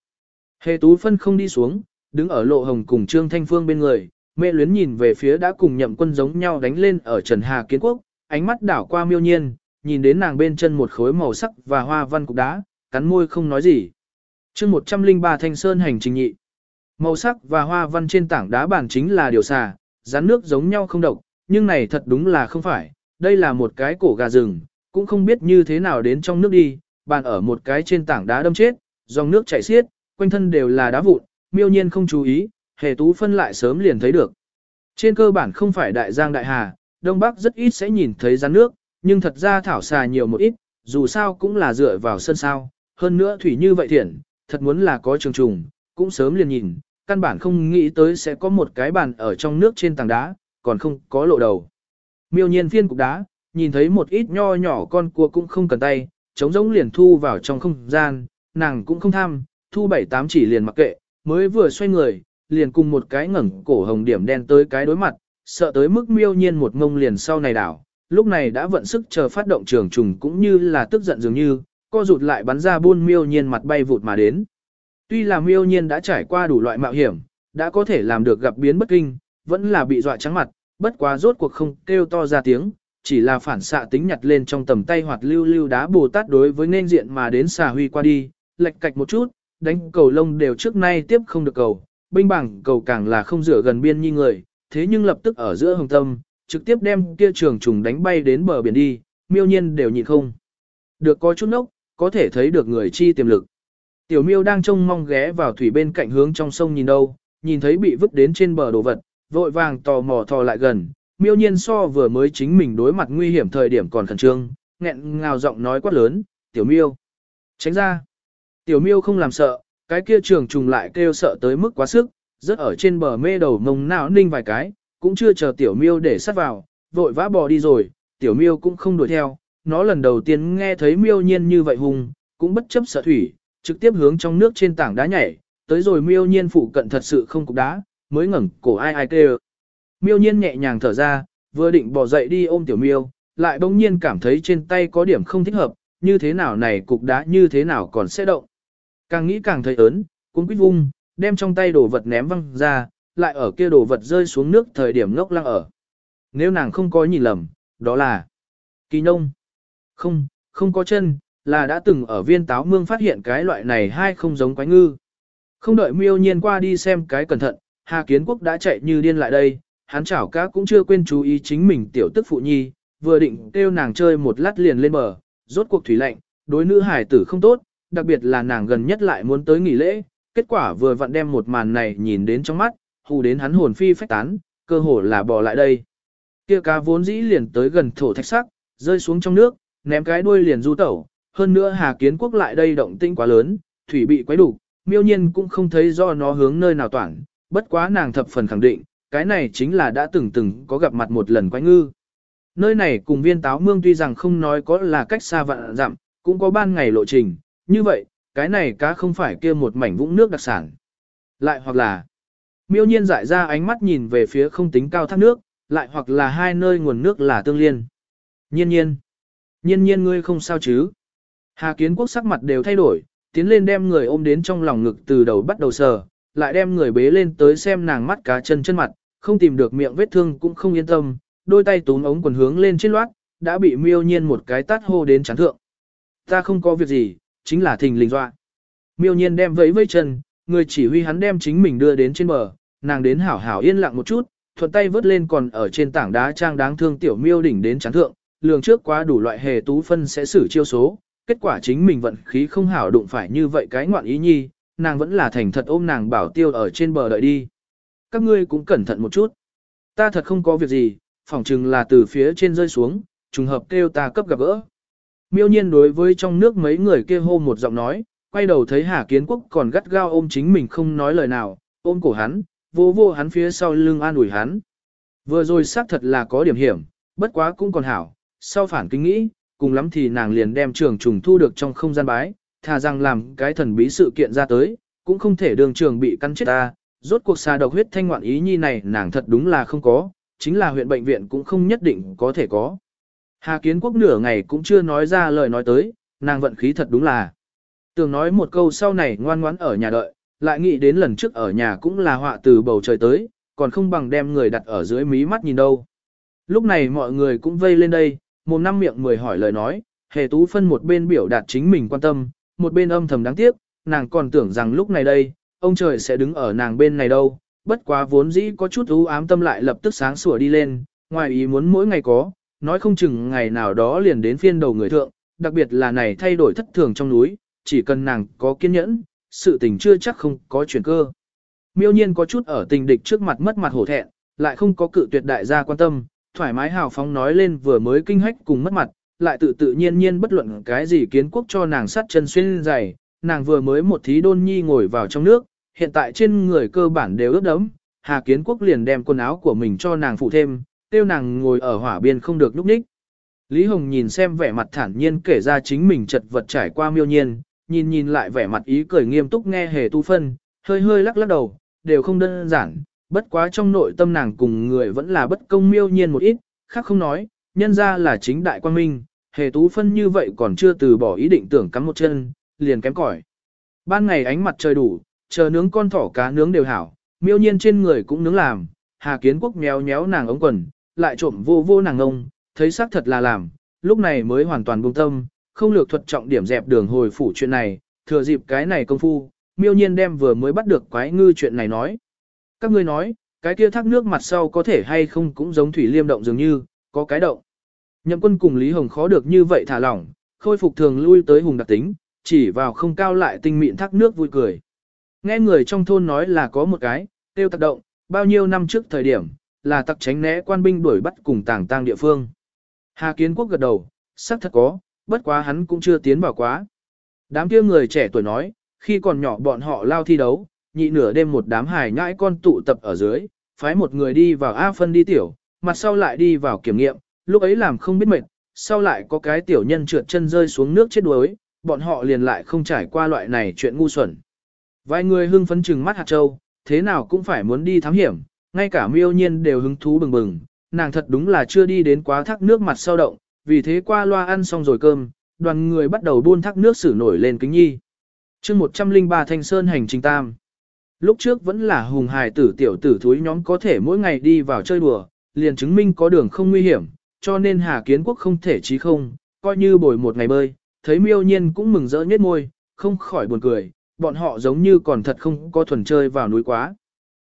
Hề tú phân không đi xuống, đứng ở lộ hồng cùng Trương Thanh Phương bên người, mẹ luyến nhìn về phía đã cùng nhậm quân giống nhau đánh lên ở Trần Hà Kiến Quốc, ánh mắt đảo qua miêu nhiên, nhìn đến nàng bên chân một khối màu sắc và hoa văn cục đá, cắn môi không nói gì. chương 103 Thanh Sơn hành trình nhị. Màu sắc và hoa văn trên tảng đá bản chính là điều xà, rắn nước giống nhau không độc, nhưng này thật đúng là không phải, đây là một cái cổ gà rừng, cũng không biết như thế nào đến trong nước đi, bàn ở một cái trên tảng đá đâm chết, dòng nước chảy xiết, quanh thân đều là đá vụn, miêu nhiên không chú ý, hề tú phân lại sớm liền thấy được. Trên cơ bản không phải đại giang đại hà, Đông Bắc rất ít sẽ nhìn thấy rắn nước, nhưng thật ra thảo xà nhiều một ít, dù sao cũng là dựa vào sân sao, hơn nữa thủy như vậy thiện, thật muốn là có trường trùng, cũng sớm liền nhìn, căn bản không nghĩ tới sẽ có một cái bàn ở trong nước trên tảng đá, còn không có lộ đầu. Miêu nhiên phiên cục đá, nhìn thấy một ít nho nhỏ con cua cũng không cần tay, trống rỗng liền thu vào trong không gian, nàng cũng không tham, thu bảy tám chỉ liền mặc kệ, mới vừa xoay người, liền cùng một cái ngẩng cổ hồng điểm đen tới cái đối mặt, sợ tới mức miêu nhiên một ngông liền sau này đảo, lúc này đã vận sức chờ phát động trường trùng cũng như là tức giận dường như, co rụt lại bắn ra buôn miêu nhiên mặt bay vụt mà đến. Tuy là miêu nhiên đã trải qua đủ loại mạo hiểm, đã có thể làm được gặp biến bất kinh, vẫn là bị dọa trắng mặt, bất quá rốt cuộc không kêu to ra tiếng, chỉ là phản xạ tính nhặt lên trong tầm tay hoạt lưu lưu đá bồ tát đối với nên diện mà đến xà huy qua đi, lệch cạch một chút, đánh cầu lông đều trước nay tiếp không được cầu, binh bảng cầu càng là không rửa gần biên như người, thế nhưng lập tức ở giữa hồng tâm, trực tiếp đem kia trường trùng đánh bay đến bờ biển đi, miêu nhiên đều nhịn không. Được có chút nốc, có thể thấy được người chi tiềm lực. Tiểu miêu đang trông mong ghé vào thủy bên cạnh hướng trong sông nhìn đâu, nhìn thấy bị vứt đến trên bờ đồ vật, vội vàng tò mò thò lại gần, miêu nhiên so vừa mới chính mình đối mặt nguy hiểm thời điểm còn khẩn trương, nghẹn ngào giọng nói quát lớn, tiểu miêu. Tránh ra. Tiểu miêu không làm sợ, cái kia trường trùng lại kêu sợ tới mức quá sức, rớt ở trên bờ mê đầu mông não ninh vài cái, cũng chưa chờ tiểu miêu để sát vào, vội vã bò đi rồi, tiểu miêu cũng không đuổi theo, nó lần đầu tiên nghe thấy miêu nhiên như vậy hùng, cũng bất chấp sợ thủy, trực tiếp hướng trong nước trên tảng đá nhảy, tới rồi miêu nhiên phụ cận thật sự không cục đá, mới ngẩng cổ ai ai kêu. Miêu nhiên nhẹ nhàng thở ra, vừa định bỏ dậy đi ôm tiểu miêu, lại bỗng nhiên cảm thấy trên tay có điểm không thích hợp, như thế nào này cục đá như thế nào còn sẽ động. Càng nghĩ càng thấy ớn, cũng quýt vung, đem trong tay đồ vật ném văng ra, lại ở kia đồ vật rơi xuống nước thời điểm ngốc lăng ở. Nếu nàng không có nhìn lầm, đó là kỳ nông. Không, không có chân, là đã từng ở viên táo mương phát hiện cái loại này hai không giống quái ngư. Không đợi miêu nhiên qua đi xem cái cẩn thận, Hà Kiến Quốc đã chạy như điên lại đây, hắn chảo cá cũng chưa quên chú ý chính mình tiểu tức phụ nhi, vừa định kêu nàng chơi một lát liền lên bờ, rốt cuộc thủy lạnh, đối nữ hải tử không tốt, đặc biệt là nàng gần nhất lại muốn tới nghỉ lễ, kết quả vừa vặn đem một màn này nhìn đến trong mắt, hù đến hắn hồn phi phách tán, cơ hồ là bỏ lại đây. Kia cá vốn dĩ liền tới gần thổ thạch sắc, rơi xuống trong nước, ném cái đuôi liền du tẩu, hơn nữa Hà Kiến Quốc lại đây động tĩnh quá lớn, thủy bị quấy đủ, miêu nhiên cũng không thấy do nó hướng nơi nào toàn. bất quá nàng thập phần khẳng định, cái này chính là đã từng từng có gặp mặt một lần quái ngư. Nơi này cùng viên táo mương tuy rằng không nói có là cách xa vạn dặm, cũng có ban ngày lộ trình, như vậy, cái này cá không phải kia một mảnh vũng nước đặc sản. Lại hoặc là, miêu nhiên dại ra ánh mắt nhìn về phía không tính cao thác nước, lại hoặc là hai nơi nguồn nước là tương liên. Nhiên nhiên, nhiên nhiên ngươi không sao chứ. Hà kiến quốc sắc mặt đều thay đổi, tiến lên đem người ôm đến trong lòng ngực từ đầu bắt đầu sờ, lại đem người bế lên tới xem nàng mắt cá chân chân mặt, không tìm được miệng vết thương cũng không yên tâm, đôi tay túm ống quần hướng lên trên loát, đã bị miêu nhiên một cái tát hô đến chán thượng. Ta không có việc gì, chính là thình lình dọa. Miêu nhiên đem vẫy vẫy chân, người chỉ huy hắn đem chính mình đưa đến trên bờ, nàng đến hảo hảo yên lặng một chút, thuận tay vớt lên còn ở trên tảng đá trang đáng thương tiểu miêu đỉnh đến chán thượng, lường trước quá đủ loại hề tú phân sẽ xử chiêu số, kết quả chính mình vận khí không hảo đụng phải như vậy cái ngoạn ý nhi, nàng vẫn là thành thật ôm nàng bảo tiêu ở trên bờ đợi đi. Các ngươi cũng cẩn thận một chút. Ta thật không có việc gì, phỏng chừng là từ phía trên rơi xuống, trùng hợp kêu ta cấp gặp gỡ. Miêu nhiên đối với trong nước mấy người kia hô một giọng nói, quay đầu thấy Hà Kiến Quốc còn gắt gao ôm chính mình không nói lời nào, ôm cổ hắn, vô vô hắn phía sau lưng an ủi hắn. Vừa rồi xác thật là có điểm hiểm, bất quá cũng còn hảo, sau phản kinh nghĩ, cùng lắm thì nàng liền đem trường trùng thu được trong không gian bái, thà rằng làm cái thần bí sự kiện ra tới, cũng không thể đường trường bị cắn chết ta, rốt cuộc xa độc huyết thanh ngoạn ý nhi này nàng thật đúng là không có, chính là huyện bệnh viện cũng không nhất định có thể có. Hà Kiến Quốc nửa ngày cũng chưa nói ra lời nói tới, nàng vận khí thật đúng là. Tưởng nói một câu sau này ngoan ngoãn ở nhà đợi, lại nghĩ đến lần trước ở nhà cũng là họa từ bầu trời tới, còn không bằng đem người đặt ở dưới mí mắt nhìn đâu. Lúc này mọi người cũng vây lên đây, một năm miệng mười hỏi lời nói, hề tú phân một bên biểu đạt chính mình quan tâm, một bên âm thầm đáng tiếc, nàng còn tưởng rằng lúc này đây, ông trời sẽ đứng ở nàng bên này đâu, bất quá vốn dĩ có chút u ám tâm lại lập tức sáng sủa đi lên, ngoài ý muốn mỗi ngày có, nói không chừng ngày nào đó liền đến phiên đầu người thượng, đặc biệt là này thay đổi thất thường trong núi, chỉ cần nàng có kiên nhẫn, sự tình chưa chắc không có chuyển cơ. Miêu nhiên có chút ở tình địch trước mặt mất mặt hổ thẹn, lại không có cự tuyệt đại gia quan tâm, thoải mái hào phóng nói lên vừa mới kinh hách cùng mất mặt, lại tự tự nhiên nhiên bất luận cái gì kiến quốc cho nàng sắt chân xuyên dày, nàng vừa mới một thí đôn nhi ngồi vào trong nước, hiện tại trên người cơ bản đều ướt đẫm, Hà Kiến Quốc liền đem quần áo của mình cho nàng phụ thêm, tiêu nàng ngồi ở hỏa biên không được núp ních. Lý Hồng nhìn xem vẻ mặt thản nhiên kể ra chính mình chật vật trải qua miêu nhiên, nhìn nhìn lại vẻ mặt ý cười nghiêm túc nghe hề tu phân, hơi hơi lắc lắc đầu, đều không đơn giản, bất quá trong nội tâm nàng cùng người vẫn là bất công miêu nhiên một ít, khác không nói, nhân ra là chính đại quan minh, hề tú phân như vậy còn chưa từ bỏ ý định tưởng cắm một chân, liền kém cỏi. Ban ngày ánh mặt trời đủ, chờ nướng con thỏ cá nướng đều hảo, miêu nhiên trên người cũng nướng làm, Hà Kiến Quốc méo méo nàng ống quần, lại trộm vô vô nàng ngông, thấy xác thật là làm, lúc này mới hoàn toàn buông tâm, không lược thuật trọng điểm dẹp đường hồi phủ chuyện này, thừa dịp cái này công phu, miêu nhiên đem vừa mới bắt được quái ngư chuyện này nói. Các ngươi nói, cái kia thác nước mặt sau có thể hay không cũng giống thủy liêm động dường như, có cái động. Nhậm quân cùng Lý Hồng khó được như vậy thả lỏng, khôi phục thường lui tới hùng đặc tính, chỉ vào không cao lại tinh mịn thác nước vui cười. Nghe người trong thôn nói là có một cái, tiêu tác động, bao nhiêu năm trước thời điểm, là tặc tránh né quan binh đuổi bắt cùng tàng tang địa phương. Hà Kiến Quốc gật đầu, xác thật có, bất quá hắn cũng chưa tiến vào quá. Đám kia người trẻ tuổi nói, khi còn nhỏ bọn họ lao thi đấu, nhị nửa đêm một đám hài nhãi con tụ tập ở dưới, phái một người đi vào A phân đi tiểu, mặt sau lại đi vào kiểm nghiệm, lúc ấy làm không biết mệt, sau lại có cái tiểu nhân trượt chân rơi xuống nước chết đuối, bọn họ liền lại không trải qua loại này chuyện ngu xuẩn. Vài người hưng phấn chừng mắt hạt châu, thế nào cũng phải muốn đi thám hiểm, ngay cả miêu nhiên đều hứng thú bừng bừng, nàng thật đúng là chưa đi đến quá thác nước mặt sau động, vì thế qua loa ăn xong rồi cơm, đoàn người bắt đầu buôn thác nước xử nổi lên kính nhi. chương 103 Thanh Sơn hành trình tam. Lúc trước vẫn là hùng hài tử tiểu tử thúi nhóm có thể mỗi ngày đi vào chơi đùa, liền chứng minh có đường không nguy hiểm, cho nên Hà Kiến Quốc không thể chí không, coi như bồi một ngày bơi, thấy miêu nhiên cũng mừng rỡ nhết môi, không khỏi buồn cười, bọn họ giống như còn thật không có thuần chơi vào núi quá.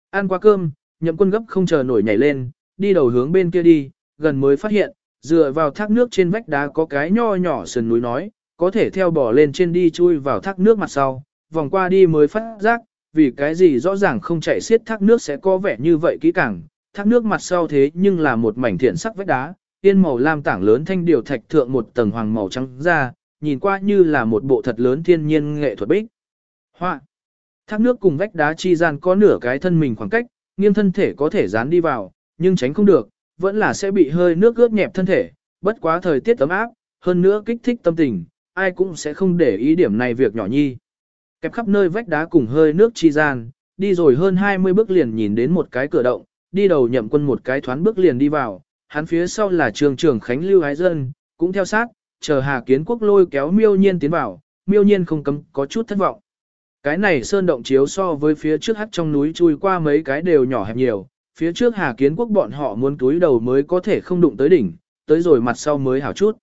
Ăn qua cơm, nhậm quân gấp không chờ nổi nhảy lên, đi đầu hướng bên kia đi, gần mới phát hiện, dựa vào thác nước trên vách đá có cái nho nhỏ sườn núi nói, có thể theo bỏ lên trên đi chui vào thác nước mặt sau, vòng qua đi mới phát giác, vì cái gì rõ ràng không chạy xiết thác nước sẽ có vẻ như vậy kỹ càng, thác nước mặt sau thế nhưng là một mảnh thiện sắc vách đá, yên màu lam tảng lớn thanh điều thạch thượng một tầng hoàng màu trắng ra, nhìn qua như là một bộ thật lớn thiên nhiên nghệ thuật bích. Hoa. Thác nước cùng vách đá chi gian có nửa cái thân mình khoảng cách, nghiêng thân thể có thể dán đi vào, nhưng tránh không được, vẫn là sẽ bị hơi nước ướt nhẹp thân thể, bất quá thời tiết ấm áp, hơn nữa kích thích tâm tình, ai cũng sẽ không để ý điểm này việc nhỏ nhi. Kẹp khắp nơi vách đá cùng hơi nước chi gian, đi rồi hơn 20 bước liền nhìn đến một cái cửa động, đi đầu nhậm quân một cái thoán bước liền đi vào, hắn phía sau là trường trưởng Khánh Lưu Ái Dân, cũng theo sát, chờ Hà Kiến Quốc lôi kéo miêu nhiên tiến vào, miêu nhiên không cấm có chút thất vọng. Cái này sơn động chiếu so với phía trước hắt trong núi chui qua mấy cái đều nhỏ hẹp nhiều, phía trước Hà Kiến Quốc bọn họ muốn túi đầu mới có thể không đụng tới đỉnh, tới rồi mặt sau mới hảo chút.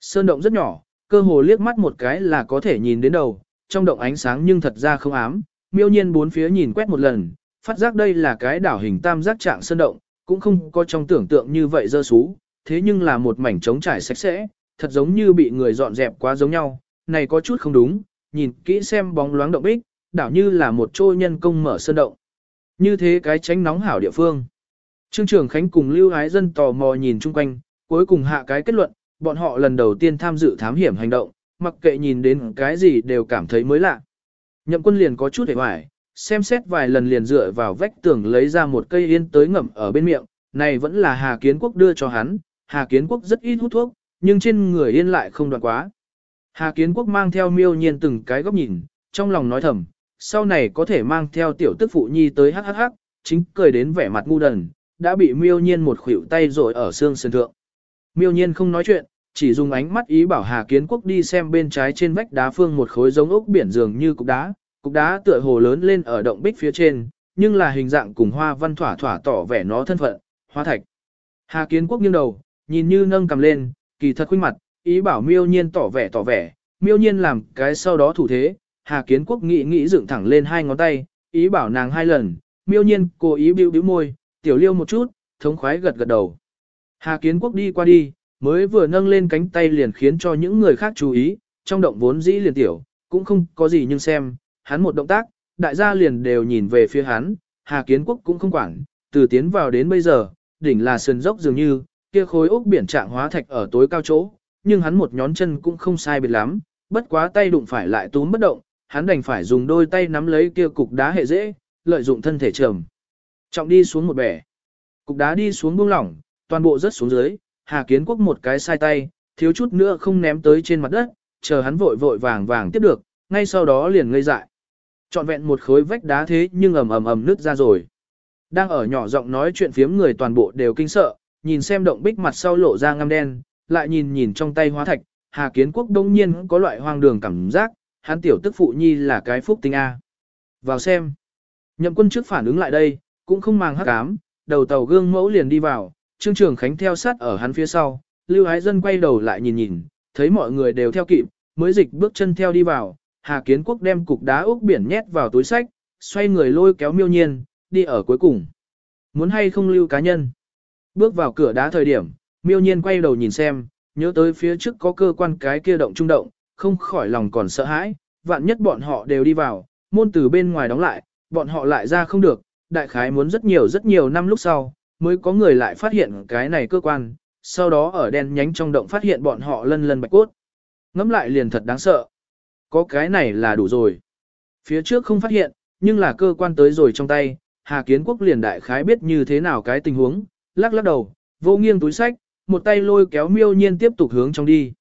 Sơn động rất nhỏ, cơ hồ liếc mắt một cái là có thể nhìn đến đầu, trong động ánh sáng nhưng thật ra không ám, miêu nhiên bốn phía nhìn quét một lần, phát giác đây là cái đảo hình tam giác trạng sơn động, cũng không có trong tưởng tượng như vậy dơ sú. thế nhưng là một mảnh trống trải sạch sẽ, thật giống như bị người dọn dẹp quá giống nhau, này có chút không đúng, nhìn kỹ xem bóng loáng động bích, đảo như là một trôi nhân công mở sơn động. Như thế cái tránh nóng hảo địa phương. Trương Trường Khánh cùng Lưu Ái Dân tò mò nhìn chung quanh, cuối cùng hạ cái kết luận, bọn họ lần đầu tiên tham dự thám hiểm hành động, mặc kệ nhìn đến cái gì đều cảm thấy mới lạ. Nhậm quân liền có chút hề hoài, xem xét vài lần liền dựa vào vách tường lấy ra một cây yên tới ngậm ở bên miệng, này vẫn là Hà Kiến Quốc đưa cho hắn, Hà Kiến Quốc rất ít hút thuốc, nhưng trên người yên lại không đoạn quá. Hà Kiến Quốc mang theo miêu nhiên từng cái góc nhìn, trong lòng nói thầm, sau này có thể mang theo tiểu tức phụ nhi tới hát hát hắc, chính cười đến vẻ mặt ngu đần, đã bị miêu nhiên một khuỷu tay rồi ở xương sườn thượng. Miêu nhiên không nói chuyện, chỉ dùng ánh mắt ý bảo Hà Kiến Quốc đi xem bên trái trên vách đá phương một khối giống ốc biển dường như cục đá, cục đá tựa hồ lớn lên ở động bích phía trên, nhưng là hình dạng cùng hoa văn thỏa thỏa tỏ vẻ nó thân phận, hoa thạch. Hà Kiến Quốc nghiêng đầu, nhìn như nâng cầm lên, kỳ thật khuynh mặt, ý bảo miêu nhiên tỏ vẻ tỏ vẻ, miêu nhiên làm cái sau đó thủ thế, Hà Kiến Quốc nghĩ nghĩ dựng thẳng lên hai ngón tay, ý bảo nàng hai lần, miêu nhiên cố ý bĩu bĩu môi, tiểu liêu một chút, thống khoái gật gật đầu. Hà Kiến Quốc đi qua đi, mới vừa nâng lên cánh tay liền khiến cho những người khác chú ý, trong động vốn dĩ liền tiểu, cũng không có gì nhưng xem, hắn một động tác, đại gia liền đều nhìn về phía hắn, Hà Kiến Quốc cũng không quản, từ tiến vào đến bây giờ, đỉnh là sườn dốc dường như, kia khối ốc biển trạng hóa thạch ở tối cao chỗ, nhưng hắn một nhón chân cũng không sai biệt lắm, bất quá tay đụng phải lại túm bất động, hắn đành phải dùng đôi tay nắm lấy kia cục đá hệ dễ, lợi dụng thân thể trầm. Trọng đi xuống một bẻ. Cục đá đi xuống buông lỏng, toàn bộ rớt xuống dưới, Hà Kiến Quốc một cái sai tay, thiếu chút nữa không ném tới trên mặt đất, chờ hắn vội vội vàng vàng tiếp được, ngay sau đó liền ngây dại. Trọn vẹn một khối vách đá thế nhưng ầm ầm ầm nứt ra rồi. Đang ở nhỏ giọng nói chuyện phiếm người toàn bộ đều kinh sợ, nhìn xem động bích mặt sau lộ ra ngăm đen, lại nhìn nhìn trong tay hóa thạch, Hà Kiến Quốc đông nhiên có loại hoang đường cảm giác, hắn tiểu tức phụ nhi là cái phúc tinh A. Vào xem. Nhậm quân trước phản ứng lại đây, cũng không màng hắc ám, đầu tàu gương mẫu liền đi vào, Trương Trường Khánh theo sát ở hắn phía sau, Lưu Ái Dân quay đầu lại nhìn nhìn, thấy mọi người đều theo kịp, mới dịch bước chân theo đi vào, Hà Kiến Quốc đem cục đá ốc biển nhét vào túi sách, xoay người lôi kéo miêu nhiên, đi ở cuối cùng. Muốn hay không lưu cá nhân. Bước vào cửa đá thời điểm, miêu nhiên quay đầu nhìn xem, nhớ tới phía trước có cơ quan cái kia động trung động, không khỏi lòng còn sợ hãi, vạn nhất bọn họ đều đi vào, môn từ bên ngoài đóng lại, bọn họ lại ra không được, đại khái muốn rất nhiều rất nhiều năm lúc sau, mới có người lại phát hiện cái này cơ quan, sau đó ở đen nhánh trong động phát hiện bọn họ lân lân bạch cốt. Ngắm lại liền thật đáng sợ. Có cái này là đủ rồi. Phía trước không phát hiện, nhưng là cơ quan tới rồi trong tay, Hà Kiến Quốc liền đại khái biết như thế nào cái tình huống, lắc lắc đầu, vô nghiêng túi sách, một tay lôi kéo miêu nhiên tiếp tục hướng trong đi.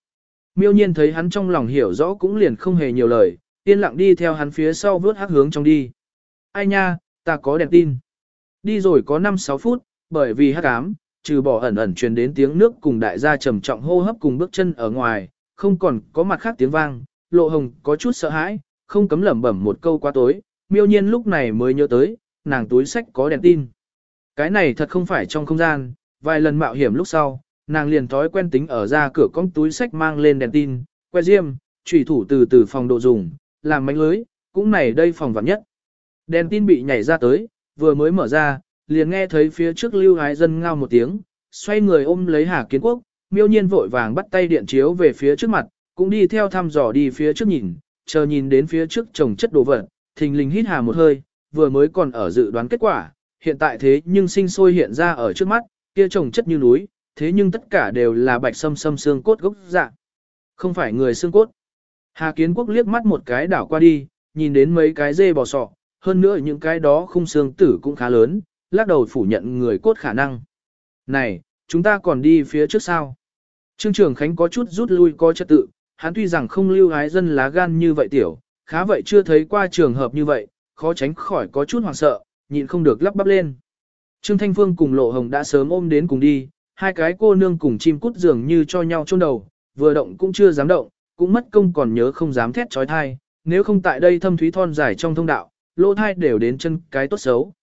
Miêu nhiên thấy hắn trong lòng hiểu rõ cũng liền không hề nhiều lời, yên lặng đi theo hắn phía sau vớt hắc hướng trong đi. Ai nha, ta có đèn tin. Đi rồi có 5-6 phút, bởi vì hắc ám, trừ bỏ ẩn ẩn truyền đến tiếng nước cùng đại gia trầm trọng hô hấp cùng bước chân ở ngoài, không còn có mặt khác tiếng vang, lộ hồng có chút sợ hãi, không cấm lẩm bẩm một câu qua tối, miêu nhiên lúc này mới nhớ tới, nàng túi sách có đèn tin. Cái này thật không phải trong không gian, vài lần mạo hiểm lúc sau, nàng liền thói quen tính ở ra cửa con túi sách mang lên đèn tin, que diêm, trùy thủ từ từ phòng độ dùng, làm mánh lưới, cũng này đây phòng vặt nhất. Đèn tin bị nhảy ra tới, vừa mới mở ra, liền nghe thấy phía trước lưu hái dân ngao một tiếng, xoay người ôm lấy Hà Kiến Quốc, miêu nhiên vội vàng bắt tay điện chiếu về phía trước mặt, cũng đi theo thăm dò đi phía trước nhìn, chờ nhìn đến phía trước trồng chất đồ vật, thình lình hít hà một hơi, vừa mới còn ở dự đoán kết quả, hiện tại thế nhưng sinh sôi hiện ra ở trước mắt, kia trồng chất như núi, thế nhưng tất cả đều là bạch sâm sâm xương cốt gốc dạ, Không phải người xương cốt. Hà Kiến Quốc liếc mắt một cái đảo qua đi, nhìn đến mấy cái dê bò sọ, hơn nữa những cái đó khung xương tử cũng khá lớn, lắc đầu phủ nhận người cốt khả năng. Này, chúng ta còn đi phía trước sao? Trương Trường Khánh có chút rút lui coi trật tự, hắn tuy rằng không lưu hái dân lá gan như vậy tiểu, khá vậy chưa thấy qua trường hợp như vậy, khó tránh khỏi có chút hoảng sợ, nhịn không được lắp bắp lên. Trương Thanh Phương cùng Lộ Hồng đã sớm ôm đến cùng đi, hai cái cô nương cùng chim cút dường như cho nhau chôn đầu, vừa động cũng chưa dám động, cũng mất công còn nhớ không dám thét trói thai, nếu không tại đây thâm thúy thon dài trong thông đạo, lỗ thai đều đến chân cái tốt xấu.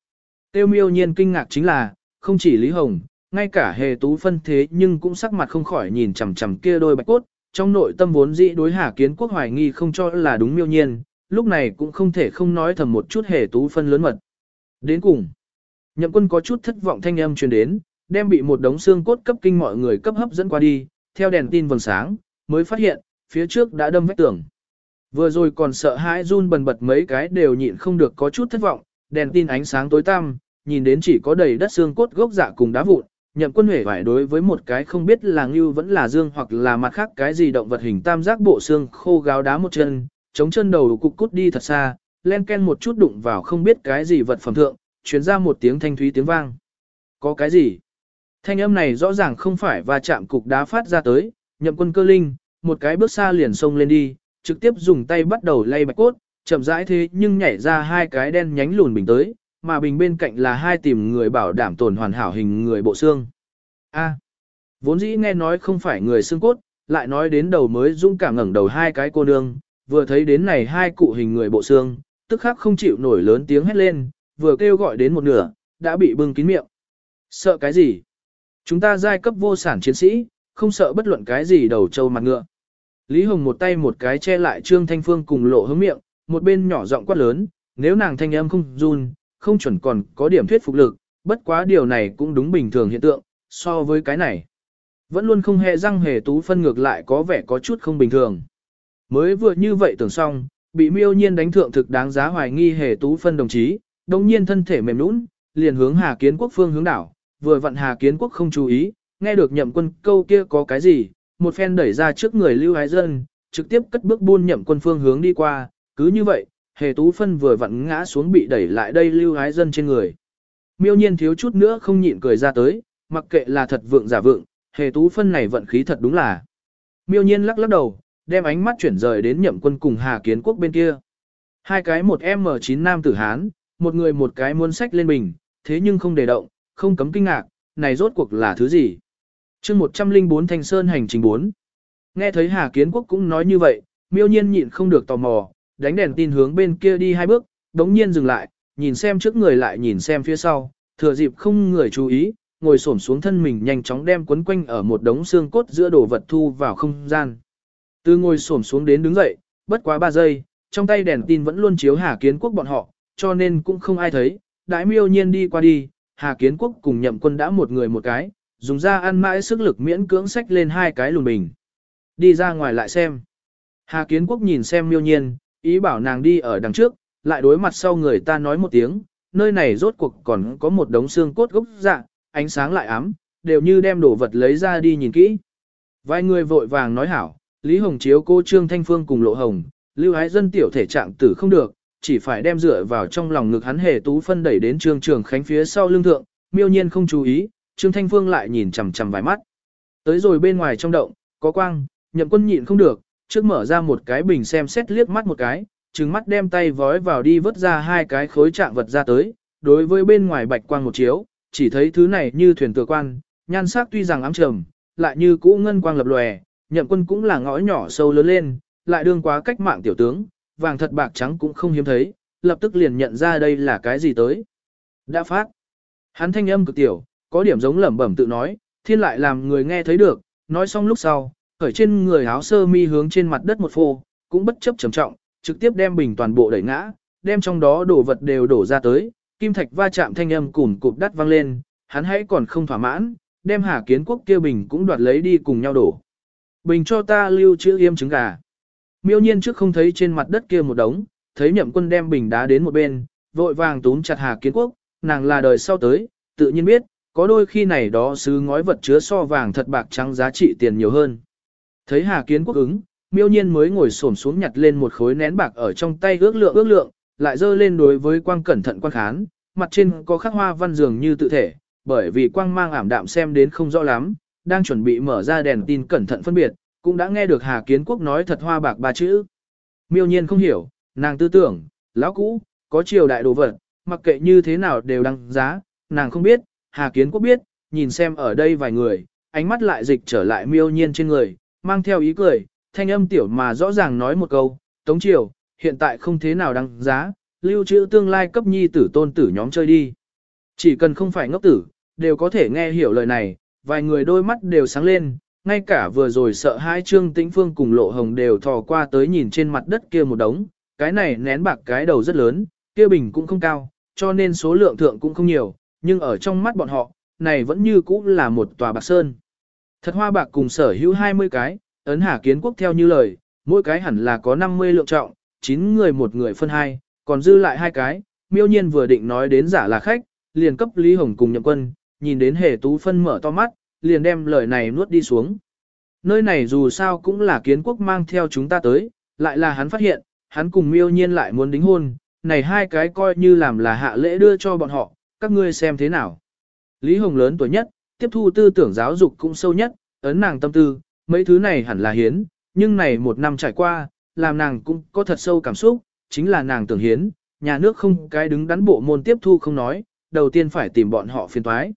Tiêu miêu nhiên kinh ngạc chính là, không chỉ Lý Hồng, ngay cả hề tú phân thế nhưng cũng sắc mặt không khỏi nhìn chằm chằm kia đôi bạch cốt, trong nội tâm vốn dĩ đối Hà Kiến Quốc hoài nghi không cho là đúng miêu nhiên, lúc này cũng không thể không nói thầm một chút hề tú phân lớn mật. Đến cùng, nhậm quân có chút thất vọng thanh âm truyền đến, đem bị một đống xương cốt cấp kinh mọi người cấp hấp dẫn qua đi, theo đèn tin vầng sáng, mới phát hiện, phía trước đã đâm vách tường. Vừa rồi còn sợ hãi run bần bật mấy cái đều nhịn không được có chút thất vọng, đèn tin ánh sáng tối tăm, nhìn đến chỉ có đầy đất xương cốt gốc dạ cùng đá vụn, nhậm quân huệ phải đối với một cái không biết là ngưu vẫn là dương hoặc là mặt khác cái gì động vật hình tam giác bộ xương khô gáo đá một chân, chống chân đầu cục cút đi thật xa, len ken một chút đụng vào không biết cái gì vật phẩm thượng, chuyển ra một tiếng thanh thúy tiếng vang. Có cái gì? Thanh âm này rõ ràng không phải va chạm cục đá phát ra tới, nhậm quân cơ linh, một cái bước xa liền xông lên đi, trực tiếp dùng tay bắt đầu lay bạch cốt, chậm rãi thế nhưng nhảy ra hai cái đen nhánh lùn bình tới, mà bình bên cạnh là hai tìm người bảo đảm tồn hoàn hảo hình người bộ xương. A. À, vốn dĩ nghe nói không phải người xương cốt, lại nói đến đầu mới dũng cảm ngẩng đầu hai cái cô nương, vừa thấy đến này hai cụ hình người bộ xương, tức khắc không chịu nổi lớn tiếng hét lên, vừa kêu gọi đến một nửa, đã bị bưng kín miệng. Sợ cái gì? Chúng ta giai cấp vô sản chiến sĩ, không sợ bất luận cái gì đầu trâu mặt ngựa. Lý Hồng một tay một cái che lại Trương Thanh Phương cùng lộ hướng miệng, một bên nhỏ giọng quát lớn, nếu nàng thanh âm không run, không chuẩn còn có điểm thuyết phục lực, bất quá điều này cũng đúng bình thường hiện tượng, so với cái này. Vẫn luôn không hề răng hề tú phân ngược lại có vẻ có chút không bình thường. Mới vừa như vậy tưởng xong, bị miêu nhiên đánh thượng thực đáng giá hoài nghi hề tú phân đồng chí, đồng nhiên thân thể mềm nũng, liền hướng Hà Kiến Quốc phương hướng đảo, vừa vặn Hà Kiến Quốc không chú ý, nghe được nhậm quân câu kia có cái gì, một phen đẩy ra trước người Lưu Ái Dân, trực tiếp cất bước buôn nhậm quân phương hướng đi qua, cứ như vậy, hề tú phân vừa vặn ngã xuống bị đẩy lại đây Lưu Ái Dân trên người. Miêu nhiên thiếu chút nữa không nhịn cười ra tới, mặc kệ là thật vượng giả vượng, hề tú phân này vận khí thật đúng là. Miêu nhiên lắc lắc đầu, đem ánh mắt chuyển rời đến nhậm quân cùng Hà Kiến Quốc bên kia. Hai cái một M9 nam tử Hán, một người một cái muốn sách lên bình, thế nhưng không để động, không cấm kinh ngạc, này rốt cuộc là thứ gì? chương 104 Thanh Sơn hành trình 4. Nghe thấy Hà Kiến Quốc cũng nói như vậy, miêu nhiên nhịn không được tò mò, đánh đèn tin hướng bên kia đi hai bước, đống nhiên dừng lại, nhìn xem trước người lại nhìn xem phía sau, thừa dịp không người chú ý, ngồi xổm xuống thân mình nhanh chóng đem quấn quanh ở một đống xương cốt giữa đồ vật thu vào không gian. Từ ngồi xổm xuống đến đứng dậy, bất quá 3 giây, trong tay đèn tin vẫn luôn chiếu Hà Kiến Quốc bọn họ, cho nên cũng không ai thấy, đãi miêu nhiên đi qua đi, Hà Kiến Quốc cùng nhậm quân đã một người một cái, dùng ra ăn mãi sức lực miễn cưỡng sách lên hai cái lùn bình. Đi ra ngoài lại xem. Hà Kiến Quốc nhìn xem miêu nhiên, ý bảo nàng đi ở đằng trước, lại đối mặt sau người ta nói một tiếng, nơi này rốt cuộc còn có một đống xương cốt gốc dạ, ánh sáng lại ám, đều như đem đồ vật lấy ra đi nhìn kỹ. Vài người vội vàng nói hảo, Lý Hồng Chiếu cô Trương Thanh Phương cùng Lộ Hồng, lưu hái dân tiểu thể trạng tử không được, chỉ phải đem dựa vào trong lòng ngực hắn hề tú phân đẩy đến Trương Trường Khánh phía sau lưng thượng, miêu nhiên không chú ý, Trương Thanh Phương lại nhìn chằm chằm vài mắt. Tới rồi bên ngoài trong động, có quang, nhậm quân nhịn không được, trước mở ra một cái bình xem xét liếc mắt một cái, trừng mắt đem tay vói vào đi vớt ra hai cái khối trạng vật ra tới, đối với bên ngoài bạch quang một chiếu, chỉ thấy thứ này như thuyền tựa quan, nhan sắc tuy rằng ám trầm, lại như cũ ngân quang lập lòe, nhậm quân cũng là ngõ nhỏ sâu lớn lên, lại đương quá cách mạng tiểu tướng, vàng thật bạc trắng cũng không hiếm thấy, lập tức liền nhận ra đây là cái gì tới. Đã phát. Hắn thanh âm cực tiểu, có điểm giống lẩm bẩm tự nói, thiên lại làm người nghe thấy được, nói xong lúc sau, khởi trên người áo sơ mi hướng trên mặt đất một phô, cũng bất chấp trầm trọng, trực tiếp đem bình toàn bộ đẩy ngã, đem trong đó đồ vật đều đổ ra tới, kim thạch va chạm thanh âm cùn cụp đắt vang lên, hắn hãy còn không thỏa mãn, đem Hà Kiến Quốc kia bình cũng đoạt lấy đi cùng nhau đổ. Bình cho ta lưu chữ yêm trứng gà. Miêu nhiên trước không thấy trên mặt đất kia một đống, thấy nhậm quân đem bình đá đến một bên, vội vàng túm chặt Hà Kiến Quốc, nàng là đời sau tới, tự nhiên biết, có đôi khi này đó sứ ngói vật chứa so vàng thật bạc trắng giá trị tiền nhiều hơn. Thấy Hà Kiến Quốc ứng, miêu nhiên mới ngồi xổm xuống nhặt lên một khối nén bạc ở trong tay ước lượng ước lượng, lại dơ lên đối với quang cẩn thận quan khán, mặt trên có khắc hoa văn dường như tự thể, bởi vì quang mang ảm đạm xem đến không rõ lắm, đang chuẩn bị mở ra đèn tin cẩn thận phân biệt, cũng đã nghe được Hà Kiến Quốc nói thật hoa bạc ba chữ. Miêu nhiên không hiểu, nàng tư tưởng, lão cũ, có triều đại đồ vật, mặc kệ như thế nào đều đăng giá, nàng không biết, Hà Kiến Quốc biết, nhìn xem ở đây vài người, ánh mắt lại dịch trở lại miêu nhiên trên người, mang theo ý cười, thanh âm tiểu mà rõ ràng nói một câu, Tống Triều, hiện tại không thế nào đăng giá, lưu trữ tương lai cấp nhi tử tôn tử nhóm chơi đi. Chỉ cần không phải ngốc tử, đều có thể nghe hiểu lời này, vài người đôi mắt đều sáng lên, ngay cả vừa rồi sợ hai trương tĩnh phương cùng lộ hồng đều thò qua tới nhìn trên mặt đất kia một đống, cái này nén bạc cái đầu rất lớn, kia bình cũng không cao, cho nên số lượng thượng cũng không nhiều, nhưng ở trong mắt bọn họ, này vẫn như cũ là một tòa bạc sơn. Thật hoa bạc cùng sở hữu 20 cái, ấn hà kiến quốc theo như lời, mỗi cái hẳn là có 50 lượng trọng, 9 người một người phân hai, còn dư lại hai cái, miêu nhiên vừa định nói đến giả là khách, liền cấp Lý Hồng cùng nhậm quân, nhìn đến hề tú phân mở to mắt, liền đem lời này nuốt đi xuống. Nơi này dù sao cũng là kiến quốc mang theo chúng ta tới, lại là hắn phát hiện, hắn cùng miêu nhiên lại muốn đính hôn, này hai cái coi như làm là hạ lễ đưa cho bọn họ, các ngươi xem thế nào. Lý Hồng lớn tuổi nhất, tiếp thu tư tưởng giáo dục cũng sâu nhất, ấn nàng tâm tư, mấy thứ này hẳn là hiến, nhưng này một năm trải qua, làm nàng cũng có thật sâu cảm xúc, chính là nàng tưởng hiến, nhà nước không cái đứng đắn bộ môn tiếp thu không nói, đầu tiên phải tìm bọn họ phiền toái.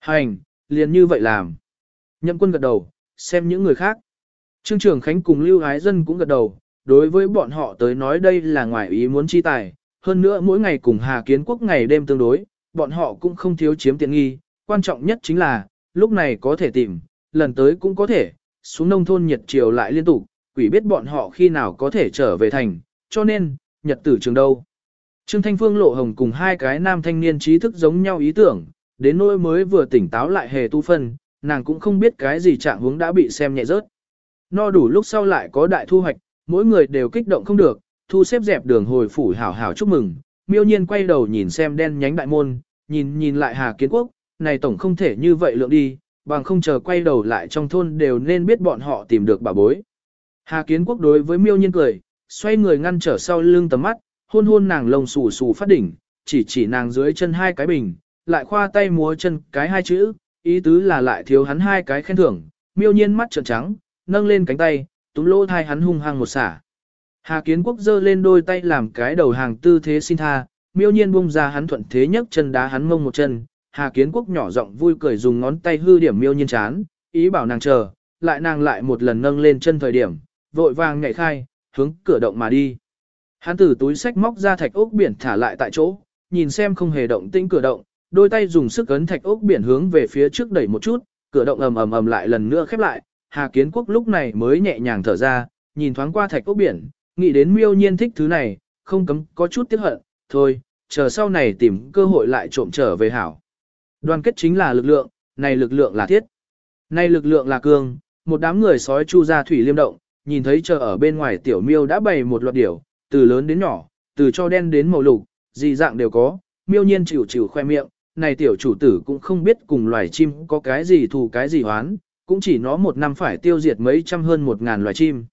Hành, liền như vậy làm. Nhậm quân gật đầu, xem những người khác. Trương Trường Khánh cùng Lưu Ái Dân cũng gật đầu, đối với bọn họ tới nói đây là ngoài ý muốn chi tài, hơn nữa mỗi ngày cùng Hà Kiến Quốc ngày đêm tương đối, bọn họ cũng không thiếu chiếm tiện nghi, quan trọng nhất chính là, lúc này có thể tìm, lần tới cũng có thể, xuống nông thôn nhiệt chiều lại liên tục, quỷ biết bọn họ khi nào có thể trở về thành, cho nên, nhật tử trường đâu. Trương Thanh Phương lộ hồng cùng hai cái nam thanh niên trí thức giống nhau ý tưởng, đến nỗi mới vừa tỉnh táo lại hề tu phân, nàng cũng không biết cái gì trạng hướng đã bị xem nhẹ rớt. No đủ lúc sau lại có đại thu hoạch, mỗi người đều kích động không được, thu xếp dẹp đường hồi phủ hảo hảo chúc mừng, miêu nhiên quay đầu nhìn xem đen nhánh đại môn, nhìn nhìn lại Hà Kiến Quốc, này tổng không thể như vậy lượng đi, bằng không chờ quay đầu lại trong thôn đều nên biết bọn họ tìm được bà bối. Hà Kiến Quốc đối với miêu nhiên cười, xoay người ngăn trở sau lưng tầm mắt, hôn hôn nàng lồng xù xù phát đỉnh, chỉ chỉ nàng dưới chân hai cái bình, lại khoa tay múa chân cái hai chữ, ý tứ là lại thiếu hắn hai cái khen thưởng, miêu nhiên mắt trợn trắng, nâng lên cánh tay, túm lỗ thai hắn hung hăng một xả. Hà Kiến Quốc giơ lên đôi tay làm cái đầu hàng tư thế xin tha, miêu nhiên buông ra hắn thuận thế nhấc chân đá hắn mông một chân, Hà Kiến Quốc nhỏ giọng vui cười dùng ngón tay hư điểm miêu nhiên chán, ý bảo nàng chờ, lại nàng lại một lần nâng lên chân thời điểm, vội vàng nhảy khai, hướng cửa động mà đi. Hắn từ túi sách móc ra thạch ốc biển thả lại tại chỗ, nhìn xem không hề động tĩnh cửa động, đôi tay dùng sức ấn thạch ốc biển hướng về phía trước đẩy một chút, cửa động ầm ầm ầm lại lần nữa khép lại, Hà Kiến Quốc lúc này mới nhẹ nhàng thở ra, nhìn thoáng qua thạch ốc biển, nghĩ đến miêu nhiên thích thứ này, không cấm có chút tiếc hận, thôi, chờ sau này tìm cơ hội lại trộm trở về hảo. Đoàn kết chính là lực lượng, này lực lượng là thiết. Này lực lượng là cương, một đám người sói chu ra thủy liêm động, nhìn thấy chờ ở bên ngoài tiểu miêu đã bày một loạt điểu, từ lớn đến nhỏ, từ cho đen đến màu lục, gì dạng đều có, miêu nhiên chịu chịu khoe miệng, này tiểu chủ tử cũng không biết cùng loài chim có cái gì thù cái gì hoán, cũng chỉ nó một năm phải tiêu diệt mấy trăm hơn một ngàn loài chim.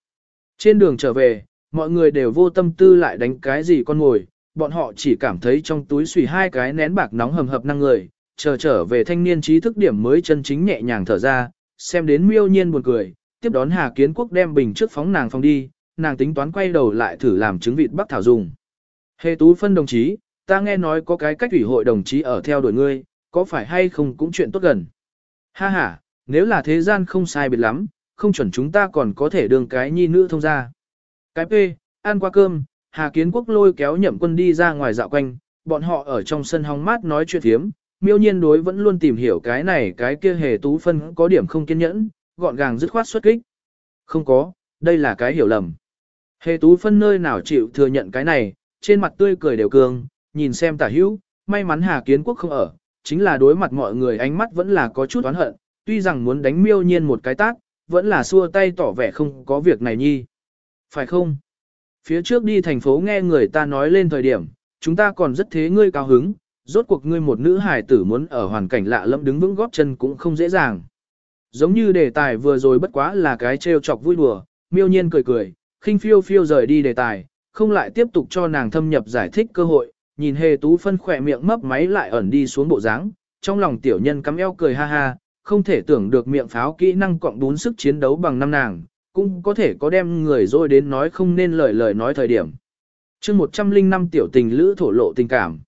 Trên đường trở về, mọi người đều vô tâm tư lại đánh cái gì con ngồi, bọn họ chỉ cảm thấy trong túi xùy hai cái nén bạc nóng hầm hập năng người, chờ trở về thanh niên trí thức điểm mới chân chính nhẹ nhàng thở ra, xem đến miêu nhiên buồn cười, tiếp đón Hà Kiến Quốc đem bình trước phóng nàng phòng đi, nàng tính toán quay đầu lại thử làm trứng vịt bắc thảo dùng. Hề tú phân đồng chí, ta nghe nói có cái cách ủy hội đồng chí ở theo đuổi ngươi, có phải hay không cũng chuyện tốt gần. Ha ha, nếu là thế gian không sai biệt lắm, không chuẩn chúng ta còn có thể đường cái nhi nữ thông ra. Cái P, ăn qua cơm, Hà Kiến Quốc lôi kéo nhậm quân đi ra ngoài dạo quanh, bọn họ ở trong sân hóng mát nói chuyện thiếm, miêu nhiên đối vẫn luôn tìm hiểu cái này cái kia hề tú phân có điểm không kiên nhẫn, gọn gàng dứt khoát xuất kích. Không có, đây là cái hiểu lầm. Hề tú phân nơi nào chịu thừa nhận cái này, trên mặt tươi cười đều cường, nhìn xem tả hữu, may mắn Hà Kiến Quốc không ở, chính là đối mặt mọi người ánh mắt vẫn là có chút oán hận, tuy rằng muốn đánh miêu nhiên một cái tác, vẫn là xua tay tỏ vẻ không có việc này nhi. Phải không? Phía trước đi thành phố nghe người ta nói lên thời điểm, chúng ta còn rất thế ngươi cao hứng, rốt cuộc ngươi một nữ hài tử muốn ở hoàn cảnh lạ lẫm đứng vững góp chân cũng không dễ dàng. Giống như đề tài vừa rồi bất quá là cái trêu chọc vui đùa, miêu nhiên cười cười, khinh phiêu phiêu rời đi đề tài, không lại tiếp tục cho nàng thâm nhập giải thích cơ hội, nhìn hề tú phân khỏe miệng mấp máy lại ẩn đi xuống bộ dáng, trong lòng tiểu nhân cắm eo cười ha ha, không thể tưởng được miệng pháo kỹ năng cộng bốn sức chiến đấu bằng năm nàng, cũng có thể có đem người rồi đến nói không nên lời lời nói thời điểm. chương 105 tiểu tình lữ thổ lộ tình cảm.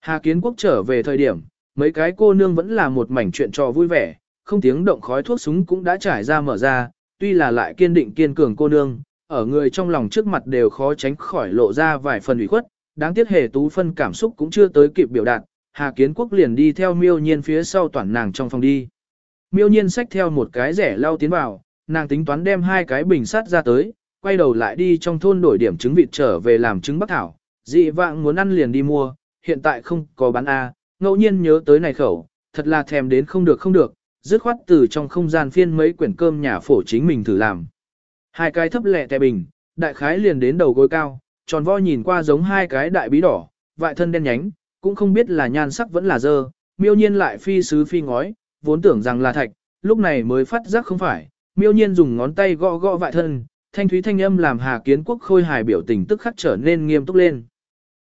Hà Kiến Quốc trở về thời điểm, mấy cái cô nương vẫn là một mảnh chuyện trò vui vẻ, không tiếng động khói thuốc súng cũng đã trải ra mở ra, tuy là lại kiên định kiên cường cô nương, ở người trong lòng trước mặt đều khó tránh khỏi lộ ra vài phần ủy khuất, đáng tiếc hề tú phân cảm xúc cũng chưa tới kịp biểu đạt, Hà Kiến Quốc liền đi theo miêu nhiên phía sau toàn nàng trong phòng đi. Miêu nhiên xách theo một cái rẻ lau tiến vào, nàng tính toán đem hai cái bình sắt ra tới, quay đầu lại đi trong thôn đổi điểm trứng vịt trở về làm trứng bắc thảo, dị vạng muốn ăn liền đi mua, hiện tại không có bán A, ngẫu nhiên nhớ tới này khẩu, thật là thèm đến không được không được, dứt khoát từ trong không gian phiên mấy quyển cơm nhà phổ chính mình thử làm. Hai cái thấp lẹ tè bình, đại khái liền đến đầu gối cao, tròn vo nhìn qua giống hai cái đại bí đỏ, vại thân đen nhánh, cũng không biết là nhan sắc vẫn là dơ, miêu nhiên lại phi sứ phi ngói, vốn tưởng rằng là thạch, lúc này mới phát giác không phải, miêu nhiên dùng ngón tay gõ gõ vại thân, thanh thúy thanh âm làm Hà Kiến Quốc khôi hài biểu tình tức khắc trở nên nghiêm túc lên.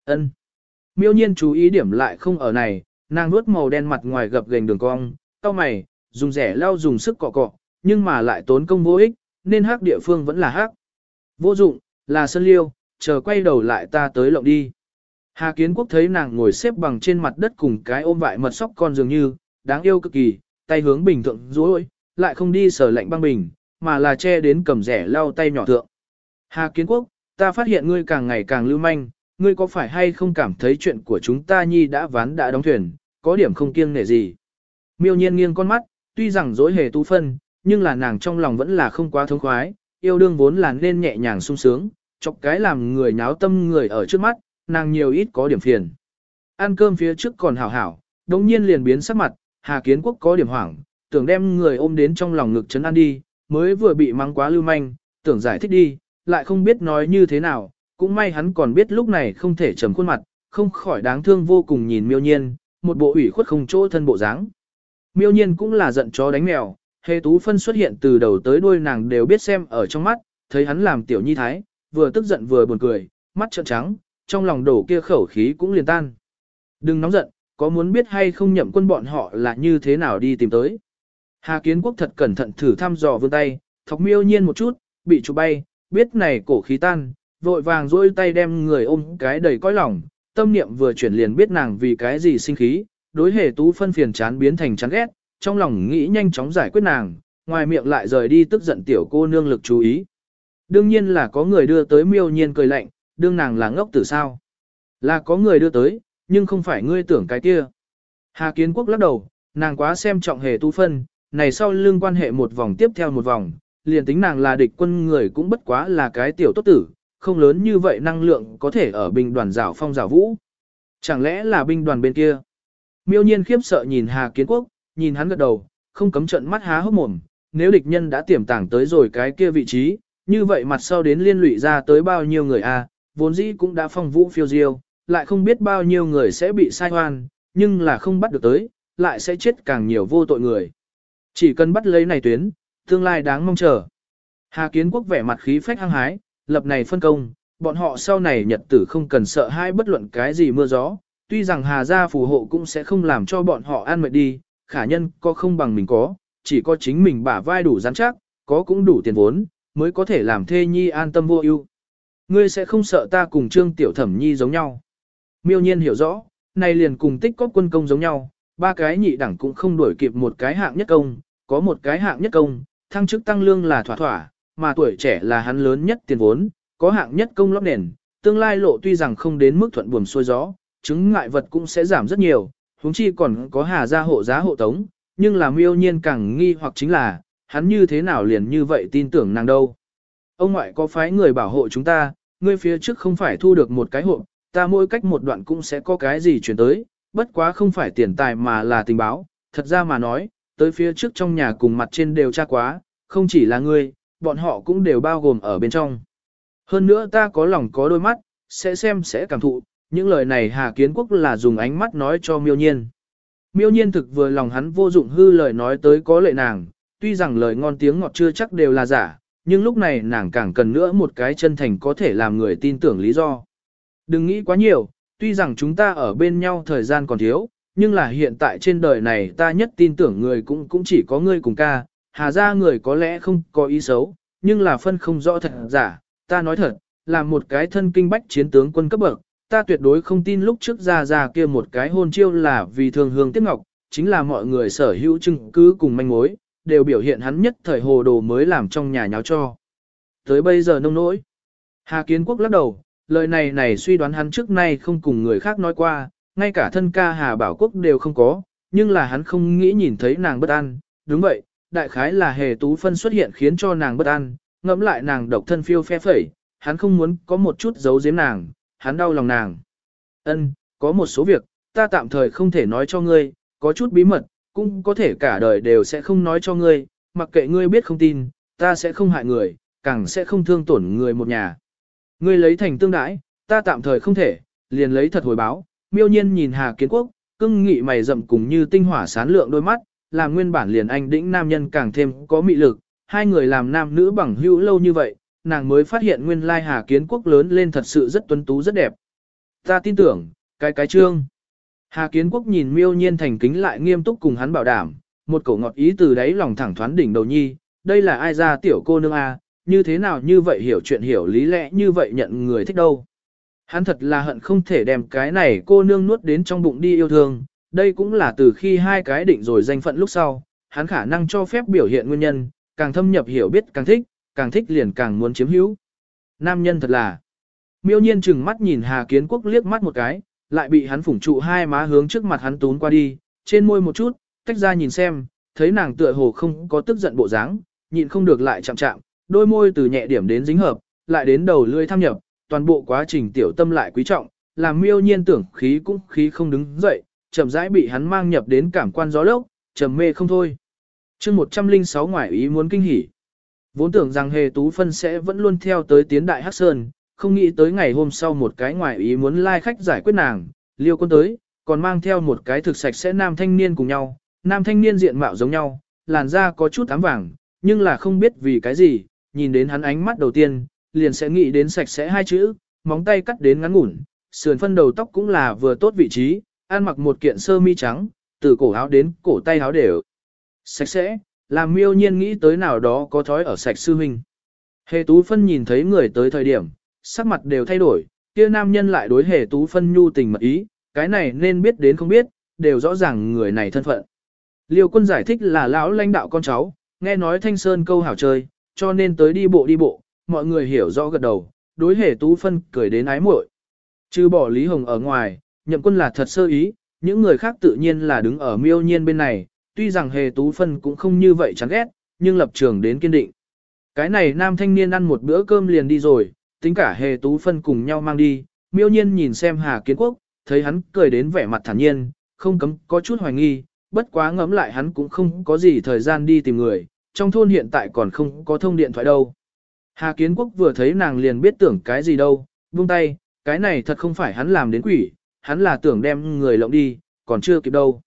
Ân. Miêu nhiên chú ý điểm lại không ở này, nàng nuốt màu đen mặt ngoài gập gềnh đường cong, tao mày, dùng rẻ lau dùng sức cọ cọ, nhưng mà lại tốn công vô ích, nên hắc địa phương vẫn là hắc. Vô dụng, là sân liêu, chờ quay đầu lại ta tới lộng đi. Hà Kiến Quốc thấy nàng ngồi xếp bằng trên mặt đất cùng cái ôm vại mật sóc con dường như, đáng yêu cực kỳ, tay hướng bình thượng rối, lại không đi sở lạnh băng bình, mà là che đến cầm rẻ lau tay nhỏ thượng. Hà Kiến Quốc, ta phát hiện ngươi càng ngày càng lưu manh, ngươi có phải hay không cảm thấy chuyện của chúng ta nhi đã ván đã đóng thuyền, có điểm không kiêng nể gì. Miêu nhiên nghiêng con mắt, tuy rằng dối hề tu phân, nhưng là nàng trong lòng vẫn là không quá thông khoái, yêu đương vốn là nên nhẹ nhàng sung sướng, chọc cái làm người nháo tâm người ở trước mắt, nàng nhiều ít có điểm phiền. Ăn cơm phía trước còn hảo hảo, đồng nhiên liền biến sắc mặt, Hà Kiến Quốc có điểm hoảng, tưởng đem người ôm đến trong lòng ngực chấn an đi, mới vừa bị mắng quá lưu manh, tưởng giải thích đi, lại không biết nói như thế nào, cũng may hắn còn biết lúc này không thể trầm khuôn mặt, không khỏi đáng thương vô cùng nhìn miêu nhiên, một bộ ủy khuất không chỗ thân bộ dáng. Miêu nhiên cũng là giận chó đánh mèo, hề tú phân xuất hiện từ đầu tới đuôi nàng đều biết xem ở trong mắt, thấy hắn làm tiểu nhi thái, vừa tức giận vừa buồn cười, mắt trợn trắng, trong lòng đổ kia khẩu khí cũng liền tan. Đừng nóng giận, có muốn biết hay không nhậm quân bọn họ là như thế nào đi tìm tới. Hà Kiến Quốc thật cẩn thận thử thăm dò vươn tay, thọc miêu nhiên một chút, bị chụp bay, biết này cổ khí tan, vội vàng dôi tay đem người ôm cái đầy cõi lòng, tâm niệm vừa chuyển liền biết nàng vì cái gì sinh khí, đối hề tú phân phiền chán biến thành chán ghét, trong lòng nghĩ nhanh chóng giải quyết nàng, ngoài miệng lại rời đi tức giận tiểu cô nương lực chú ý. Đương nhiên là có người đưa tới miêu nhiên cười lạnh, đương nàng là ngốc tử sao. Là có người đưa tới, nhưng không phải ngươi tưởng cái kia. Hà Kiến Quốc lắc đầu, nàng quá xem trọng hề tu phân, này sau lưng quan hệ một vòng tiếp theo một vòng, liền tính nàng là địch quân người cũng bất quá là cái tiểu tốt tử, không lớn như vậy năng lượng có thể ở binh đoàn rảo phong rảo vũ. Chẳng lẽ là binh đoàn bên kia? Miêu nhiên khiếp sợ nhìn Hà Kiến Quốc, nhìn hắn gật đầu, không cấm trận mắt há hốc mồm, nếu địch nhân đã tiềm tàng tới rồi cái kia vị trí, như vậy mặt sau đến liên lụy ra tới bao nhiêu người a, vốn dĩ cũng đã phong vũ phiêu diêu, lại không biết bao nhiêu người sẽ bị sai hoan, nhưng là không bắt được tới, lại sẽ chết càng nhiều vô tội người. Chỉ cần bắt lấy này tuyến, tương lai đáng mong chờ. Hà Kiến Quốc vẻ mặt khí phách hăng hái, lập này phân công, bọn họ sau này nhật tử không cần sợ hai bất luận cái gì mưa gió, tuy rằng Hà gia phù hộ cũng sẽ không làm cho bọn họ an mệt đi, khả nhân có không bằng mình có, chỉ có chính mình bả vai đủ rắn chắc, có cũng đủ tiền vốn, mới có thể làm thê nhi an tâm vô ưu. Ngươi sẽ không sợ ta cùng Trương Tiểu Thẩm Nhi giống nhau. Miêu nhiên hiểu rõ, này liền cùng tích có quân công giống nhau, ba cái nhị đẳng cũng không đuổi kịp một cái hạng nhất công, có một cái hạng nhất công, thăng chức tăng lương là thỏa thỏa, mà tuổi trẻ là hắn lớn nhất tiền vốn, có hạng nhất công lóc nền, tương lai lộ tuy rằng không đến mức thuận buồm xuôi gió, chứng ngại vật cũng sẽ giảm rất nhiều, huống chi còn có hà gia hộ giá hộ tống, nhưng là miêu nhiên càng nghi hoặc chính là, hắn như thế nào liền như vậy tin tưởng nàng đâu. Ông ngoại có phái người bảo hộ chúng ta, ngươi phía trước không phải thu được một cái hộp, ta mỗi cách một đoạn cũng sẽ có cái gì chuyển tới, bất quá không phải tiền tài mà là tình báo, thật ra mà nói, tới phía trước trong nhà cùng mặt trên đều tra quá, không chỉ là ngươi, bọn họ cũng đều bao gồm ở bên trong. Hơn nữa ta có lòng có đôi mắt, sẽ xem sẽ cảm thụ, những lời này Hà Kiến Quốc là dùng ánh mắt nói cho miêu nhiên. Miêu nhiên thực vừa lòng hắn vô dụng hư lời nói tới có lệ nàng, tuy rằng lời ngon tiếng ngọt chưa chắc đều là giả, nhưng lúc này nàng càng cần nữa một cái chân thành có thể làm người tin tưởng lý do. Đừng nghĩ quá nhiều, tuy rằng chúng ta ở bên nhau thời gian còn thiếu, nhưng là hiện tại trên đời này ta nhất tin tưởng người cũng cũng chỉ có ngươi cùng ca, hà ra người có lẽ không có ý xấu, nhưng là phân không rõ thật giả, ta nói thật, là một cái thân kinh bách chiến tướng quân cấp bậc, ta tuyệt đối không tin lúc trước ra ra kia một cái hôn chiêu là vì thường hương tiếc ngọc, chính là mọi người sở hữu chứng cứ cùng manh mối, đều biểu hiện hắn nhất thời hồ đồ mới làm trong nhà nháo cho. Tới bây giờ nông nỗi. Hà Kiến Quốc lắc đầu, lời này này suy đoán hắn trước nay không cùng người khác nói qua, ngay cả thân ca Hà Bảo Quốc đều không có, nhưng là hắn không nghĩ nhìn thấy nàng bất an. Đúng vậy, đại khái là hề tú phân xuất hiện khiến cho nàng bất an, ngẫm lại nàng độc thân phiêu phe phẩy, hắn không muốn có một chút giấu giếm nàng, hắn đau lòng nàng. Ân, có một số việc, ta tạm thời không thể nói cho ngươi, có chút bí mật, cũng có thể cả đời đều sẽ không nói cho ngươi, mặc kệ ngươi biết không tin, ta sẽ không hại người, càng sẽ không thương tổn người một nhà. Ngươi lấy thành tương đãi, ta tạm thời không thể, liền lấy thật hồi báo, miêu nhiên nhìn Hà Kiến Quốc, cưng nghị mày rậm cùng như tinh hỏa sán lượng đôi mắt, làm nguyên bản liền anh đĩnh nam nhân càng thêm có mị lực, hai người làm nam nữ bằng hữu lâu như vậy, nàng mới phát hiện nguyên lai Hà Kiến Quốc lớn lên thật sự rất tuấn tú rất đẹp. Ta tin tưởng, cái cái trương. Hà Kiến Quốc nhìn miêu nhiên thành kính lại nghiêm túc cùng hắn bảo đảm, một cổ ngọt ý từ đáy lòng thẳng thoán đỉnh đầu nhi, đây là ai ra tiểu cô nương a, như thế nào như vậy hiểu chuyện hiểu lý lẽ như vậy nhận người thích đâu. Hắn thật là hận không thể đem cái này cô nương nuốt đến trong bụng đi yêu thương, đây cũng là từ khi hai cái định rồi danh phận lúc sau, hắn khả năng cho phép biểu hiện nguyên nhân, càng thâm nhập hiểu biết càng thích, càng thích liền càng muốn chiếm hữu. Nam nhân thật là, miêu nhiên chừng mắt nhìn Hà Kiến Quốc liếc mắt một cái, lại bị hắn phủng trụ hai má hướng trước mặt hắn tún qua đi, trên môi một chút, tách ra nhìn xem, thấy nàng tựa hồ không có tức giận bộ dáng, nhịn không được lại chạm chạm, đôi môi từ nhẹ điểm đến dính hợp, lại đến đầu lưỡi tham nhập, toàn bộ quá trình tiểu tâm lại quý trọng, làm miêu nhiên tưởng khí cũng khí không đứng dậy, chậm rãi bị hắn mang nhập đến cảm quan gió lốc, trầm mê không thôi. chương 106 ngoại ý muốn kinh hỉ. Vốn tưởng rằng hề tú phân sẽ vẫn luôn theo tới tiến đại Hắc Sơn, không nghĩ tới ngày hôm sau một cái ngoại ý muốn lai like khách giải quyết nàng, liêu quân tới, còn mang theo một cái thực sạch sẽ nam thanh niên cùng nhau, nam thanh niên diện mạo giống nhau, làn da có chút ám vàng, nhưng là không biết vì cái gì, nhìn đến hắn ánh mắt đầu tiên, liền sẽ nghĩ đến sạch sẽ hai chữ, móng tay cắt đến ngắn ngủn, sườn phân đầu tóc cũng là vừa tốt vị trí, ăn mặc một kiện sơ mi trắng, từ cổ áo đến cổ tay áo đều sạch sẽ, làm miêu nhiên nghĩ tới nào đó có thói ở sạch sư huynh. Hề tú phân nhìn thấy người tới thời điểm, sắc mặt đều thay đổi, kia nam nhân lại đối hề tú phân nhu tình mật ý, cái này nên biết đến không biết, đều rõ ràng người này thân phận. Liêu quân giải thích là lão lãnh đạo con cháu, nghe nói thanh sơn câu hảo chơi, cho nên tới đi bộ đi bộ, mọi người hiểu rõ gật đầu, đối hề tú phân cười đến ái muội. Trừ bỏ Lý Hồng ở ngoài, nhậm quân là thật sơ ý, những người khác tự nhiên là đứng ở miêu nhiên bên này, tuy rằng hề tú phân cũng không như vậy chán ghét, nhưng lập trường đến kiên định. Cái này nam thanh niên ăn một bữa cơm liền đi rồi, tính cả hề tú phân cùng nhau mang đi, miêu nhiên nhìn xem Hà Kiến Quốc, thấy hắn cười đến vẻ mặt thản nhiên, không cấm có chút hoài nghi, bất quá ngẫm lại hắn cũng không có gì thời gian đi tìm người, trong thôn hiện tại còn không có thông điện thoại đâu. Hà Kiến Quốc vừa thấy nàng liền biết tưởng cái gì đâu, buông tay, cái này thật không phải hắn làm đến quỷ, hắn là tưởng đem người lộng đi, còn chưa kịp đâu.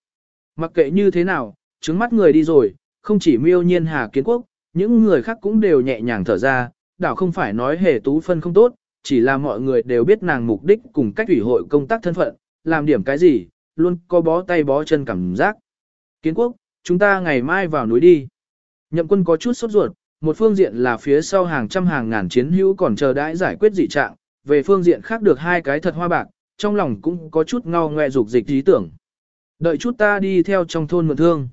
Mặc kệ như thế nào, trứng mắt người đi rồi, không chỉ miêu nhiên Hà Kiến Quốc, những người khác cũng đều nhẹ nhàng thở ra, đảo không phải nói hề tú phân không tốt, chỉ là mọi người đều biết nàng mục đích cùng cách ủy hội công tác thân phận, làm điểm cái gì, luôn có bó tay bó chân cảm giác. Kiến quốc, chúng ta ngày mai vào núi đi. Nhậm quân có chút sốt ruột, một phương diện là phía sau hàng trăm hàng ngàn chiến hữu còn chờ đãi giải quyết dị trạng, về phương diện khác được hai cái thật hoa bạc, trong lòng cũng có chút ngao ngoe dục dịch ý tưởng. Đợi chút ta đi theo trong thôn mượn thương.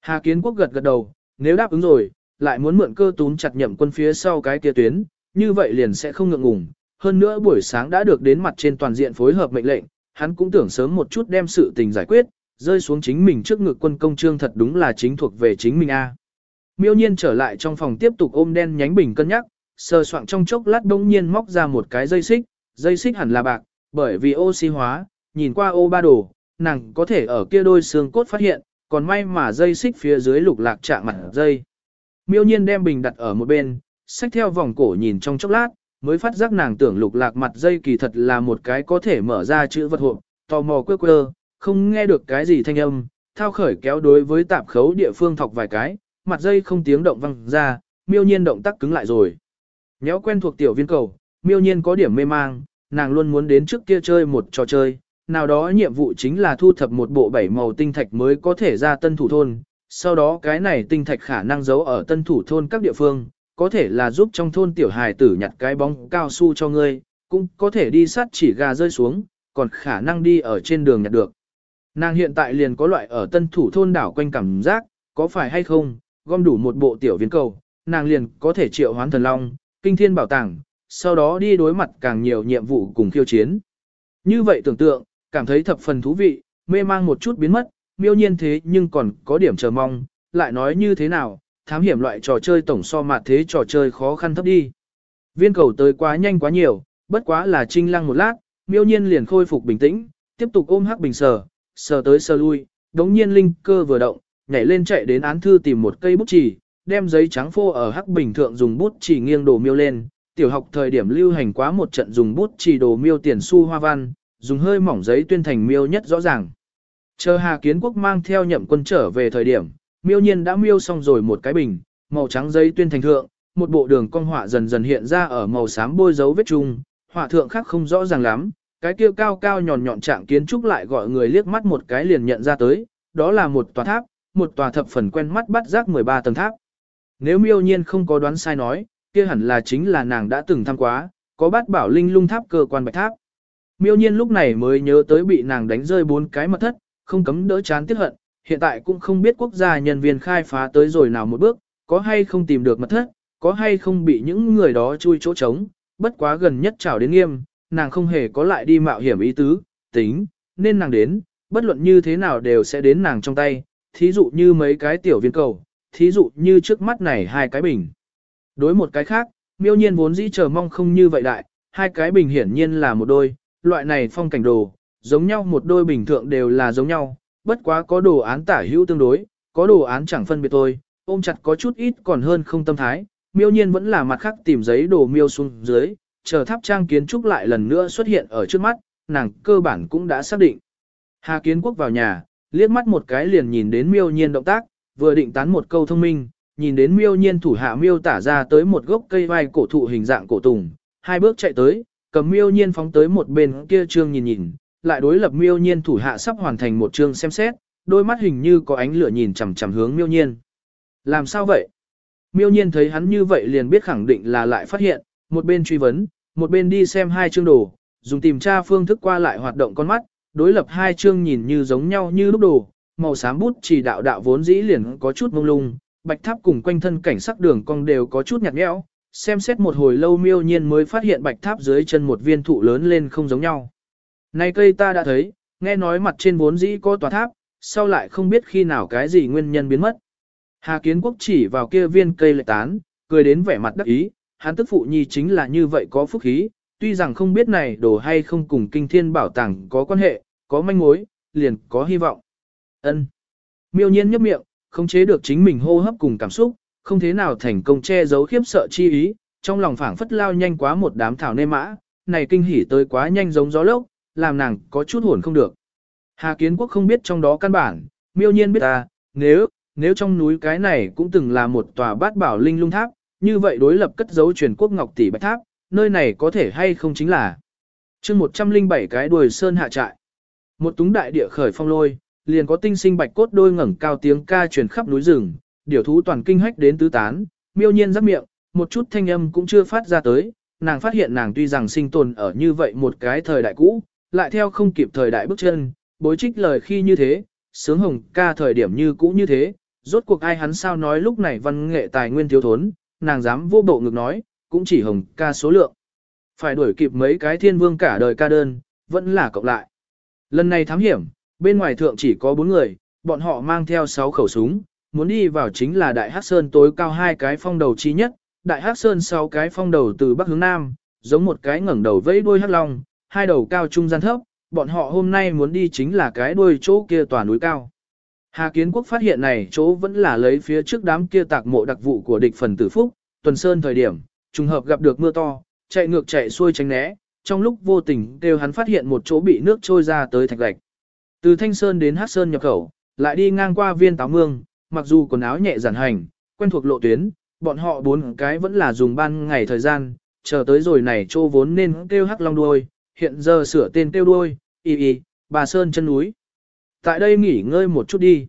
Hà Kiến Quốc gật gật đầu, nếu đáp ứng rồi, lại muốn mượn cơ tún chặt nhậm quân phía sau cái kia tuyến, như vậy liền sẽ không ngượng ngùng. Hơn nữa buổi sáng đã được đến mặt trên toàn diện phối hợp mệnh lệnh, hắn cũng tưởng sớm một chút đem sự tình giải quyết, rơi xuống chính mình trước ngực quân công trương thật đúng là chính thuộc về chính mình a. Miêu nhiên trở lại trong phòng tiếp tục ôm đen nhánh bình cân nhắc, sờ soạng trong chốc lát bỗng nhiên móc ra một cái dây xích, dây xích hẳn là bạc, bởi vì oxy hóa, nhìn qua ô ba đồ, nàng có thể ở kia đôi xương cốt phát hiện, còn may mà dây xích phía dưới lục lạc chạm mặt dây. Miêu nhiên đem bình đặt ở một bên, xách theo vòng cổ nhìn trong chốc lát, mới phát giác nàng tưởng lục lạc mặt dây kỳ thật là một cái có thể mở ra chữ vật hộp, tò mò quơ quơ, không nghe được cái gì thanh âm, thao khởi kéo đối với tạp khấu địa phương thọc vài cái, mặt dây không tiếng động văng ra, miêu nhiên động tác cứng lại rồi. Nhéo quen thuộc tiểu viên cầu, miêu nhiên có điểm mê mang, nàng luôn muốn đến trước kia chơi một trò chơi, nào đó nhiệm vụ chính là thu thập một bộ bảy màu tinh thạch mới có thể ra tân thủ thôn, sau đó cái này tinh thạch khả năng giấu ở tân thủ thôn các địa phương, có thể là giúp trong thôn tiểu hài tử nhặt cái bóng cao su cho ngươi, cũng có thể đi sát chỉ gà rơi xuống, còn khả năng đi ở trên đường nhặt được. Nàng hiện tại liền có loại ở tân thủ thôn đảo quanh cảm giác, có phải hay không, gom đủ một bộ tiểu viên cầu, nàng liền có thể triệu hoán thần long, kinh thiên bảo tàng, sau đó đi đối mặt càng nhiều nhiệm vụ cùng khiêu chiến. Như vậy tưởng tượng, cảm thấy thập phần thú vị, mê mang một chút biến mất, miêu nhiên thế nhưng còn có điểm chờ mong, lại nói như thế nào, thám hiểm loại trò chơi tổng so mặt thế trò chơi khó khăn thấp đi. Viên cầu tới quá nhanh quá nhiều, bất quá là trinh lăng một lát, miêu nhiên liền khôi phục bình tĩnh, tiếp tục ôm hắc bình sờ, sờ tới sờ lui, đống nhiên linh cơ vừa động, nhảy lên chạy đến án thư tìm một cây bút chì, đem giấy trắng phô ở hắc bình thượng dùng bút chì nghiêng đồ miêu lên. Tiểu học thời điểm lưu hành quá một trận dùng bút chì đồ miêu tiền xu hoa văn, dùng hơi mỏng giấy tuyên thành miêu nhất rõ ràng. Chờ Hà Kiến Quốc mang theo nhậm quân trở về thời điểm, miêu nhiên đã miêu xong rồi một cái bình, màu trắng giấy tuyên thành thượng, một bộ đường cong họa dần dần hiện ra ở màu xám bôi dấu vết chung, họa thượng khác không rõ ràng lắm, cái kia cao cao nhọn nhọn trạng kiến trúc lại gọi người liếc mắt một cái liền nhận ra tới, đó là một tòa tháp, một tòa thập phần quen mắt bắt giác 13 tầng tháp. Nếu miêu nhiên không có đoán sai nói, kia hẳn là chính là nàng đã từng thăm quá, có bát bảo linh lung tháp cơ quan bạch tháp. Miêu nhiên lúc này mới nhớ tới bị nàng đánh rơi bốn cái mật thất, không cấm đỡ chán tiếc hận, hiện tại cũng không biết quốc gia nhân viên khai phá tới rồi nào một bước, có hay không tìm được mật thất, có hay không bị những người đó chui chỗ trống, bất quá gần nhất chào đến nghiêm, nàng không hề có lại đi mạo hiểm ý tứ, tính, nên nàng đến, bất luận như thế nào đều sẽ đến nàng trong tay, thí dụ như mấy cái tiểu viên cầu, thí dụ như trước mắt này hai cái bình. Đối một cái khác, miêu nhiên vốn dĩ chờ mong không như vậy đại, hai cái bình hiển nhiên là một đôi, loại này phong cảnh đồ, giống nhau một đôi bình thường đều là giống nhau, bất quá có đồ án tả hữu tương đối, có đồ án chẳng phân biệt thôi, ôm chặt có chút ít còn hơn không tâm thái, miêu nhiên vẫn là mặt khác tìm giấy đồ miêu xuống dưới, chờ tháp trang kiến trúc lại lần nữa xuất hiện ở trước mắt, nàng cơ bản cũng đã xác định. Hà Kiến Quốc vào nhà, liếc mắt một cái liền nhìn đến miêu nhiên động tác, vừa định tán một câu thông minh, nhìn đến miêu nhiên thủ hạ miêu tả ra tới một gốc cây vai cổ thụ hình dạng cổ tùng, hai bước chạy tới, cầm miêu nhiên phóng tới một bên kia trương nhìn nhìn, lại đối lập miêu nhiên thủ hạ sắp hoàn thành một chương xem xét, đôi mắt hình như có ánh lửa nhìn chằm chằm hướng miêu nhiên. Làm sao vậy? Miêu nhiên thấy hắn như vậy liền biết khẳng định là lại phát hiện, một bên truy vấn, một bên đi xem hai chương đồ, dùng tìm tra phương thức qua lại hoạt động con mắt, đối lập hai chương nhìn như giống nhau như lúc đồ, màu xám bút chỉ đạo đạo vốn dĩ liền có chút mông lung, bạch tháp cùng quanh thân cảnh sắc đường cong đều có chút nhạt nhẽo, xem xét một hồi lâu miêu nhiên mới phát hiện bạch tháp dưới chân một viên thụ lớn lên không giống nhau. Này cây ta đã thấy, nghe nói mặt trên vốn dĩ có tòa tháp, sau lại không biết khi nào cái gì nguyên nhân biến mất. Hà Kiến Quốc chỉ vào kia viên cây lệ tán, cười đến vẻ mặt đắc ý, hắn tức phụ nhi chính là như vậy có phúc khí, tuy rằng không biết này đồ hay không cùng kinh thiên bảo tàng có quan hệ, có manh mối, liền có hy vọng. Ân. Miêu nhiên nhấp miệng, không chế được chính mình hô hấp cùng cảm xúc, không thế nào thành công che giấu khiếp sợ chi ý, trong lòng phảng phất lao nhanh quá một đám thảo nê mã, này kinh hỉ tới quá nhanh giống gió lốc, làm nàng có chút hồn không được. Hà Kiến Quốc không biết trong đó căn bản, miêu nhiên biết ta, nếu, nếu trong núi cái này cũng từng là một tòa bát bảo linh lung tháp, như vậy đối lập cất dấu truyền quốc ngọc tỷ bạch tháp, nơi này có thể hay không chính là chương 107 cái đuôi sơn hạ trại. Một túng đại địa khởi phong lôi, liền có tinh sinh bạch cốt đôi ngẩng cao tiếng ca truyền khắp núi rừng, điều thú toàn kinh hách đến tứ tán, miêu nhiên giáp miệng, một chút thanh âm cũng chưa phát ra tới, nàng phát hiện nàng tuy rằng sinh tồn ở như vậy một cái thời đại cũ, lại theo không kịp thời đại bước chân, bối trích lời khi như thế, sướng hồng ca thời điểm như cũ như thế, rốt cuộc ai hắn sao nói lúc này văn nghệ tài nguyên thiếu thốn, nàng dám vô bộ ngực nói, cũng chỉ hồng ca số lượng. Phải đuổi kịp mấy cái thiên vương cả đời ca đơn, vẫn là cộng lại. Lần này thám hiểm, bên ngoài thượng chỉ có bốn người, bọn họ mang theo sáu khẩu súng, muốn đi vào chính là Đại Hắc Sơn tối cao hai cái phong đầu chi nhất, Đại Hắc Sơn sáu cái phong đầu từ bắc hướng nam, giống một cái ngẩng đầu vẫy đuôi hắc long, hai đầu cao trung gian thấp, bọn họ hôm nay muốn đi chính là cái đuôi chỗ kia tòa núi cao. Hà Kiến Quốc phát hiện này chỗ vẫn là lấy phía trước đám kia tạc mộ đặc vụ của địch phần tử phúc, tuần sơn thời điểm, trùng hợp gặp được mưa to, chạy ngược chạy xuôi tránh né, trong lúc vô tình đều hắn phát hiện một chỗ bị nước trôi ra tới thạch gạch. Từ Thanh Sơn đến Hát Sơn nhập khẩu, lại đi ngang qua viên táo mương, mặc dù quần áo nhẹ giản hành, quen thuộc lộ tuyến, bọn họ bốn cái vẫn là dùng ban ngày thời gian, chờ tới rồi này chỗ vốn nên kêu hắc long đuôi, hiện giờ sửa tên tiêu đuôi, y y, bà Sơn chân núi. Tại đây nghỉ ngơi một chút đi.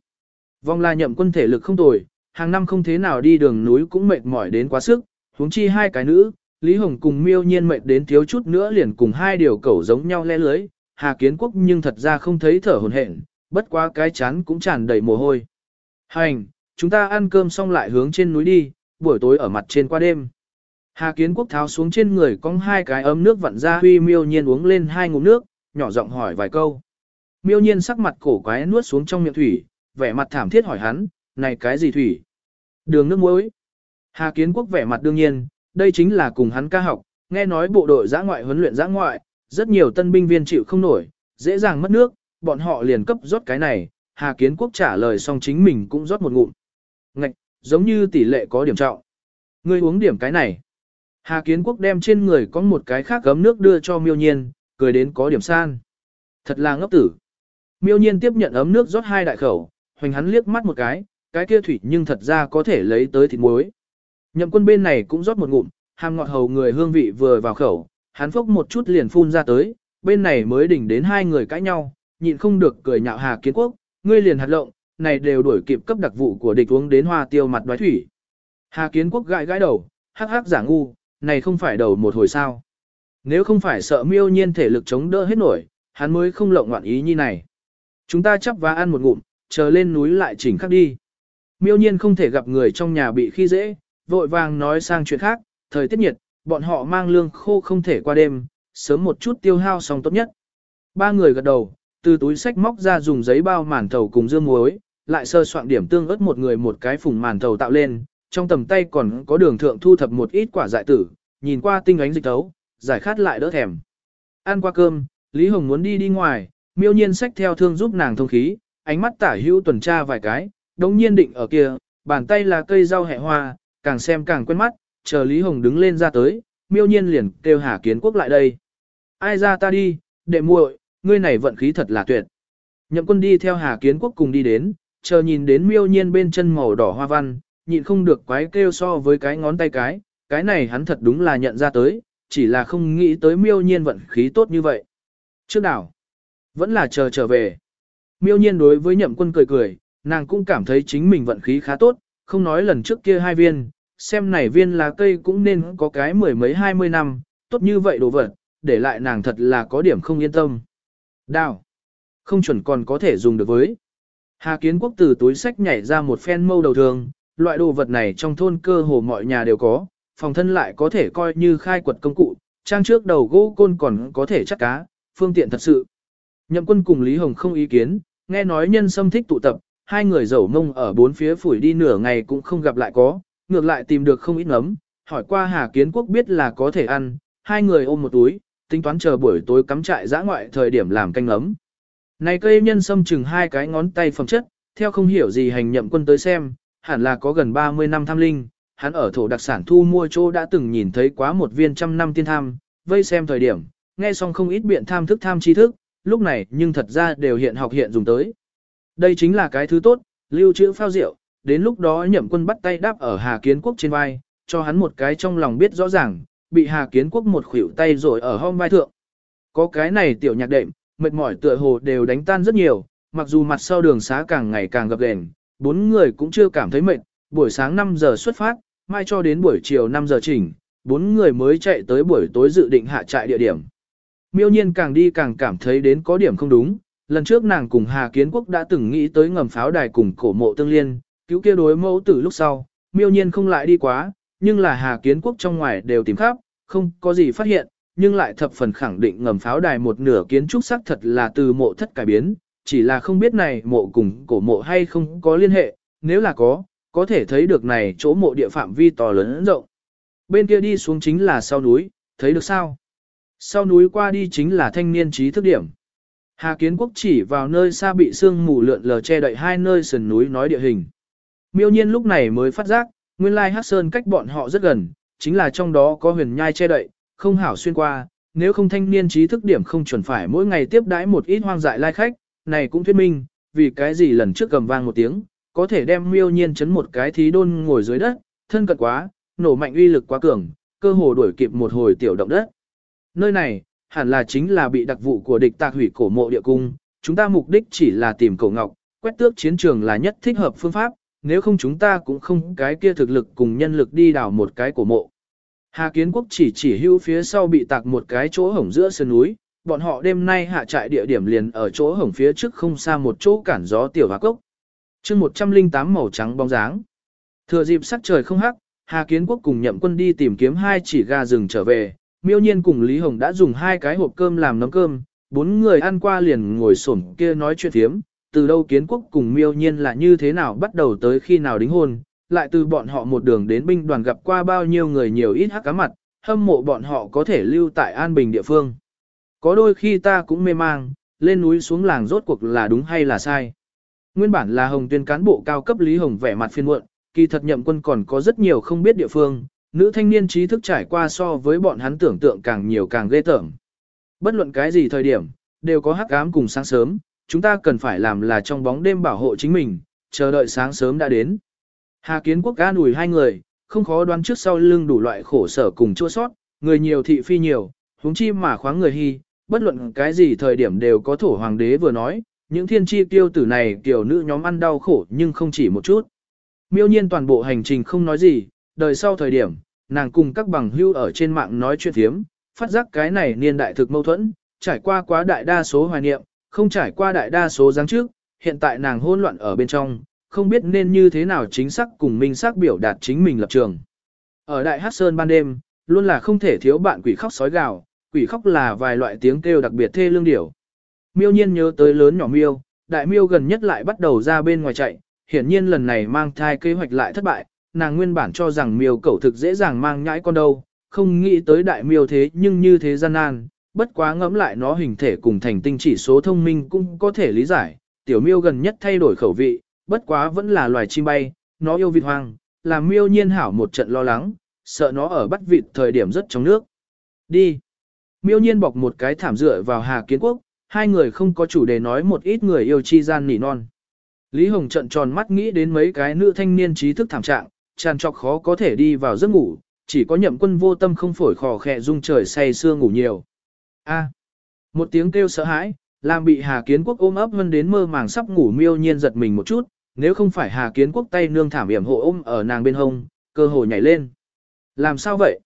Vong la nhậm quân thể lực không tồi, hàng năm không thế nào đi đường núi cũng mệt mỏi đến quá sức, huống chi hai cái nữ, Lý Hồng cùng miêu nhiên mệt đến thiếu chút nữa liền cùng hai điều cẩu giống nhau le lưới, Hà Kiến Quốc nhưng thật ra không thấy thở hồn hển, bất quá cái chán cũng tràn đầy mồ hôi. Hành, chúng ta ăn cơm xong lại hướng trên núi đi, buổi tối ở mặt trên qua đêm. Hà Kiến Quốc tháo xuống trên người cong hai cái ấm nước vặn ra huy miêu nhiên uống lên hai ngụm nước, nhỏ giọng hỏi vài câu. Miêu nhiên sắc mặt cổ quái nuốt xuống trong miệng thủy, vẻ mặt thảm thiết hỏi hắn, này cái gì thủy? Đường nước muối. Hà Kiến Quốc vẻ mặt đương nhiên, đây chính là cùng hắn ca học, nghe nói bộ đội giã ngoại huấn luyện giã ngoại, rất nhiều tân binh viên chịu không nổi, dễ dàng mất nước, bọn họ liền cấp rót cái này, Hà Kiến Quốc trả lời xong chính mình cũng rót một ngụm. Ngạch, giống như tỷ lệ có điểm trọng. Ngươi uống điểm cái này. Hà Kiến Quốc đem trên người có một cái khác gấm nước đưa cho miêu nhiên, cười đến có điểm san. Thật là ngốc tử. Miêu nhiên tiếp nhận ấm nước rót hai đại khẩu, hoành hắn liếc mắt một cái, cái kia thủy nhưng thật ra có thể lấy tới thịt muối. Nhậm quân bên này cũng rót một ngụm, hàm ngọt hầu người hương vị vừa vào khẩu, hắn phốc một chút liền phun ra tới, bên này mới đỉnh đến hai người cãi nhau, nhịn không được cười nhạo Hà Kiến Quốc, ngươi liền hạt lộng, này đều đuổi kịp cấp đặc vụ của địch uống đến hoa tiêu mặt đoái thủy. Hà Kiến Quốc gãi gãi đầu, hắc hắc giả ngu, này không phải đầu một hồi sao. Nếu không phải sợ miêu nhiên thể lực chống đỡ hết nổi, hắn mới không lộng ngoạn ý như này. Chúng ta chấp và ăn một ngụm, chờ lên núi lại chỉnh khắc đi. Miêu nhiên không thể gặp người trong nhà bị khi dễ, vội vàng nói sang chuyện khác, thời tiết nhiệt, bọn họ mang lương khô không thể qua đêm, sớm một chút tiêu hao xong tốt nhất. Ba người gật đầu, từ túi sách móc ra dùng giấy bao màn thầu cùng dương muối, lại sơ soạn điểm tương ớt một người một cái phùng màn thầu tạo lên, trong tầm tay còn có đường thượng thu thập một ít quả dại tử, nhìn qua tinh ánh dịch tấu, giải khát lại đỡ thèm. Ăn qua cơm, Lý Hồng muốn đi đi ngoài, miêu nhiên sách theo thương giúp nàng thông khí, ánh mắt tả hữu tuần tra vài cái, đống nhiên định ở kia, bàn tay là cây rau hẹ hoa, càng xem càng quen mắt, chờ Lý Hồng đứng lên ra tới, miêu nhiên liền kêu Hà Kiến Quốc lại đây. Ai ra ta đi, đệ muội, ngươi này vận khí thật là tuyệt. Nhậm quân đi theo Hà Kiến Quốc cùng đi đến, chờ nhìn đến miêu nhiên bên chân màu đỏ hoa văn, nhịn không được quái kêu so với cái ngón tay cái, cái này hắn thật đúng là nhận ra tới, chỉ là không nghĩ tới miêu nhiên vận khí tốt như vậy. Trước đảo, vẫn là chờ trở về. Miêu nhiên đối với nhậm quân cười cười, nàng cũng cảm thấy chính mình vận khí khá tốt, không nói lần trước kia hai viên, xem này viên lá cây cũng nên có cái mười mấy hai mươi năm, tốt như vậy đồ vật, để lại nàng thật là có điểm không yên tâm. Đào, không chuẩn còn có thể dùng được với. Hà Kiến Quốc từ túi sách nhảy ra một phen mâu đầu thường, loại đồ vật này trong thôn cơ hồ mọi nhà đều có, phòng thân lại có thể coi như khai quật công cụ, trang trước đầu gỗ côn còn có thể chắc cá, phương tiện thật sự. Nhậm quân cùng Lý Hồng không ý kiến, nghe nói nhân sâm thích tụ tập, hai người dầu mông ở bốn phía phủi đi nửa ngày cũng không gặp lại có, ngược lại tìm được không ít ngấm, hỏi qua Hà Kiến Quốc biết là có thể ăn, hai người ôm một túi, tính toán chờ buổi tối cắm trại giã ngoại thời điểm làm canh nấm. Này cây nhân sâm chừng hai cái ngón tay phẩm chất, theo không hiểu gì hành nhậm quân tới xem, hẳn là có gần 30 năm tham linh, hắn ở thổ đặc sản thu mua chỗ đã từng nhìn thấy quá một viên trăm năm tiên tham, vây xem thời điểm, nghe xong không ít biện tham thức tham tri thức, lúc này nhưng thật ra đều hiện học hiện dùng tới. Đây chính là cái thứ tốt, lưu trữ phao rượu, đến lúc đó nhậm quân bắt tay đáp ở Hà Kiến Quốc trên vai, cho hắn một cái trong lòng biết rõ ràng, bị Hà Kiến Quốc một khuỷu tay rồi ở hông vai thượng. Có cái này tiểu nhạc đệm, mệt mỏi tựa hồ đều đánh tan rất nhiều, mặc dù mặt sau đường xá càng ngày càng gập ghềnh, bốn người cũng chưa cảm thấy mệt, buổi sáng 5 giờ xuất phát, mai cho đến buổi chiều 5 giờ chỉnh, bốn người mới chạy tới buổi tối dự định hạ trại địa điểm. Miêu nhiên càng đi càng cảm thấy đến có điểm không đúng, lần trước nàng cùng Hà Kiến Quốc đã từng nghĩ tới ngầm pháo đài cùng cổ mộ tương liên, cứu kia đối mẫu tử lúc sau, miêu nhiên không lại đi quá, nhưng là Hà Kiến Quốc trong ngoài đều tìm khắp, không có gì phát hiện, nhưng lại thập phần khẳng định ngầm pháo đài một nửa kiến trúc xác thật là từ mộ thất cải biến, chỉ là không biết này mộ cùng cổ mộ hay không có liên hệ, nếu là có, có thể thấy được này chỗ mộ địa phạm vi to lớn rộng. Bên kia đi xuống chính là sau núi, thấy được sao? Sau núi qua đi chính là thanh niên trí thức điểm. Hà Kiến Quốc chỉ vào nơi xa bị sương mù lượn lờ che đậy hai nơi sườn núi nói địa hình. Miêu nhiên lúc này mới phát giác, nguyên lai Hắc Sơn cách bọn họ rất gần, chính là trong đó có huyền nhai che đậy, không hảo xuyên qua, nếu không thanh niên trí thức điểm không chuẩn phải mỗi ngày tiếp đãi một ít hoang dại lai khách, này cũng thuyết minh, vì cái gì lần trước cầm vang một tiếng, có thể đem miêu nhiên chấn một cái thí đôn ngồi dưới đất, thân cận quá, nổ mạnh uy lực quá cường, cơ hồ đuổi kịp một hồi tiểu động đất. Nơi này, hẳn là chính là bị đặc vụ của địch tạc hủy cổ mộ địa cung, chúng ta mục đích chỉ là tìm cổ ngọc, quét tước chiến trường là nhất thích hợp phương pháp, nếu không chúng ta cũng không cái kia thực lực cùng nhân lực đi đào một cái cổ mộ. Hà Kiến Quốc chỉ chỉ hưu phía sau bị tạc một cái chỗ hổng giữa sơn núi, bọn họ đêm nay hạ trại địa điểm liền ở chỗ hổng phía trước không xa một chỗ cản gió tiểu hoa cốc. chương 108 màu trắng bóng dáng. Thừa dịp sắc trời không hắc, Hà Kiến Quốc cùng nhậm quân đi tìm kiếm hai chỉ gà rừng trở về, miêu nhiên cùng Lý Hồng đã dùng hai cái hộp cơm làm nấm cơm, bốn người ăn qua liền ngồi xổm kia nói chuyện thiếm, từ đâu Kiến Quốc cùng miêu nhiên là như thế nào bắt đầu tới khi nào đính hôn, lại từ bọn họ một đường đến binh đoàn gặp qua bao nhiêu người nhiều ít hắc cá mặt, hâm mộ bọn họ có thể lưu tại An Bình địa phương. Có đôi khi ta cũng mê mang, lên núi xuống làng rốt cuộc là đúng hay là sai. Nguyên bản là Hồng Tuyên cán bộ cao cấp Lý Hồng vẻ mặt phiên muộn, kỳ thật nhậm quân còn có rất nhiều không biết địa phương, nữ thanh niên trí thức trải qua so với bọn hắn tưởng tượng càng nhiều càng ghê tởm. Bất luận cái gì thời điểm, đều có hắc ám cùng sáng sớm, chúng ta cần phải làm là trong bóng đêm bảo hộ chính mình, chờ đợi sáng sớm đã đến. Hà Kiến Quốc an ủi hai người, không khó đoán trước sau lưng đủ loại khổ sở cùng chua sót, người nhiều thị phi nhiều, huống chi mà khoáng người hy, bất luận cái gì thời điểm đều có thổ hoàng đế vừa nói, những thiên chi tiêu tử này kiểu nữ nhóm ăn đau khổ nhưng không chỉ một chút. Miêu nhiên toàn bộ hành trình không nói gì, đời sau thời điểm, nàng cùng các bằng hưu ở trên mạng nói chuyện thiếm, phát giác cái này niên đại thực mâu thuẫn, trải qua quá đại đa số hoài niệm, không trải qua đại đa số giáng trước, hiện tại nàng hôn loạn ở bên trong, không biết nên như thế nào chính xác cùng minh xác biểu đạt chính mình lập trường. Ở Đại Hát Sơn ban đêm, luôn là không thể thiếu bạn quỷ khóc sói gào, quỷ khóc là vài loại tiếng kêu đặc biệt thê lương điểu. Miêu nhiên nhớ tới lớn nhỏ miêu, đại miêu gần nhất lại bắt đầu ra bên ngoài chạy, hiển nhiên lần này mang thai kế hoạch lại thất bại, nàng nguyên bản cho rằng miêu cẩu thực dễ dàng mang nhãi con đâu, không nghĩ tới đại miêu thế nhưng như thế gian nan, bất quá ngẫm lại nó hình thể cùng thành tinh chỉ số thông minh cũng có thể lý giải, tiểu miêu gần nhất thay đổi khẩu vị, bất quá vẫn là loài chim bay, nó yêu vịt hoang, làm miêu nhiên hảo một trận lo lắng, sợ nó ở bắt vịt thời điểm rất trong nước. Đi. Miêu nhiên bọc một cái thảm dựa vào Hà Kiến Quốc, hai người không có chủ đề nói một ít người yêu chi gian nỉ non. Lý Hồng trận tròn mắt nghĩ đến mấy cái nữ thanh niên trí thức thảm trạng, tràn trọc khó có thể đi vào giấc ngủ, chỉ có nhậm quân vô tâm không phổi khò khẽ rung trời say sưa ngủ nhiều. A. À, một tiếng kêu sợ hãi, làm bị Hà Kiến Quốc ôm ấp hơn đến mơ màng sắp ngủ miêu nhiên giật mình một chút, nếu không phải Hà Kiến Quốc tay nương thảm yểm hộ ôm ở nàng bên hông, cơ hồ nhảy lên. Làm sao vậy?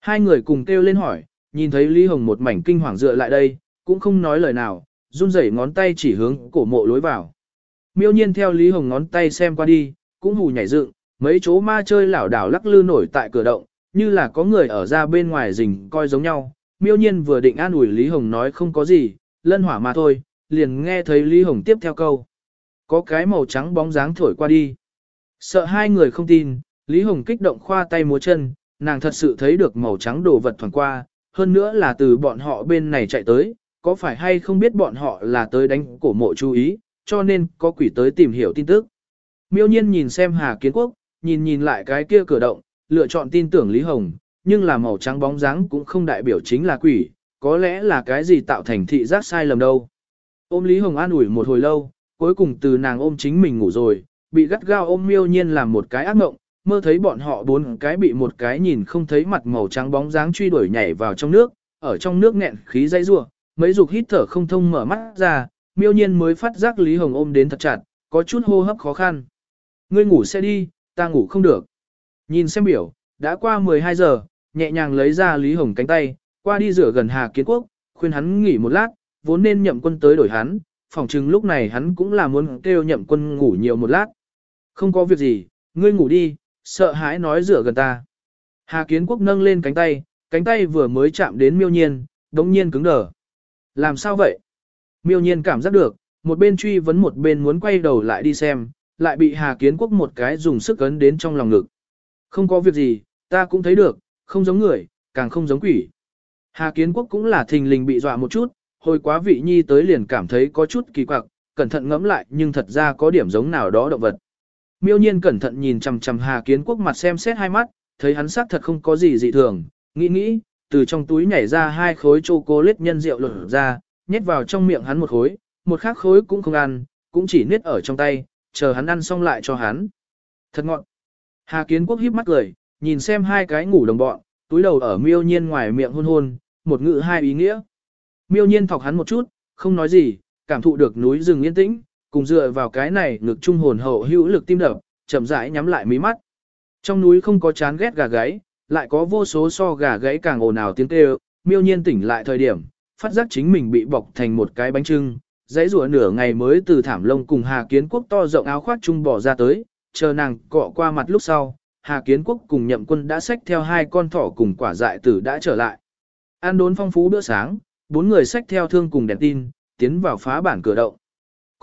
Hai người cùng kêu lên hỏi, nhìn thấy Lý Hồng một mảnh kinh hoàng dựa lại đây, cũng không nói lời nào, run rẩy ngón tay chỉ hướng cổ mộ lối vào. Miêu nhiên theo Lý Hồng ngón tay xem qua đi, cũng hù nhảy dựng, mấy chỗ ma chơi lảo đảo lắc lư nổi tại cửa động, như là có người ở ra bên ngoài rình coi giống nhau. Miêu nhiên vừa định an ủi Lý Hồng nói không có gì, lân hỏa mà thôi, liền nghe thấy Lý Hồng tiếp theo câu. Có cái màu trắng bóng dáng thổi qua đi. Sợ hai người không tin, Lý Hồng kích động khoa tay múa chân, nàng thật sự thấy được màu trắng đồ vật thoảng qua, hơn nữa là từ bọn họ bên này chạy tới, có phải hay không biết bọn họ là tới đánh cổ mộ chú ý, cho nên có quỷ tới tìm hiểu tin tức. Miêu nhiên nhìn xem Hà Kiến Quốc, nhìn nhìn lại cái kia cửa động, lựa chọn tin tưởng Lý Hồng, nhưng là màu trắng bóng dáng cũng không đại biểu chính là quỷ, có lẽ là cái gì tạo thành thị giác sai lầm đâu. Ôm Lý Hồng an ủi một hồi lâu, cuối cùng từ nàng ôm chính mình ngủ rồi, bị gắt gao ôm miêu nhiên làm một cái ác mộng, mơ thấy bọn họ bốn cái bị một cái nhìn không thấy mặt màu trắng bóng dáng truy đuổi nhảy vào trong nước, ở trong nước nghẹn khí dây rua, mấy dục hít thở không thông mở mắt ra, miêu nhiên mới phát giác Lý Hồng ôm đến thật chặt, có chút hô hấp khó khăn. Ngươi ngủ sẽ đi, ta ngủ không được. Nhìn xem biểu, đã qua 12 giờ, nhẹ nhàng lấy ra Lý Hồng cánh tay, qua đi rửa gần Hà Kiến Quốc, khuyên hắn nghỉ một lát, vốn nên nhậm quân tới đổi hắn, phỏng chừng lúc này hắn cũng là muốn kêu nhậm quân ngủ nhiều một lát. Không có việc gì, ngươi ngủ đi, sợ hãi nói rửa gần ta. Hà Kiến Quốc nâng lên cánh tay, cánh tay vừa mới chạm đến miêu nhiên, đống nhiên cứng đờ. Làm sao vậy? Miêu nhiên cảm giác được, một bên truy vấn một bên muốn quay đầu lại đi xem, lại bị Hà Kiến Quốc một cái dùng sức ấn đến trong lòng ngực. Không có việc gì, ta cũng thấy được, không giống người, càng không giống quỷ. Hà Kiến Quốc cũng là thình lình bị dọa một chút, hồi quá vị nhi tới liền cảm thấy có chút kỳ quặc, cẩn thận ngẫm lại nhưng thật ra có điểm giống nào đó động vật. Miêu nhiên cẩn thận nhìn chằm chằm Hà Kiến Quốc mặt xem xét hai mắt, thấy hắn xác thật không có gì dị thường, nghĩ nghĩ, từ trong túi nhảy ra hai khối chocolate nhân rượu lột ra, nhét vào trong miệng hắn một khối, một khác khối cũng không ăn, cũng chỉ niết ở trong tay, chờ hắn ăn xong lại cho hắn. Thật ngọn. Hà Kiến Quốc híp mắt cười, nhìn xem hai cái ngủ đồng bọn, túi đầu ở miêu nhiên ngoài miệng hôn hôn, một ngữ hai ý nghĩa. Miêu nhiên thọc hắn một chút, không nói gì, cảm thụ được núi rừng yên tĩnh, cùng dựa vào cái này ngực trung hồn hậu hữu lực tim đập, chậm rãi nhắm lại mí mắt. Trong núi không có chán ghét gà gáy, lại có vô số so gà gáy càng ồn ào tiếng kêu, miêu nhiên tỉnh lại thời điểm, phát giác chính mình bị bọc thành một cái bánh trưng, dãy rùa nửa ngày mới từ thảm lông cùng Hà Kiến Quốc to rộng áo khoác trung bỏ ra tới, chờ nàng cọ qua mặt lúc sau, Hà Kiến Quốc cùng nhậm quân đã xách theo hai con thỏ cùng quả dại tử đã trở lại. Ăn đốn phong phú bữa sáng, bốn người xách theo thương cùng đèn tin, tiến vào phá bản cửa động.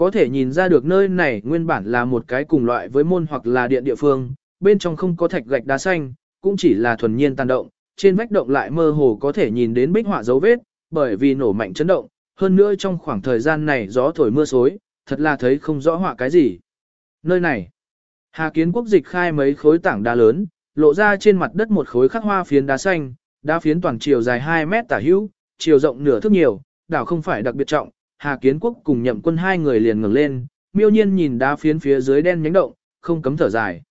Có thể nhìn ra được nơi này nguyên bản là một cái cùng loại với môn hoặc là điện địa phương, bên trong không có thạch gạch đá xanh, cũng chỉ là thuần nhiên tàn động, trên vách động lại mơ hồ có thể nhìn đến bích họa dấu vết, bởi vì nổ mạnh chấn động, hơn nữa trong khoảng thời gian này gió thổi mưa xối, thật là thấy không rõ họa cái gì. Nơi này, Hà Kiến Quốc dịch khai mấy khối tảng đá lớn, lộ ra trên mặt đất một khối khắc hoa phiến đá xanh, đá phiến toàn chiều dài 2 mét tả hữu, chiều rộng nửa thước nhiều, đảo không phải đặc biệt trọng, Hà Kiến Quốc cùng nhậm quân hai người liền ngừng lên, miêu nhiên nhìn đá phiến phía dưới đen nhánh động, không cấm thở dài.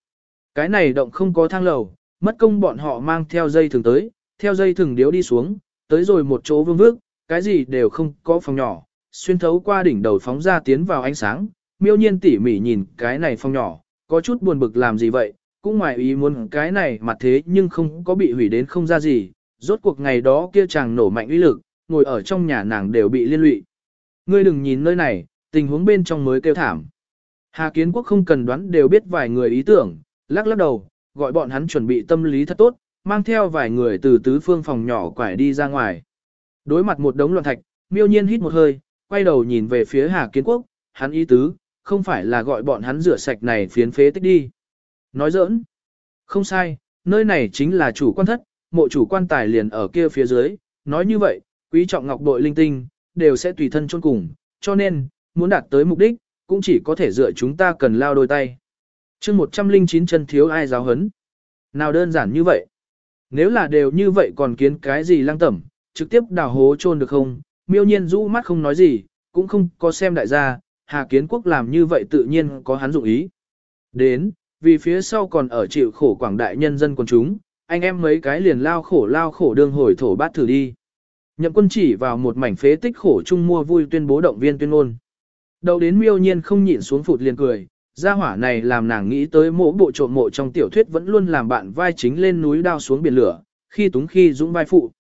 Cái này động không có thang lầu, mất công bọn họ mang theo dây thường tới, theo dây thường điếu đi xuống, tới rồi một chỗ vương vước, cái gì đều không có phòng nhỏ, xuyên thấu qua đỉnh đầu phóng ra tiến vào ánh sáng, miêu nhiên tỉ mỉ nhìn cái này phòng nhỏ, có chút buồn bực làm gì vậy, cũng ngoài ý muốn cái này mặt thế nhưng không có bị hủy đến không ra gì, rốt cuộc ngày đó kia chàng nổ mạnh uy lực, ngồi ở trong nhà nàng đều bị liên lụy. Ngươi đừng nhìn nơi này, tình huống bên trong mới kêu thảm. Hà Kiến Quốc không cần đoán đều biết vài người ý tưởng, lắc lắc đầu, gọi bọn hắn chuẩn bị tâm lý thật tốt, mang theo vài người từ tứ phương phòng nhỏ quải đi ra ngoài. Đối mặt một đống loạn thạch, miêu nhiên hít một hơi, quay đầu nhìn về phía Hà Kiến Quốc, hắn ý tứ, không phải là gọi bọn hắn rửa sạch này phiến phế tích đi. Nói giỡn. Không sai, nơi này chính là chủ quan thất, mộ chủ quan tài liền ở kia phía dưới, nói như vậy, quý trọng ngọc bội linh tinh, đều sẽ tùy thân chôn cùng, cho nên, muốn đạt tới mục đích, cũng chỉ có thể dựa chúng ta cần lao đôi tay. chương 109 chân thiếu ai giáo hấn. Nào đơn giản như vậy. Nếu là đều như vậy còn kiến cái gì lăng tẩm, trực tiếp đào hố chôn được không? Miêu nhiên rũ mắt không nói gì, cũng không có xem đại gia, Hà Kiến Quốc làm như vậy tự nhiên có hắn dụng ý. Đến, vì phía sau còn ở chịu khổ quảng đại nhân dân quần chúng, anh em mấy cái liền lao khổ lao khổ đương hồi thổ bát thử đi. Nhậm quân chỉ vào một mảnh phế tích khổ chung mua vui tuyên bố động viên tuyên ngôn. Đầu đến miêu nhiên không nhịn xuống phụt liền cười, gia hỏa này làm nàng nghĩ tới mỗ bộ trộm mộ trong tiểu thuyết vẫn luôn làm bạn vai chính lên núi đao xuống biển lửa, khi túng khi dũng vai phụ.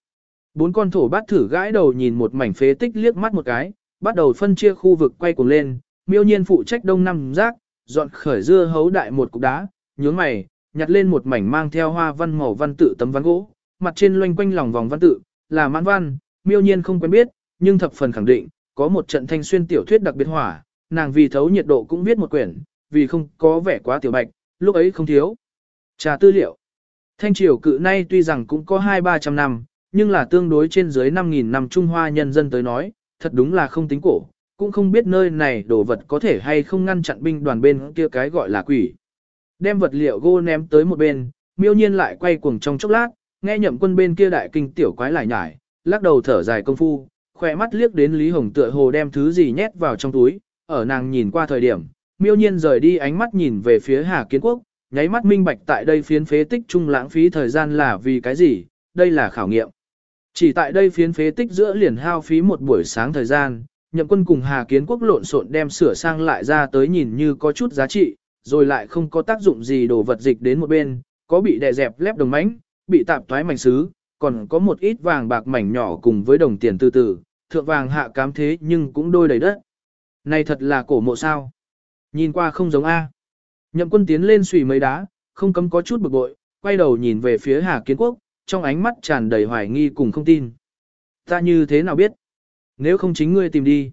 Bốn con thổ bát thử gãi đầu nhìn một mảnh phế tích liếc mắt một cái, bắt đầu phân chia khu vực quay cuồng lên, miêu nhiên phụ trách đông năm rác, dọn khởi dưa hấu đại một cục đá, nhướng mày, nhặt lên một mảnh mang theo hoa văn màu văn tự tấm ván gỗ, mặt trên loanh quanh lòng vòng văn tự, là mãn văn, miêu nhiên không quen biết, nhưng thập phần khẳng định, có một trận thanh xuyên tiểu thuyết đặc biệt hỏa, nàng vì thấu nhiệt độ cũng viết một quyển, vì không có vẻ quá tiểu bạch, lúc ấy không thiếu. Trà tư liệu. Thanh triều cự nay tuy rằng cũng có hai ba trăm năm, nhưng là tương đối trên dưới 5.000 năm Trung Hoa nhân dân tới nói, thật đúng là không tính cổ, cũng không biết nơi này đồ vật có thể hay không ngăn chặn binh đoàn bên kia cái gọi là quỷ. Đem vật liệu gô ném tới một bên, miêu nhiên lại quay cuồng trong chốc lát, nghe nhậm quân bên kia đại kinh tiểu quái lại nhải, lắc đầu thở dài công phu, khỏe mắt liếc đến Lý Hồng tựa hồ đem thứ gì nhét vào trong túi, ở nàng nhìn qua thời điểm, miêu nhiên rời đi ánh mắt nhìn về phía Hà Kiến Quốc, nháy mắt minh bạch tại đây phiến phế tích trung lãng phí thời gian là vì cái gì, đây là khảo nghiệm. Chỉ tại đây phiến phế tích giữa liền hao phí một buổi sáng thời gian, nhậm quân cùng Hà Kiến Quốc lộn xộn đem sửa sang lại ra tới nhìn như có chút giá trị, rồi lại không có tác dụng gì đồ vật dịch đến một bên, có bị đè dẹp lép đồng mánh, bị tạp thoái mảnh sứ, còn có một ít vàng bạc mảnh nhỏ cùng với đồng tiền từ từ, thượng vàng hạ cám thế nhưng cũng đôi đầy đất. Này thật là cổ mộ sao. Nhìn qua không giống A. Nhậm quân tiến lên xùy mấy đá, không cấm có chút bực bội, quay đầu nhìn về phía Hà Kiến Quốc, trong ánh mắt tràn đầy hoài nghi cùng không tin. Ta như thế nào biết? Nếu không chính ngươi tìm đi.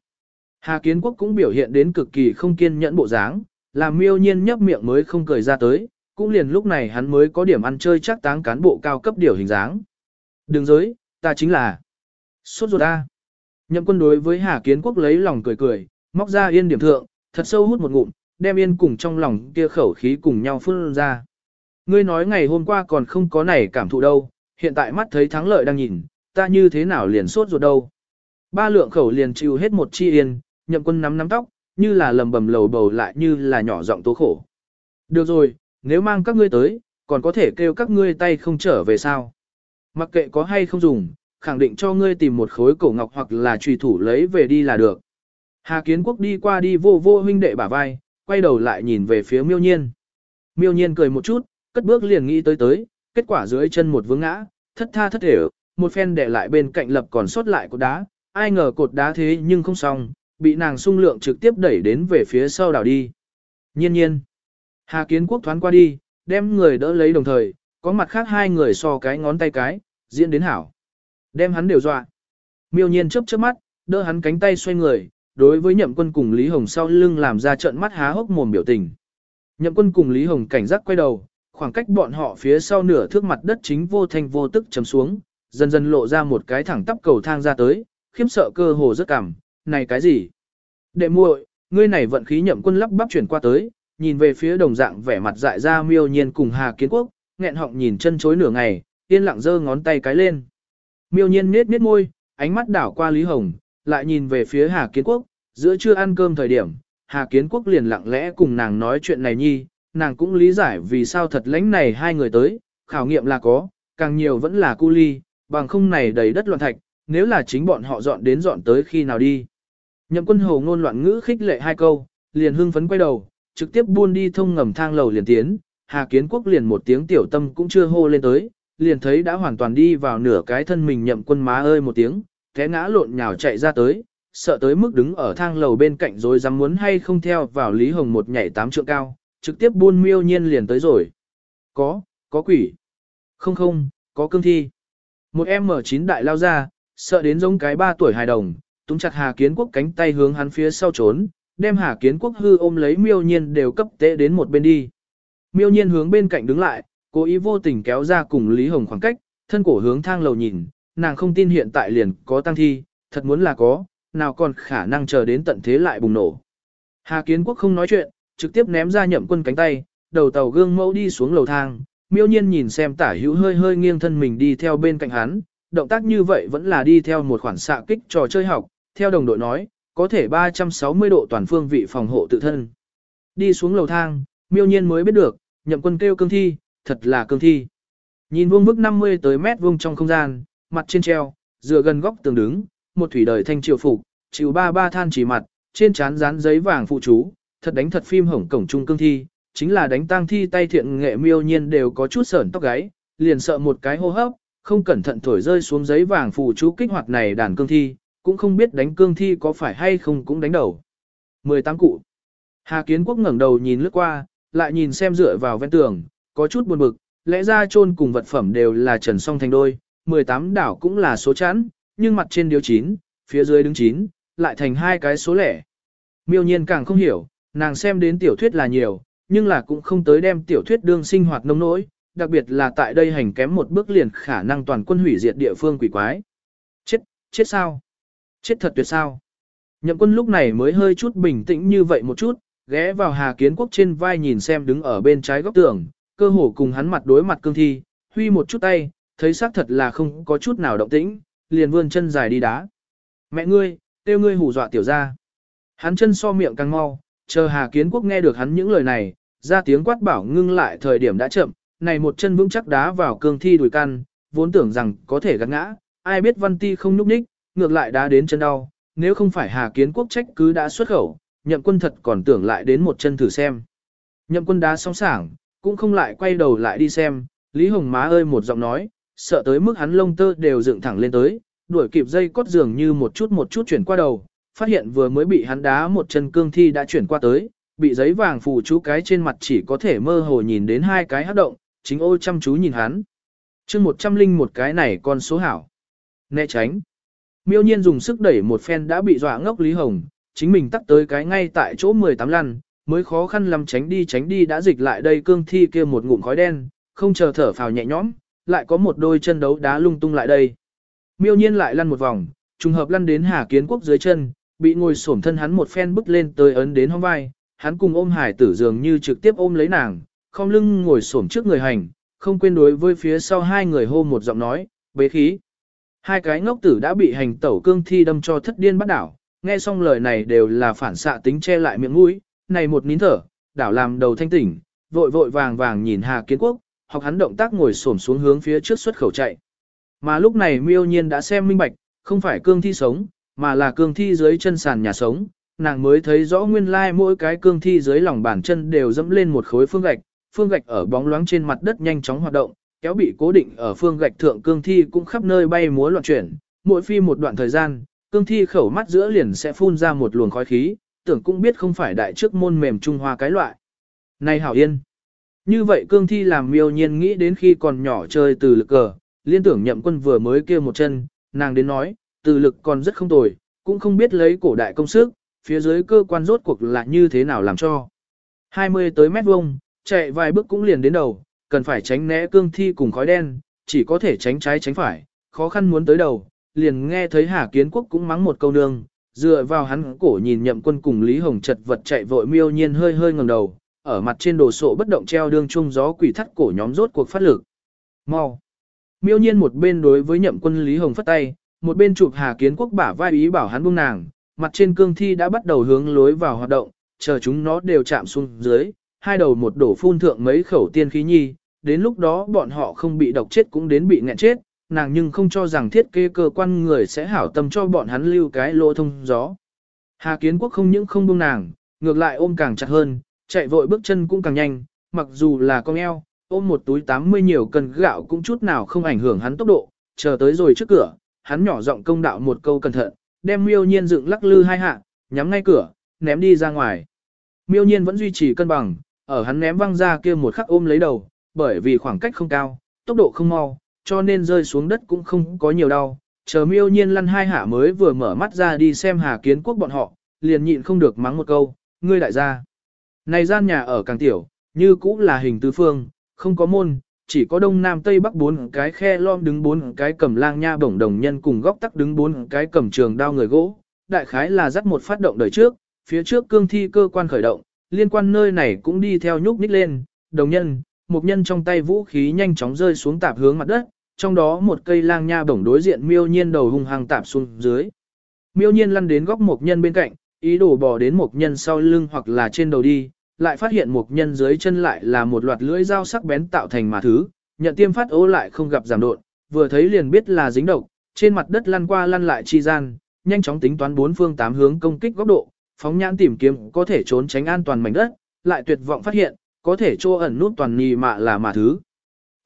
Hà Kiến Quốc cũng biểu hiện đến cực kỳ không kiên nhẫn bộ dáng, làm miêu nhiên nhấp miệng mới không cười ra tới, cũng liền lúc này hắn mới có điểm ăn chơi chắc táng cán bộ cao cấp điều hình dáng. Đừng giới, ta chính là sốt ruột ta. Nhậm quân đối với Hà Kiến Quốc lấy lòng cười cười, móc ra yên điểm thượng, thật sâu hút một ngụm, đem yên cùng trong lòng kia khẩu khí cùng nhau phun ra. Ngươi nói ngày hôm qua còn không có này cảm thụ đâu, hiện tại mắt thấy thắng lợi đang nhìn, ta như thế nào liền sốt ruột đâu. Ba lượng khẩu liền chịu hết một chi yên, nhậm quân nắm nắm tóc, như là lầm bầm lầu bầu lại như là nhỏ giọng tố khổ. Được rồi, nếu mang các ngươi tới, còn có thể kêu các ngươi tay không trở về sao. Mặc kệ có hay không dùng, khẳng định cho ngươi tìm một khối cổ ngọc hoặc là trùy thủ lấy về đi là được. Hà Kiến Quốc đi qua đi vô vô huynh đệ bả vai, quay đầu lại nhìn về phía miêu nhiên. Miêu nhiên cười một chút, cất bước liền nghĩ tới tới, kết quả dưới chân một vướng ngã, thất tha thất thể, một phen để lại bên cạnh lập còn sót lại cột đá, ai ngờ cột đá thế nhưng không xong, bị nàng sung lượng trực tiếp đẩy đến về phía sau đảo đi. Nhiên nhiên, Hà Kiến Quốc thoáng qua đi, đem người đỡ lấy đồng thời, có mặt khác hai người so cái ngón tay cái, diễn đến hảo. Đem hắn đều dọa. Miêu nhiên chớp chớp mắt, đỡ hắn cánh tay xoay người, đối với nhậm quân cùng Lý Hồng sau lưng làm ra trận mắt há hốc mồm biểu tình. Nhậm quân cùng Lý Hồng cảnh giác quay đầu, khoảng cách bọn họ phía sau nửa thước mặt đất chính vô thanh vô tức chấm xuống, dần dần lộ ra một cái thẳng tắp cầu thang ra tới, khiếm sợ cơ hồ rất cảm, này cái gì? Đệ muội, ngươi này vận khí nhậm quân lắp bắp chuyển qua tới, nhìn về phía đồng dạng vẻ mặt dại ra miêu nhiên cùng Hà Kiến Quốc, nghẹn họng nhìn chân chối nửa ngày, yên lặng giơ ngón tay cái lên. Miêu nhiên nết nết môi, ánh mắt đảo qua Lý Hồng, lại nhìn về phía Hà Kiến Quốc, giữa trưa ăn cơm thời điểm, Hà Kiến Quốc liền lặng lẽ cùng nàng nói chuyện này nhi, nàng cũng lý giải vì sao thật lãnh này hai người tới, khảo nghiệm là có, càng nhiều vẫn là cu ly, bằng không này đầy đất loạn thạch, nếu là chính bọn họ dọn đến dọn tới khi nào đi. Nhậm quân hồ ngôn loạn ngữ khích lệ hai câu, liền hưng phấn quay đầu, trực tiếp buôn đi thông ngầm thang lầu liền tiến, Hà Kiến Quốc liền một tiếng tiểu tâm cũng chưa hô lên tới, liền thấy đã hoàn toàn đi vào nửa cái thân mình nhậm quân má ơi một tiếng, té ngã lộn nhào chạy ra tới, sợ tới mức đứng ở thang lầu bên cạnh rồi dám muốn hay không theo vào Lý Hồng một nhảy tám trượng cao, trực tiếp buôn miêu nhiên liền tới rồi. Có, có quỷ. Không không, có cương thi. Một em mở chín đại lao ra, sợ đến giống cái ba tuổi hài đồng, túm chặt Hà Kiến Quốc cánh tay hướng hắn phía sau trốn, đem Hà Kiến Quốc hư ôm lấy miêu nhiên đều cấp tế đến một bên đi. Miêu nhiên hướng bên cạnh đứng lại, cố ý vô tình kéo ra cùng Lý Hồng khoảng cách, thân cổ hướng thang lầu nhìn, nàng không tin hiện tại liền có tăng thi, thật muốn là có, nào còn khả năng chờ đến tận thế lại bùng nổ. Hà Kiến Quốc không nói chuyện, trực tiếp ném ra nhậm quân cánh tay, đầu tàu gương mẫu đi xuống lầu thang, miêu nhiên nhìn xem tả hữu hơi hơi nghiêng thân mình đi theo bên cạnh hắn, động tác như vậy vẫn là đi theo một khoản xạ kích trò chơi học, theo đồng đội nói, có thể 360 độ toàn phương vị phòng hộ tự thân. Đi xuống lầu thang, miêu nhiên mới biết được, nhậm quân kêu cương thi, thật là cương thi. Nhìn vuông bức 50 tới mét vuông trong không gian, mặt trên treo, dựa gần góc tường đứng, một thủy đời thanh triều phục, chịu ba ba than chỉ mặt, trên trán dán giấy vàng phụ chú, thật đánh thật phim hổng cổng trung cương thi, chính là đánh tang thi tay thiện nghệ miêu nhiên đều có chút sởn tóc gáy, liền sợ một cái hô hấp, không cẩn thận thổi rơi xuống giấy vàng phụ chú kích hoạt này đàn cương thi, cũng không biết đánh cương thi có phải hay không cũng đánh đầu. 18 cụ. Hà Kiến Quốc ngẩng đầu nhìn lướt qua, lại nhìn xem dựa vào ven tường, có chút buồn bực, lẽ ra chôn cùng vật phẩm đều là trần song thành đôi, 18 đảo cũng là số chẵn, nhưng mặt trên điếu 9, phía dưới đứng 9, lại thành hai cái số lẻ. Miêu nhiên càng không hiểu, nàng xem đến tiểu thuyết là nhiều, nhưng là cũng không tới đem tiểu thuyết đương sinh hoạt nông nỗi, đặc biệt là tại đây hành kém một bước liền khả năng toàn quân hủy diệt địa phương quỷ quái. Chết, chết sao? Chết thật tuyệt sao? Nhậm quân lúc này mới hơi chút bình tĩnh như vậy một chút, ghé vào Hà Kiến Quốc trên vai nhìn xem đứng ở bên trái góc tường, cơ hồ cùng hắn mặt đối mặt cương thi, huy một chút tay, thấy xác thật là không có chút nào động tĩnh, liền vươn chân dài đi đá. Mẹ ngươi, tiêu ngươi hù dọa tiểu ra. Hắn chân so miệng càng mau, chờ Hà Kiến Quốc nghe được hắn những lời này, ra tiếng quát bảo ngưng lại thời điểm đã chậm, này một chân vững chắc đá vào cương thi đùi căn, vốn tưởng rằng có thể gắt ngã, ai biết văn ti không núp ních, ngược lại đá đến chân đau, nếu không phải Hà Kiến Quốc trách cứ đã xuất khẩu, nhậm quân thật còn tưởng lại đến một chân thử xem. Nhậm quân đá song sảng, cũng không lại quay đầu lại đi xem, Lý Hồng má ơi một giọng nói, sợ tới mức hắn lông tơ đều dựng thẳng lên tới, đuổi kịp dây cốt dường như một chút một chút chuyển qua đầu, phát hiện vừa mới bị hắn đá một chân cương thi đã chuyển qua tới, bị giấy vàng phủ chú cái trên mặt chỉ có thể mơ hồ nhìn đến hai cái hát động, chính ô chăm chú nhìn hắn. chương một trăm linh một cái này con số hảo. Né tránh. Miêu nhiên dùng sức đẩy một phen đã bị dọa ngốc Lý Hồng, chính mình tắt tới cái ngay tại chỗ 18 lăn, mới khó khăn lắm tránh đi tránh đi đã dịch lại đây cương thi kia một ngụm khói đen, không chờ thở phào nhẹ nhõm, lại có một đôi chân đấu đá lung tung lại đây. Miêu nhiên lại lăn một vòng, trùng hợp lăn đến Hà Kiến Quốc dưới chân, bị ngồi xổm thân hắn một phen bức lên tới ấn đến hông vai, hắn cùng ôm hải tử dường như trực tiếp ôm lấy nàng, không lưng ngồi xổm trước người hành, không quên đối với phía sau hai người hô một giọng nói, bế khí. Hai cái ngốc tử đã bị hành tẩu cương thi đâm cho thất điên bắt đảo, nghe xong lời này đều là phản xạ tính che lại miệng mũi, này một nín thở, đảo làm đầu thanh tỉnh, vội vội vàng vàng nhìn Hà Kiến Quốc, học hắn động tác ngồi xổm xuống hướng phía trước xuất khẩu chạy. Mà lúc này miêu nhiên đã xem minh bạch, không phải cương thi sống, mà là cương thi dưới chân sàn nhà sống, nàng mới thấy rõ nguyên lai like mỗi cái cương thi dưới lòng bàn chân đều dẫm lên một khối phương gạch, phương gạch ở bóng loáng trên mặt đất nhanh chóng hoạt động, kéo bị cố định ở phương gạch thượng cương thi cũng khắp nơi bay múa loạn chuyển, mỗi phi một đoạn thời gian, cương thi khẩu mắt giữa liền sẽ phun ra một luồng khói khí, tưởng cũng biết không phải đại trước môn mềm Trung Hoa cái loại. Này hảo yên! Như vậy cương thi làm miêu nhiên nghĩ đến khi còn nhỏ chơi từ lực cờ, liên tưởng nhậm quân vừa mới kêu một chân, nàng đến nói, từ lực còn rất không tồi, cũng không biết lấy cổ đại công sức, phía dưới cơ quan rốt cuộc là như thế nào làm cho. 20 tới mét vuông, chạy vài bước cũng liền đến đầu, cần phải tránh né cương thi cùng khói đen, chỉ có thể tránh trái tránh phải, khó khăn muốn tới đầu, liền nghe thấy Hà Kiến Quốc cũng mắng một câu nương, dựa vào hắn cổ nhìn nhậm quân cùng Lý Hồng chật vật chạy vội miêu nhiên hơi hơi ngẩng đầu, ở mặt trên đồ sộ bất động treo đương trung gió quỷ thắt cổ nhóm rốt cuộc phát lực. Mau! Miêu nhiên một bên đối với nhậm quân Lý Hồng phất tay, một bên chụp Hà Kiến Quốc bả vai ý bảo hắn buông nàng, mặt trên cương thi đã bắt đầu hướng lối vào hoạt động, chờ chúng nó đều chạm xuống dưới, hai đầu một đổ phun thượng mấy khẩu tiên khí nhi, đến lúc đó bọn họ không bị độc chết cũng đến bị nghẹn chết, nàng nhưng không cho rằng thiết kế cơ quan người sẽ hảo tâm cho bọn hắn lưu cái lỗ thông gió. Hà Kiến Quốc không những không buông nàng, ngược lại ôm càng chặt hơn, chạy vội bước chân cũng càng nhanh, mặc dù là con eo, ôm một túi 80 nhiều cân gạo cũng chút nào không ảnh hưởng hắn tốc độ, chờ tới rồi trước cửa, hắn nhỏ giọng công đạo một câu cẩn thận, đem miêu nhiên dựng lắc lư hai hạ, nhắm ngay cửa, ném đi ra ngoài. Miêu nhiên vẫn duy trì cân bằng, ở hắn ném văng ra kia một khắc ôm lấy đầu, bởi vì khoảng cách không cao, tốc độ không mau, cho nên rơi xuống đất cũng không có nhiều đau. Chờ miêu nhiên lăn hai hạ mới vừa mở mắt ra đi xem Hà Kiến Quốc bọn họ, liền nhịn không được mắng một câu, ngươi đại gia. Này gian nhà ở càng tiểu, như cũ là hình tứ phương, không có môn, chỉ có đông nam tây bắc bốn cái khe lom đứng bốn cái cầm lang nha bổng đồng nhân cùng góc tắc đứng bốn cái cầm trường đao người gỗ. Đại khái là dắt một phát động đời trước, phía trước cương thi cơ quan khởi động, liên quan nơi này cũng đi theo nhúc nhích lên, đồng nhân, một nhân trong tay vũ khí nhanh chóng rơi xuống tạp hướng mặt đất, trong đó một cây lang nha bổng đối diện miêu nhiên đầu hung hăng tạp xuống dưới. Miêu nhiên lăn đến góc một nhân bên cạnh, ý đồ bò đến một nhân sau lưng hoặc là trên đầu đi, lại phát hiện một nhân dưới chân lại là một loạt lưỡi dao sắc bén tạo thành mà thứ, nhận tiêm phát ố lại không gặp giảm độn, vừa thấy liền biết là dính độc, trên mặt đất lăn qua lăn lại chi gian, nhanh chóng tính toán bốn phương tám hướng công kích góc độ, phóng nhãn tìm kiếm có thể trốn tránh an toàn mảnh đất, lại tuyệt vọng phát hiện, có thể trô ẩn nút toàn nhì mạ là mà thứ.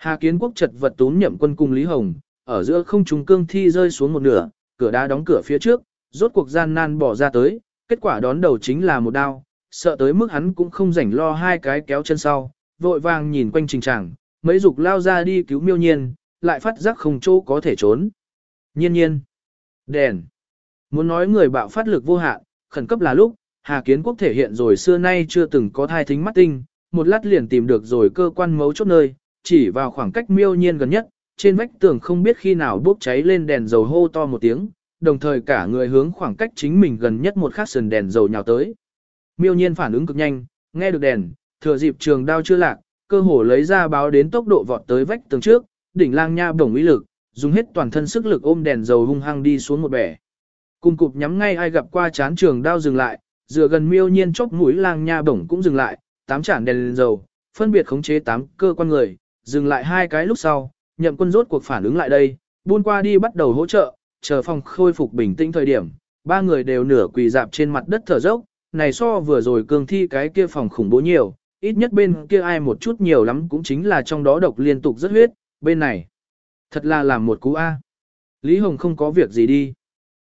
Hà Kiến Quốc chật vật tốn nhậm quân cùng Lý Hồng, ở giữa không trung cương thi rơi xuống một nửa, cửa đá đóng cửa phía trước, rốt cuộc gian nan bỏ ra tới, kết quả đón đầu chính là một đao, sợ tới mức hắn cũng không rảnh lo hai cái kéo chân sau, vội vàng nhìn quanh trình tràng, mấy dục lao ra đi cứu miêu nhiên, lại phát giác không chỗ có thể trốn. Nhiên nhiên. Đèn. Muốn nói người bạo phát lực vô hạn, khẩn cấp là lúc, Hà Kiến Quốc thể hiện rồi xưa nay chưa từng có thai thính mắt tinh, một lát liền tìm được rồi cơ quan mấu chốt nơi, chỉ vào khoảng cách miêu nhiên gần nhất, trên vách tường không biết khi nào bốc cháy lên đèn dầu hô to một tiếng, đồng thời cả người hướng khoảng cách chính mình gần nhất một khắc sườn đèn dầu nhào tới. Miêu nhiên phản ứng cực nhanh, nghe được đèn, thừa dịp trường đao chưa lạc, cơ hồ lấy ra báo đến tốc độ vọt tới vách tường trước, đỉnh lang nha bổng ý lực, dùng hết toàn thân sức lực ôm đèn dầu hung hăng đi xuống một bẻ. Cùng cục nhắm ngay ai gặp qua chán trường đao dừng lại, dựa gần miêu nhiên chốc mũi lang nha bổng cũng dừng lại, tám chản đèn dầu, phân biệt khống chế tám cơ quan người, dừng lại hai cái lúc sau, nhậm quân rốt cuộc phản ứng lại đây, buôn qua đi bắt đầu hỗ trợ, chờ phòng khôi phục bình tĩnh thời điểm, ba người đều nửa quỳ dạp trên mặt đất thở dốc, này so vừa rồi cường thi cái kia phòng khủng bố nhiều, ít nhất bên kia ai một chút nhiều lắm cũng chính là trong đó độc liên tục rất huyết, bên này. Thật là làm một cú A. Lý Hồng không có việc gì đi.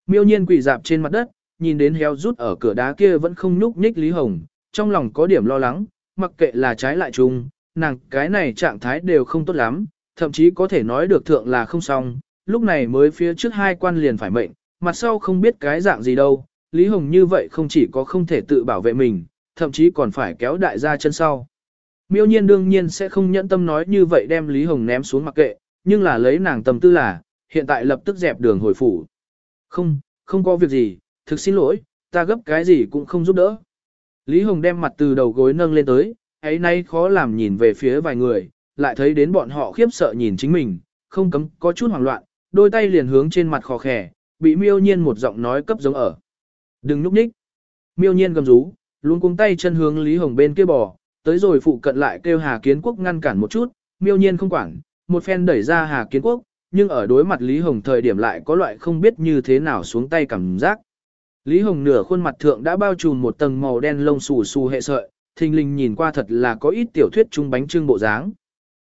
Miêu nhiên quỳ dạp trên mặt đất, nhìn đến héo rút ở cửa đá kia vẫn không nhúc nhích Lý Hồng, trong lòng có điểm lo lắng, mặc kệ là trái lại chung, nàng cái này trạng thái đều không tốt lắm, thậm chí có thể nói được thượng là không xong, lúc này mới phía trước hai quan liền phải mệnh, mặt sau không biết cái dạng gì đâu, Lý Hồng như vậy không chỉ có không thể tự bảo vệ mình, thậm chí còn phải kéo đại gia chân sau. Miêu nhiên đương nhiên sẽ không nhẫn tâm nói như vậy đem Lý Hồng ném xuống mặc kệ, nhưng là lấy nàng tâm tư là, hiện tại lập tức dẹp đường hồi phủ. Không, không có việc gì, thực xin lỗi, ta gấp cái gì cũng không giúp đỡ. Lý Hồng đem mặt từ đầu gối nâng lên tới, ấy nay khó làm nhìn về phía vài người, lại thấy đến bọn họ khiếp sợ nhìn chính mình, không cấm có chút hoảng loạn, đôi tay liền hướng trên mặt khó khẻ, bị miêu nhiên một giọng nói cấp giống ở. Đừng núp nhích. Miêu nhiên gầm rú, luôn cuống tay chân hướng Lý Hồng bên kia bò, tới rồi phụ cận lại kêu Hà Kiến Quốc ngăn cản một chút, miêu nhiên không quản, một phen đẩy ra Hà Kiến Quốc, nhưng ở đối mặt Lý Hồng thời điểm lại có loại không biết như thế nào xuống tay cảm giác. Lý Hồng nửa khuôn mặt thượng đã bao trùm một tầng màu đen lông xù xù hệ sợi, thình lình nhìn qua thật là có ít tiểu thuyết trung bánh trưng bộ dáng.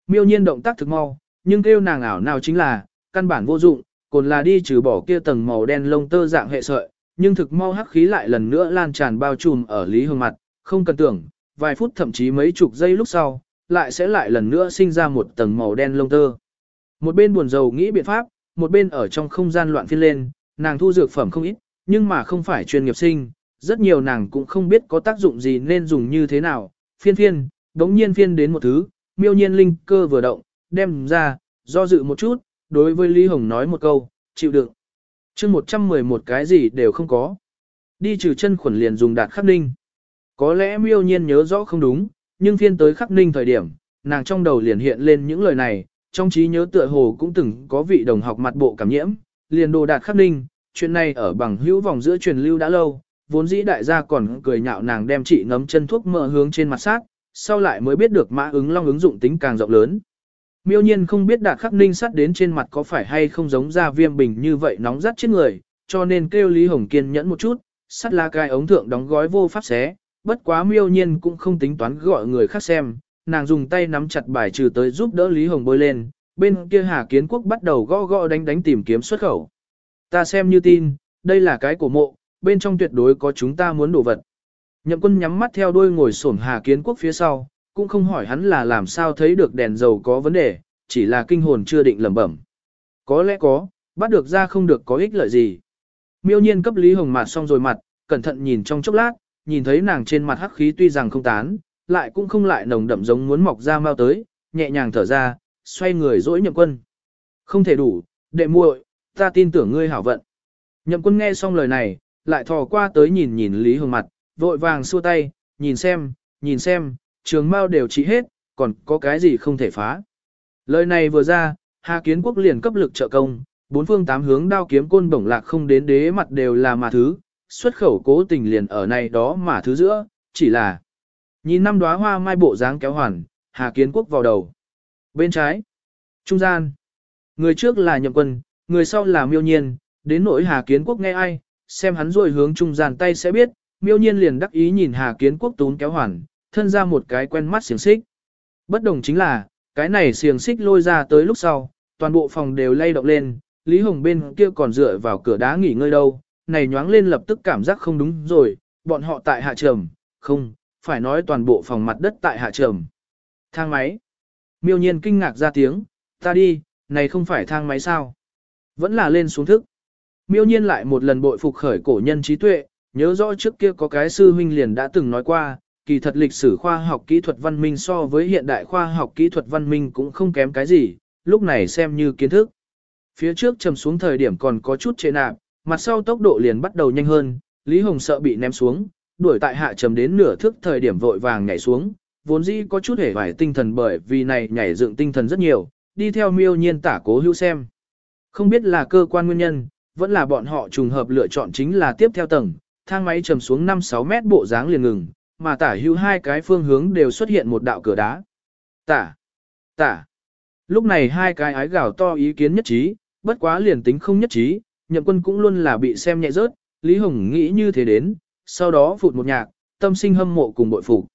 Miêu nhiên động tác thực mau, nhưng kêu nàng ảo nào chính là, căn bản vô dụng, còn là đi trừ bỏ kia tầng màu đen lông tơ dạng hệ sợi, nhưng thực mau hắc khí lại lần nữa lan tràn bao trùm ở Lý Hương mặt, không cần tưởng, vài phút thậm chí mấy chục giây lúc sau, lại sẽ lại lần nữa sinh ra một tầng màu đen lông tơ. Một bên buồn rầu nghĩ biện pháp, một bên ở trong không gian loạn phiên lên, nàng thu dược phẩm không ít, nhưng mà không phải chuyên nghiệp sinh, rất nhiều nàng cũng không biết có tác dụng gì nên dùng như thế nào, phiên phiên, đống nhiên phiên đến một thứ, miêu nhiên linh cơ vừa động, đem ra, do dự một chút, đối với Lý Hồng nói một câu, chịu đựng. chương 111 cái gì đều không có. Đi trừ chân khuẩn liền dùng đạt khắc ninh. Có lẽ miêu nhiên nhớ rõ không đúng, nhưng phiên tới khắc ninh thời điểm, nàng trong đầu liền hiện lên những lời này, trong trí nhớ tựa hồ cũng từng có vị đồng học mặt bộ cảm nhiễm, liền đồ đạt khắc ninh, chuyện này ở bằng hữu vòng giữa truyền lưu đã lâu, vốn dĩ đại gia còn cười nhạo nàng đem chị ngấm chân thuốc mỡ hướng trên mặt sát, sau lại mới biết được mã ứng long ứng dụng tính càng rộng lớn. Miêu nhiên không biết đạt khắc ninh sắt đến trên mặt có phải hay không giống ra viêm bình như vậy nóng rát chết người, cho nên kêu Lý Hồng Kiên nhẫn một chút, sắt lá cai ống thượng đóng gói vô pháp xé, bất quá miêu nhiên cũng không tính toán gọi người khác xem, nàng dùng tay nắm chặt bài trừ tới giúp đỡ Lý Hồng bơi lên, bên kia Hà Kiến Quốc bắt đầu gõ gõ đánh đánh tìm kiếm xuất khẩu. Ta xem như tin, đây là cái cổ mộ, bên trong tuyệt đối có chúng ta muốn đổ vật. Nhậm quân nhắm mắt theo đuôi ngồi xổm Hà Kiến Quốc phía sau, cũng không hỏi hắn là làm sao thấy được đèn dầu có vấn đề, chỉ là kinh hồn chưa định lẩm bẩm. Có lẽ có, bắt được ra không được có ích lợi gì. Miêu nhiên cấp Lý Hồng mặt xong rồi mặt, cẩn thận nhìn trong chốc lát, nhìn thấy nàng trên mặt hắc khí tuy rằng không tán, lại cũng không lại nồng đậm giống muốn mọc ra mau tới, nhẹ nhàng thở ra, xoay người dỗi nhậm quân. Không thể đủ, đệ muội, ta tin tưởng ngươi hảo vận. Nhậm quân nghe xong lời này, lại thò qua tới nhìn nhìn Lý Hồng mặt, vội vàng xua tay, nhìn xem, nhìn xem, trường mau đều trị hết, còn có cái gì không thể phá. Lời này vừa ra, Hà Kiến Quốc liền cấp lực trợ công, bốn phương tám hướng đao kiếm côn bổng lạc không đến đế mặt đều là mà thứ, xuất khẩu cố tình liền ở này đó mà thứ giữa, chỉ là nhìn năm đóa hoa mai bộ dáng kéo hoàn, Hà Kiến Quốc vào đầu. Bên trái, trung gian, người trước là nhậm quân, người sau là miêu nhiên, đến nỗi Hà Kiến Quốc nghe ai, xem hắn rồi hướng trung gian tay sẽ biết, miêu nhiên liền đắc ý nhìn Hà Kiến Quốc tún kéo hoàn, thân ra một cái quen mắt xiềng xích. Bất đồng chính là, cái này xiềng xích lôi ra tới lúc sau, toàn bộ phòng đều lay động lên, Lý Hồng bên kia còn dựa vào cửa đá nghỉ ngơi đâu, này nhoáng lên lập tức cảm giác không đúng rồi, bọn họ tại hạ trầm, không, phải nói toàn bộ phòng mặt đất tại hạ trầm. Thang máy. Miêu nhiên kinh ngạc ra tiếng, ta đi, này không phải thang máy sao? Vẫn là lên xuống thức. Miêu nhiên lại một lần bội phục khởi cổ nhân trí tuệ, nhớ rõ trước kia có cái sư huynh liền đã từng nói qua, kỳ thật lịch sử khoa học kỹ thuật văn minh so với hiện đại khoa học kỹ thuật văn minh cũng không kém cái gì, lúc này xem như kiến thức. Phía trước trầm xuống thời điểm còn có chút chế nạp, mặt sau tốc độ liền bắt đầu nhanh hơn, Lý Hồng sợ bị ném xuống, đuổi tại hạ trầm đến nửa thước thời điểm vội vàng nhảy xuống, vốn dĩ có chút hề vải tinh thần bởi vì này nhảy dựng tinh thần rất nhiều, đi theo miêu nhiên tả cố hữu xem. Không biết là cơ quan nguyên nhân, vẫn là bọn họ trùng hợp lựa chọn chính là tiếp theo tầng, thang máy trầm xuống 5-6 mét bộ dáng liền ngừng, mà tả hữu hai cái phương hướng đều xuất hiện một đạo cửa đá. Tả, tả. Lúc này hai cái ái gào to ý kiến nhất trí, bất quá liền tính không nhất trí, nhậm quân cũng luôn là bị xem nhẹ rớt, Lý Hồng nghĩ như thế đến, sau đó phụt một nhạc, tâm sinh hâm mộ cùng bội phục.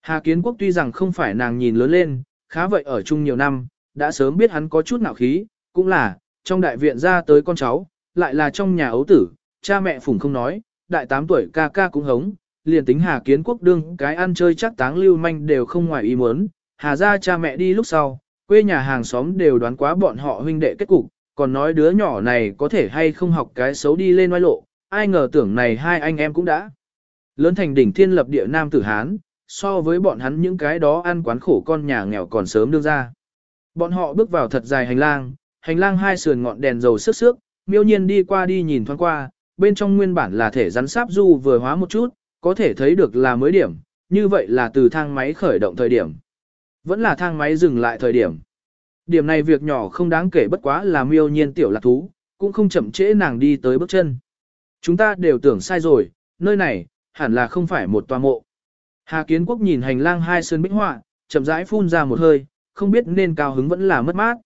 Hà Kiến Quốc tuy rằng không phải nàng nhìn lớn lên, khá vậy ở chung nhiều năm, đã sớm biết hắn có chút nạo khí, cũng là, trong đại viện ra tới con cháu, lại là trong nhà ấu tử, cha mẹ phủng không nói, đại 8 tuổi ca ca cũng hống, liền tính Hà Kiến Quốc đương cái ăn chơi chắc táng lưu manh đều không ngoài ý muốn, Hà ra cha mẹ đi lúc sau, quê nhà hàng xóm đều đoán quá bọn họ huynh đệ kết cục, còn nói đứa nhỏ này có thể hay không học cái xấu đi lên oai lộ, ai ngờ tưởng này hai anh em cũng đã. Lớn thành đỉnh thiên lập địa nam tử Hán, so với bọn hắn những cái đó ăn quán khổ con nhà nghèo còn sớm đưa ra. Bọn họ bước vào thật dài hành lang, hành lang hai sườn ngọn đèn dầu sức sức, miêu nhiên đi qua đi nhìn thoáng qua, bên trong nguyên bản là thể rắn sáp du vừa hóa một chút, có thể thấy được là mới điểm, như vậy là từ thang máy khởi động thời điểm. Vẫn là thang máy dừng lại thời điểm. Điểm này việc nhỏ không đáng kể bất quá là miêu nhiên tiểu lạc thú, cũng không chậm trễ nàng đi tới bước chân. Chúng ta đều tưởng sai rồi, nơi này, hẳn là không phải một tòa mộ. Hà Kiến Quốc nhìn hành lang hai sơn bích họa, chậm rãi phun ra một hơi, không biết nên cao hứng vẫn là mất mát.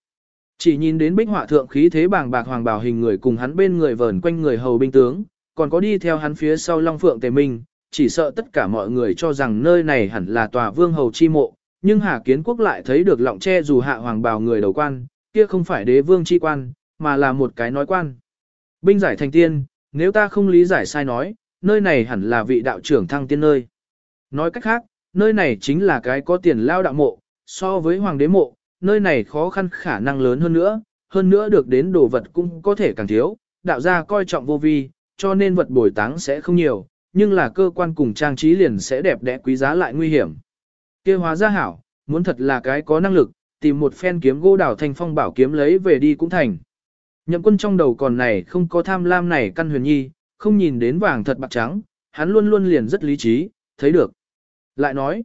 Chỉ nhìn đến bích họa thượng khí thế bàng bạc hoàng bảo hình người cùng hắn bên người vờn quanh người hầu binh tướng, còn có đi theo hắn phía sau Long Phượng Tề Minh, chỉ sợ tất cả mọi người cho rằng nơi này hẳn là tòa vương hầu chi mộ, nhưng Hà Kiến Quốc lại thấy được lọng che dù hạ hoàng bào người đầu quan, kia không phải đế vương chi quan, mà là một cái nói quan. Binh giải thành tiên, nếu ta không lý giải sai nói, nơi này hẳn là vị đạo trưởng thăng tiên nơi. Nói cách khác, nơi này chính là cái có tiền lao đạo mộ, so với hoàng đế mộ, nơi này khó khăn khả năng lớn hơn nữa, hơn nữa được đến đồ vật cũng có thể càng thiếu, đạo gia coi trọng vô vi, cho nên vật bồi táng sẽ không nhiều, nhưng là cơ quan cùng trang trí liền sẽ đẹp đẽ quý giá lại nguy hiểm. kia hóa ra hảo, muốn thật là cái có năng lực, tìm một phen kiếm gỗ đảo thành phong bảo kiếm lấy về đi cũng thành. Nhậm quân trong đầu còn này không có tham lam này căn huyền nhi, không nhìn đến vàng thật bạc trắng, hắn luôn luôn liền rất lý trí, thấy được. Lại nói,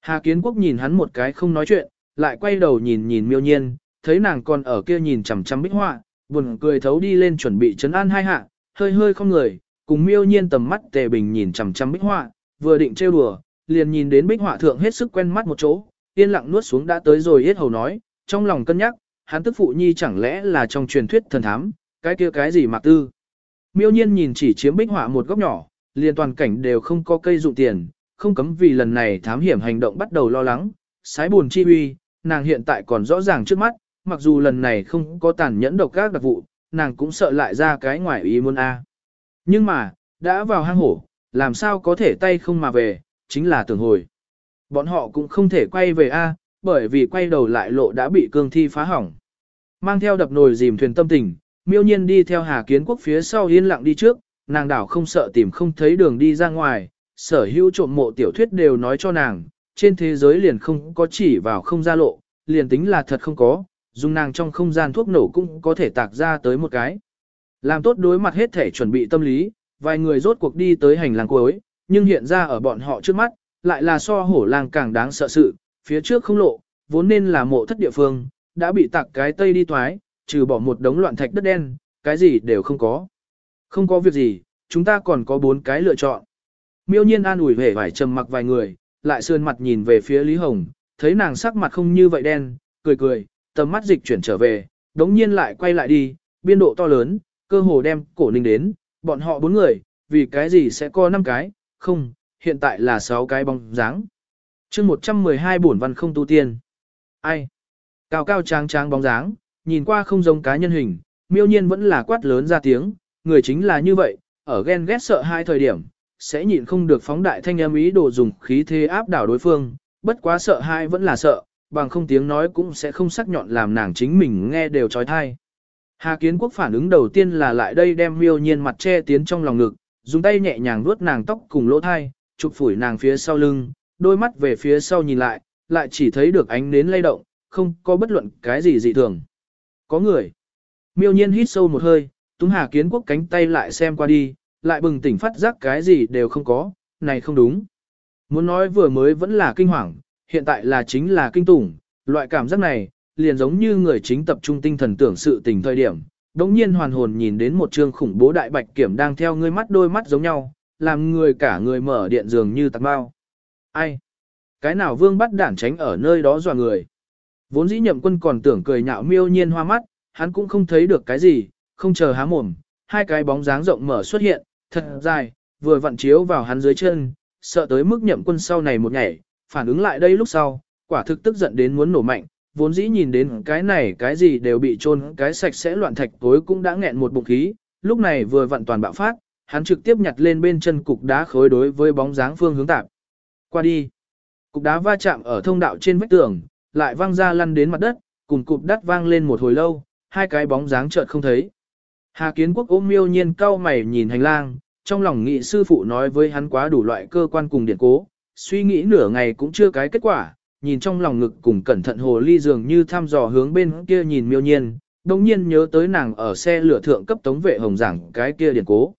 Hà Kiến Quốc nhìn hắn một cái không nói chuyện, lại quay đầu nhìn nhìn miêu nhiên, thấy nàng còn ở kia nhìn chằm chằm bích họa, buồn cười thấu đi lên chuẩn bị chấn an hai hạ, hơi hơi không người, cùng miêu nhiên tầm mắt tề bình nhìn chằm chằm bích họa, vừa định trêu đùa, liền nhìn đến bích họa thượng hết sức quen mắt một chỗ, yên lặng nuốt xuống đã tới rồi hết hầu nói, trong lòng cân nhắc, hắn tức phụ nhi chẳng lẽ là trong truyền thuyết thần thám, cái kia cái gì mà tư. Miêu nhiên nhìn chỉ chiếm bích họa một góc nhỏ, liền toàn cảnh đều không có cây dụng tiền, không cấm vì lần này thám hiểm hành động bắt đầu lo lắng, sái buồn chi uy, nàng hiện tại còn rõ ràng trước mắt, mặc dù lần này không có tàn nhẫn độc các đặc vụ, nàng cũng sợ lại ra cái ngoài ý muốn a. Nhưng mà, đã vào hang hổ, làm sao có thể tay không mà về, chính là tưởng hồi. Bọn họ cũng không thể quay về A, bởi vì quay đầu lại lộ đã bị cương thi phá hỏng. Mang theo đập nồi dìm thuyền tâm tình, miêu nhiên đi theo Hà Kiến Quốc phía sau yên lặng đi trước, nàng đảo không sợ tìm không thấy đường đi ra ngoài, sở hữu trộm mộ tiểu thuyết đều nói cho nàng, trên thế giới liền không có chỉ vào không ra lộ, liền tính là thật không có, dùng nàng trong không gian thuốc nổ cũng có thể tạc ra tới một cái. Làm tốt đối mặt hết thể chuẩn bị tâm lý, vài người rốt cuộc đi tới hành lang cuối, nhưng hiện ra ở bọn họ trước mắt, lại là so hổ lang càng đáng sợ sự, phía trước không lộ, vốn nên là mộ thất địa phương, đã bị tạc cái tây đi thoái, trừ bỏ một đống loạn thạch đất đen, cái gì đều không có. Không có việc gì, chúng ta còn có bốn cái lựa chọn. Miêu nhiên an ủi vẻ vải trầm mặc vài người, lại sườn mặt nhìn về phía Lý Hồng, thấy nàng sắc mặt không như vậy đen, cười cười, tầm mắt dịch chuyển trở về, đống nhiên lại quay lại đi, biên độ to lớn, cơ hồ đem cổ ninh đến, bọn họ bốn người, vì cái gì sẽ có năm cái, không, hiện tại là sáu cái bóng dáng. chương 112 bổn văn không tu tiên. Ai? Cao cao tráng tráng bóng dáng, nhìn qua không giống cá nhân hình, miêu nhiên vẫn là quát lớn ra tiếng, người chính là như vậy, ở ghen ghét sợ hai thời điểm, sẽ nhịn không được phóng đại thanh âm ý đồ dùng khí thế áp đảo đối phương, bất quá sợ hai vẫn là sợ, bằng không tiếng nói cũng sẽ không sắc nhọn làm nàng chính mình nghe đều trói thai. Hà Kiến Quốc phản ứng đầu tiên là lại đây đem miêu nhiên mặt che tiến trong lòng ngực, dùng tay nhẹ nhàng vuốt nàng tóc cùng lỗ thai, chụp phủi nàng phía sau lưng, đôi mắt về phía sau nhìn lại, lại chỉ thấy được ánh nến lay động, không có bất luận cái gì dị thường. Có người. Miêu nhiên hít sâu một hơi, túng Hà Kiến Quốc cánh tay lại xem qua đi, lại bừng tỉnh phát giác cái gì đều không có, này không đúng. Muốn nói vừa mới vẫn là kinh hoàng, hiện tại là chính là kinh tủng, loại cảm giác này, liền giống như người chính tập trung tinh thần tưởng sự tình thời điểm. Đống nhiên hoàn hồn nhìn đến một trương khủng bố đại bạch kiểm đang theo ngươi mắt đôi mắt giống nhau, làm người cả người mở điện giường như tạc bao. Ai? Cái nào vương bắt đản tránh ở nơi đó dò người? Vốn dĩ nhậm quân còn tưởng cười nhạo miêu nhiên hoa mắt, hắn cũng không thấy được cái gì, không chờ há mồm, hai cái bóng dáng rộng mở xuất hiện, thật dài, vừa vặn chiếu vào hắn dưới chân, sợ tới mức nhậm quân sau này một nhảy, phản ứng lại đây lúc sau, quả thực tức giận đến muốn nổ mạnh, vốn dĩ nhìn đến cái này cái gì đều bị trôn cái sạch sẽ loạn thạch tối cũng đã nghẹn một bụng khí, lúc này vừa vặn toàn bạo phát, hắn trực tiếp nhặt lên bên chân cục đá khối đối với bóng dáng phương hướng tạp. Qua đi, cục đá va chạm ở thông đạo trên vách tường, lại văng ra lăn đến mặt đất, cùng cục đất vang lên một hồi lâu, hai cái bóng dáng chợt không thấy. Hà Kiến Quốc ôm miêu nhiên cau mày nhìn hành lang, trong lòng nghị sư phụ nói với hắn quá đủ loại cơ quan cùng điện cố, suy nghĩ nửa ngày cũng chưa cái kết quả, nhìn trong lòng ngực cùng cẩn thận hồ ly dường như thăm dò hướng bên kia nhìn miêu nhiên, đồng nhiên nhớ tới nàng ở xe lửa thượng cấp tống vệ hồng giảng cái kia điện cố.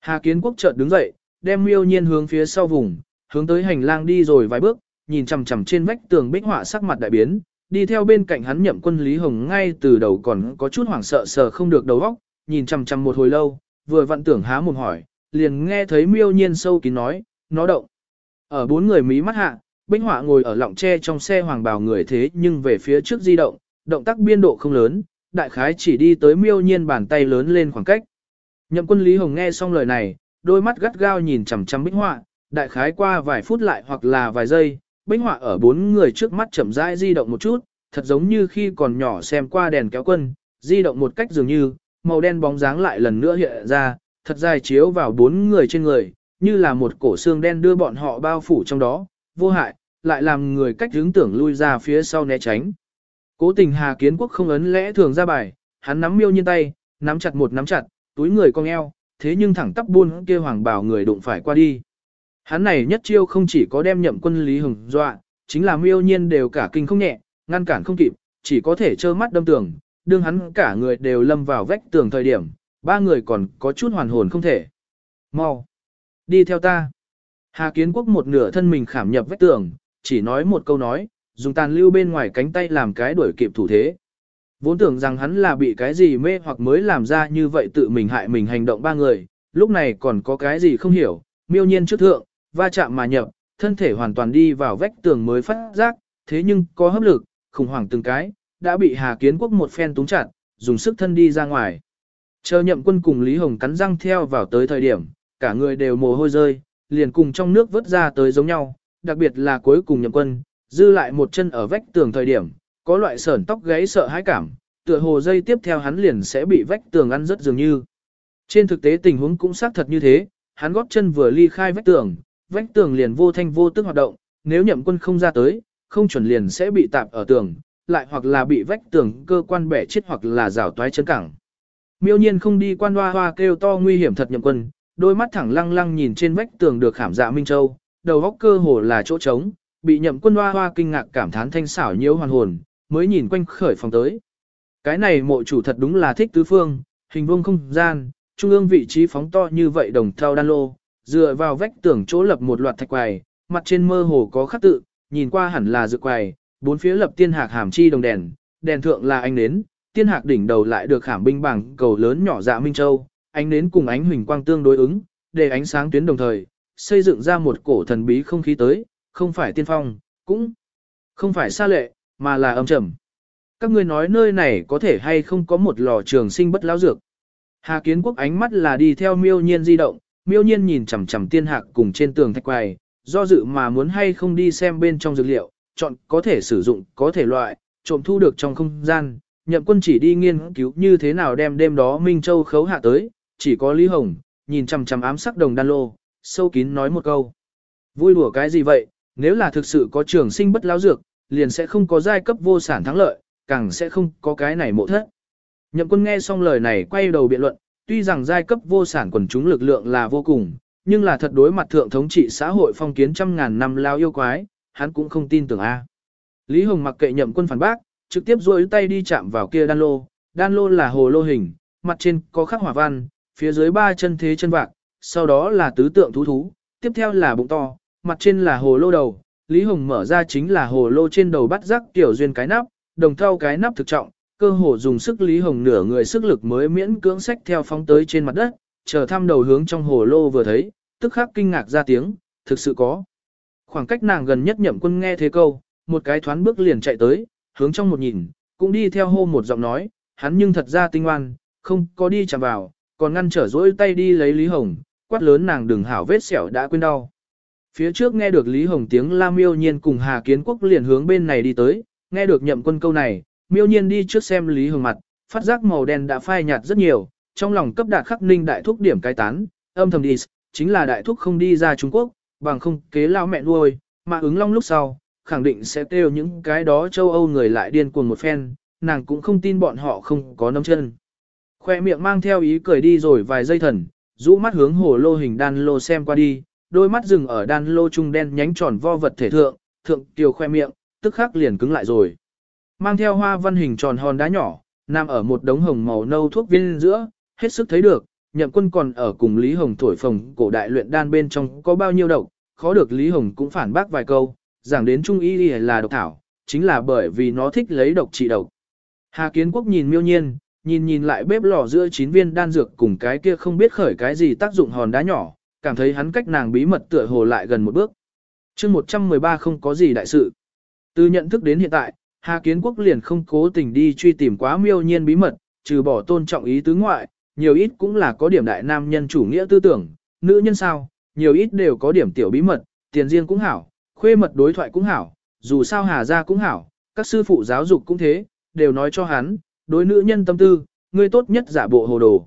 Hà Kiến Quốc chợt đứng dậy, đem miêu nhiên hướng phía sau vùng, hướng tới hành lang đi rồi vài bước, nhìn chằm chằm trên vách tường bích họa sắc mặt đại biến, đi theo bên cạnh hắn nhậm quân Lý Hồng ngay từ đầu còn có chút hoảng sợ sờ không được đầu óc, nhìn chằm chằm một hồi lâu, vừa vặn tưởng há mồm hỏi, liền nghe thấy miêu nhiên sâu kín nói, nó động. Ở bốn người mí mắt hạ, bích họa ngồi ở lọng tre trong xe hoàng bào người thế nhưng về phía trước di động, động tác biên độ không lớn, đại khái chỉ đi tới miêu nhiên bàn tay lớn lên khoảng cách. Nhậm quân Lý Hồng nghe xong lời này, đôi mắt gắt gao nhìn chằm chằm bích họa, đại khái qua vài phút lại hoặc là vài giây, bích họa ở bốn người trước mắt chậm rãi di động một chút, thật giống như khi còn nhỏ xem qua đèn kéo quân, di động một cách dường như, màu đen bóng dáng lại lần nữa hiện ra, thật dài chiếu vào bốn người trên người, như là một cổ xương đen đưa bọn họ bao phủ trong đó, vô hại, lại làm người cách hướng tưởng lui ra phía sau né tránh. Cố tình Hà Kiến Quốc không ấn lẽ thường ra bài, hắn nắm miêu nhiên tay, nắm chặt một nắm chặt, túi người cong eo, thế nhưng thẳng tắp buôn kia hoàng bảo người đụng phải qua đi. Hắn này nhất chiêu không chỉ có đem nhậm quân Lý Hùng dọa, chính là miêu nhiên đều cả kinh không nhẹ, ngăn cản không kịp, chỉ có thể trơ mắt đâm tường, đương hắn cả người đều lâm vào vách tường thời điểm, ba người còn có chút hoàn hồn không thể. Mau! Đi theo ta! Hà Kiến Quốc một nửa thân mình khảm nhập vách tường, chỉ nói một câu nói, dùng tàn lưu bên ngoài cánh tay làm cái đuổi kịp thủ thế. Vốn tưởng rằng hắn là bị cái gì mê hoặc mới làm ra như vậy tự mình hại mình hành động ba người, lúc này còn có cái gì không hiểu, miêu nhiên trước thượng, va chạm mà nhập, thân thể hoàn toàn đi vào vách tường mới phát giác, thế nhưng có hấp lực, khủng hoảng từng cái, đã bị Hà Kiến Quốc một phen túng chặt, dùng sức thân đi ra ngoài. Chờ nhậm quân cùng Lý Hồng cắn răng theo vào tới thời điểm, cả người đều mồ hôi rơi, liền cùng trong nước vớt ra tới giống nhau, đặc biệt là cuối cùng nhậm quân, dư lại một chân ở vách tường thời điểm, có loại sởn tóc gáy sợ hãi cảm, tựa hồ dây tiếp theo hắn liền sẽ bị vách tường ăn rất dường như. Trên thực tế tình huống cũng xác thật như thế, hắn góp chân vừa ly khai vách tường, vách tường liền vô thanh vô tức hoạt động, nếu nhậm quân không ra tới, không chuẩn liền sẽ bị tạp ở tường, lại hoặc là bị vách tường cơ quan bẻ chết hoặc là rào toái chân cẳng. Miêu nhiên không đi quan hoa hoa kêu to nguy hiểm thật nhậm quân, đôi mắt thẳng lăng lăng nhìn trên vách tường được khảm dạ Minh Châu, đầu góc cơ hồ là chỗ trống, bị nhậm quân hoa hoa kinh ngạc cảm thán thanh xảo nhiễu hoàn hồn, mới nhìn quanh khởi phòng tới. Cái này mộ chủ thật đúng là thích tứ phương, hình vuông không gian, trung ương vị trí phóng to như vậy đồng theo đan lô, dựa vào vách tường chỗ lập một loạt thạch quài, mặt trên mơ hồ có khắc tự, nhìn qua hẳn là dự quài, bốn phía lập tiên hạc hàm chi đồng đèn, đèn thượng là ánh nến, tiên hạc đỉnh đầu lại được khảm binh bằng cầu lớn nhỏ dạ Minh Châu, ánh nến cùng ánh huỳnh quang tương đối ứng, để ánh sáng tuyến đồng thời, xây dựng ra một cổ thần bí không khí tới, không phải tiên phong, cũng không phải xa lệ, mà là âm trầm. Các ngươi nói nơi này có thể hay không có một lò trường sinh bất lão dược. Hà Kiến Quốc ánh mắt là đi theo miêu nhiên di động, miêu nhiên nhìn chằm chằm tiên hạc cùng trên tường thạch quài, do dự mà muốn hay không đi xem bên trong dược liệu, chọn có thể sử dụng, có thể loại, trộm thu được trong không gian. Nhậm quân chỉ đi nghiên cứu như thế nào đem đêm đó Minh Châu khấu hạ tới, chỉ có Lý Hồng, nhìn chằm chằm ám sắc đồng đan lô, sâu kín nói một câu. Vui đùa cái gì vậy, nếu là thực sự có trường sinh bất lão dược, liền sẽ không có giai cấp vô sản thắng lợi, càng sẽ không có cái này mộ thất. Nhậm quân nghe xong lời này quay đầu biện luận, tuy rằng giai cấp vô sản quần chúng lực lượng là vô cùng, nhưng là thật đối mặt thượng thống trị xã hội phong kiến trăm ngàn năm lao yêu quái, hắn cũng không tin tưởng A. Lý Hồng mặc kệ nhậm quân phản bác, trực tiếp duỗi tay đi chạm vào kia đan lô, đan lô là hồ lô hình, mặt trên có khắc hỏa văn, phía dưới ba chân thế chân vạc, sau đó là tứ tượng thú thú, tiếp theo là bụng to, mặt trên là hồ lô đầu, Lý Hồng mở ra chính là hồ lô trên đầu bắt rắc tiểu duyên cái nắp, đồng thau cái nắp thực trọng, cơ hồ dùng sức Lý Hồng nửa người sức lực mới miễn cưỡng sách theo phóng tới trên mặt đất, chờ thăm đầu hướng trong hồ lô vừa thấy, tức khắc kinh ngạc ra tiếng, thực sự có. Khoảng cách nàng gần nhất nhậm quân nghe thế câu, một cái thoáng bước liền chạy tới, hướng trong một nhìn, cũng đi theo hô một giọng nói, hắn nhưng thật ra tinh ngoan, không có đi chạm vào, còn ngăn trở dỗi tay đi lấy Lý Hồng, quát lớn nàng đừng hảo vết sẹo đã quên đau. Phía trước nghe được Lý Hồng tiếng la miêu nhiên cùng Hà Kiến Quốc liền hướng bên này đi tới, nghe được nhậm quân câu này, miêu nhiên đi trước xem Lý Hồng mặt, phát giác màu đen đã phai nhạt rất nhiều, trong lòng cấp đạt khắc ninh đại thúc điểm cái tán, âm thầm đi, chính là đại thúc không đi ra Trung Quốc, bằng không kế lao mẹ nuôi, mà ứng long lúc sau, khẳng định sẽ kêu những cái đó châu Âu người lại điên cuồng một phen, nàng cũng không tin bọn họ không có nấm chân. Khoe miệng mang theo ý cười đi rồi vài giây thần, rũ mắt hướng hồ lô hình đan lô xem qua đi, đôi mắt dừng ở đan lô trung đen nhánh tròn vo vật thể thượng, thượng kiều khoe miệng, tức khắc liền cứng lại rồi. Mang theo hoa văn hình tròn hòn đá nhỏ, nằm ở một đống hồng màu nâu thuốc viên giữa, hết sức thấy được, nhậm quân còn ở cùng Lý Hồng thổi phồng cổ đại luyện đan bên trong có bao nhiêu độc, khó được Lý Hồng cũng phản bác vài câu, giảng đến trung y là độc thảo, chính là bởi vì nó thích lấy độc trị độc. Hà Kiến Quốc nhìn miêu nhiên, nhìn nhìn lại bếp lò giữa chín viên đan dược cùng cái kia không biết khởi cái gì tác dụng hòn đá nhỏ, cảm thấy hắn cách nàng bí mật tựa hồ lại gần một bước. chương 113 không có gì đại sự. Từ nhận thức đến hiện tại, Hà Kiến Quốc liền không cố tình đi truy tìm quá miêu nhiên bí mật, trừ bỏ tôn trọng ý tứ ngoại, nhiều ít cũng là có điểm đại nam nhân chủ nghĩa tư tưởng, nữ nhân sao, nhiều ít đều có điểm tiểu bí mật, tiền riêng cũng hảo, khuê mật đối thoại cũng hảo, dù sao Hà gia cũng hảo, các sư phụ giáo dục cũng thế, đều nói cho hắn, đối nữ nhân tâm tư, ngươi tốt nhất giả bộ hồ đồ.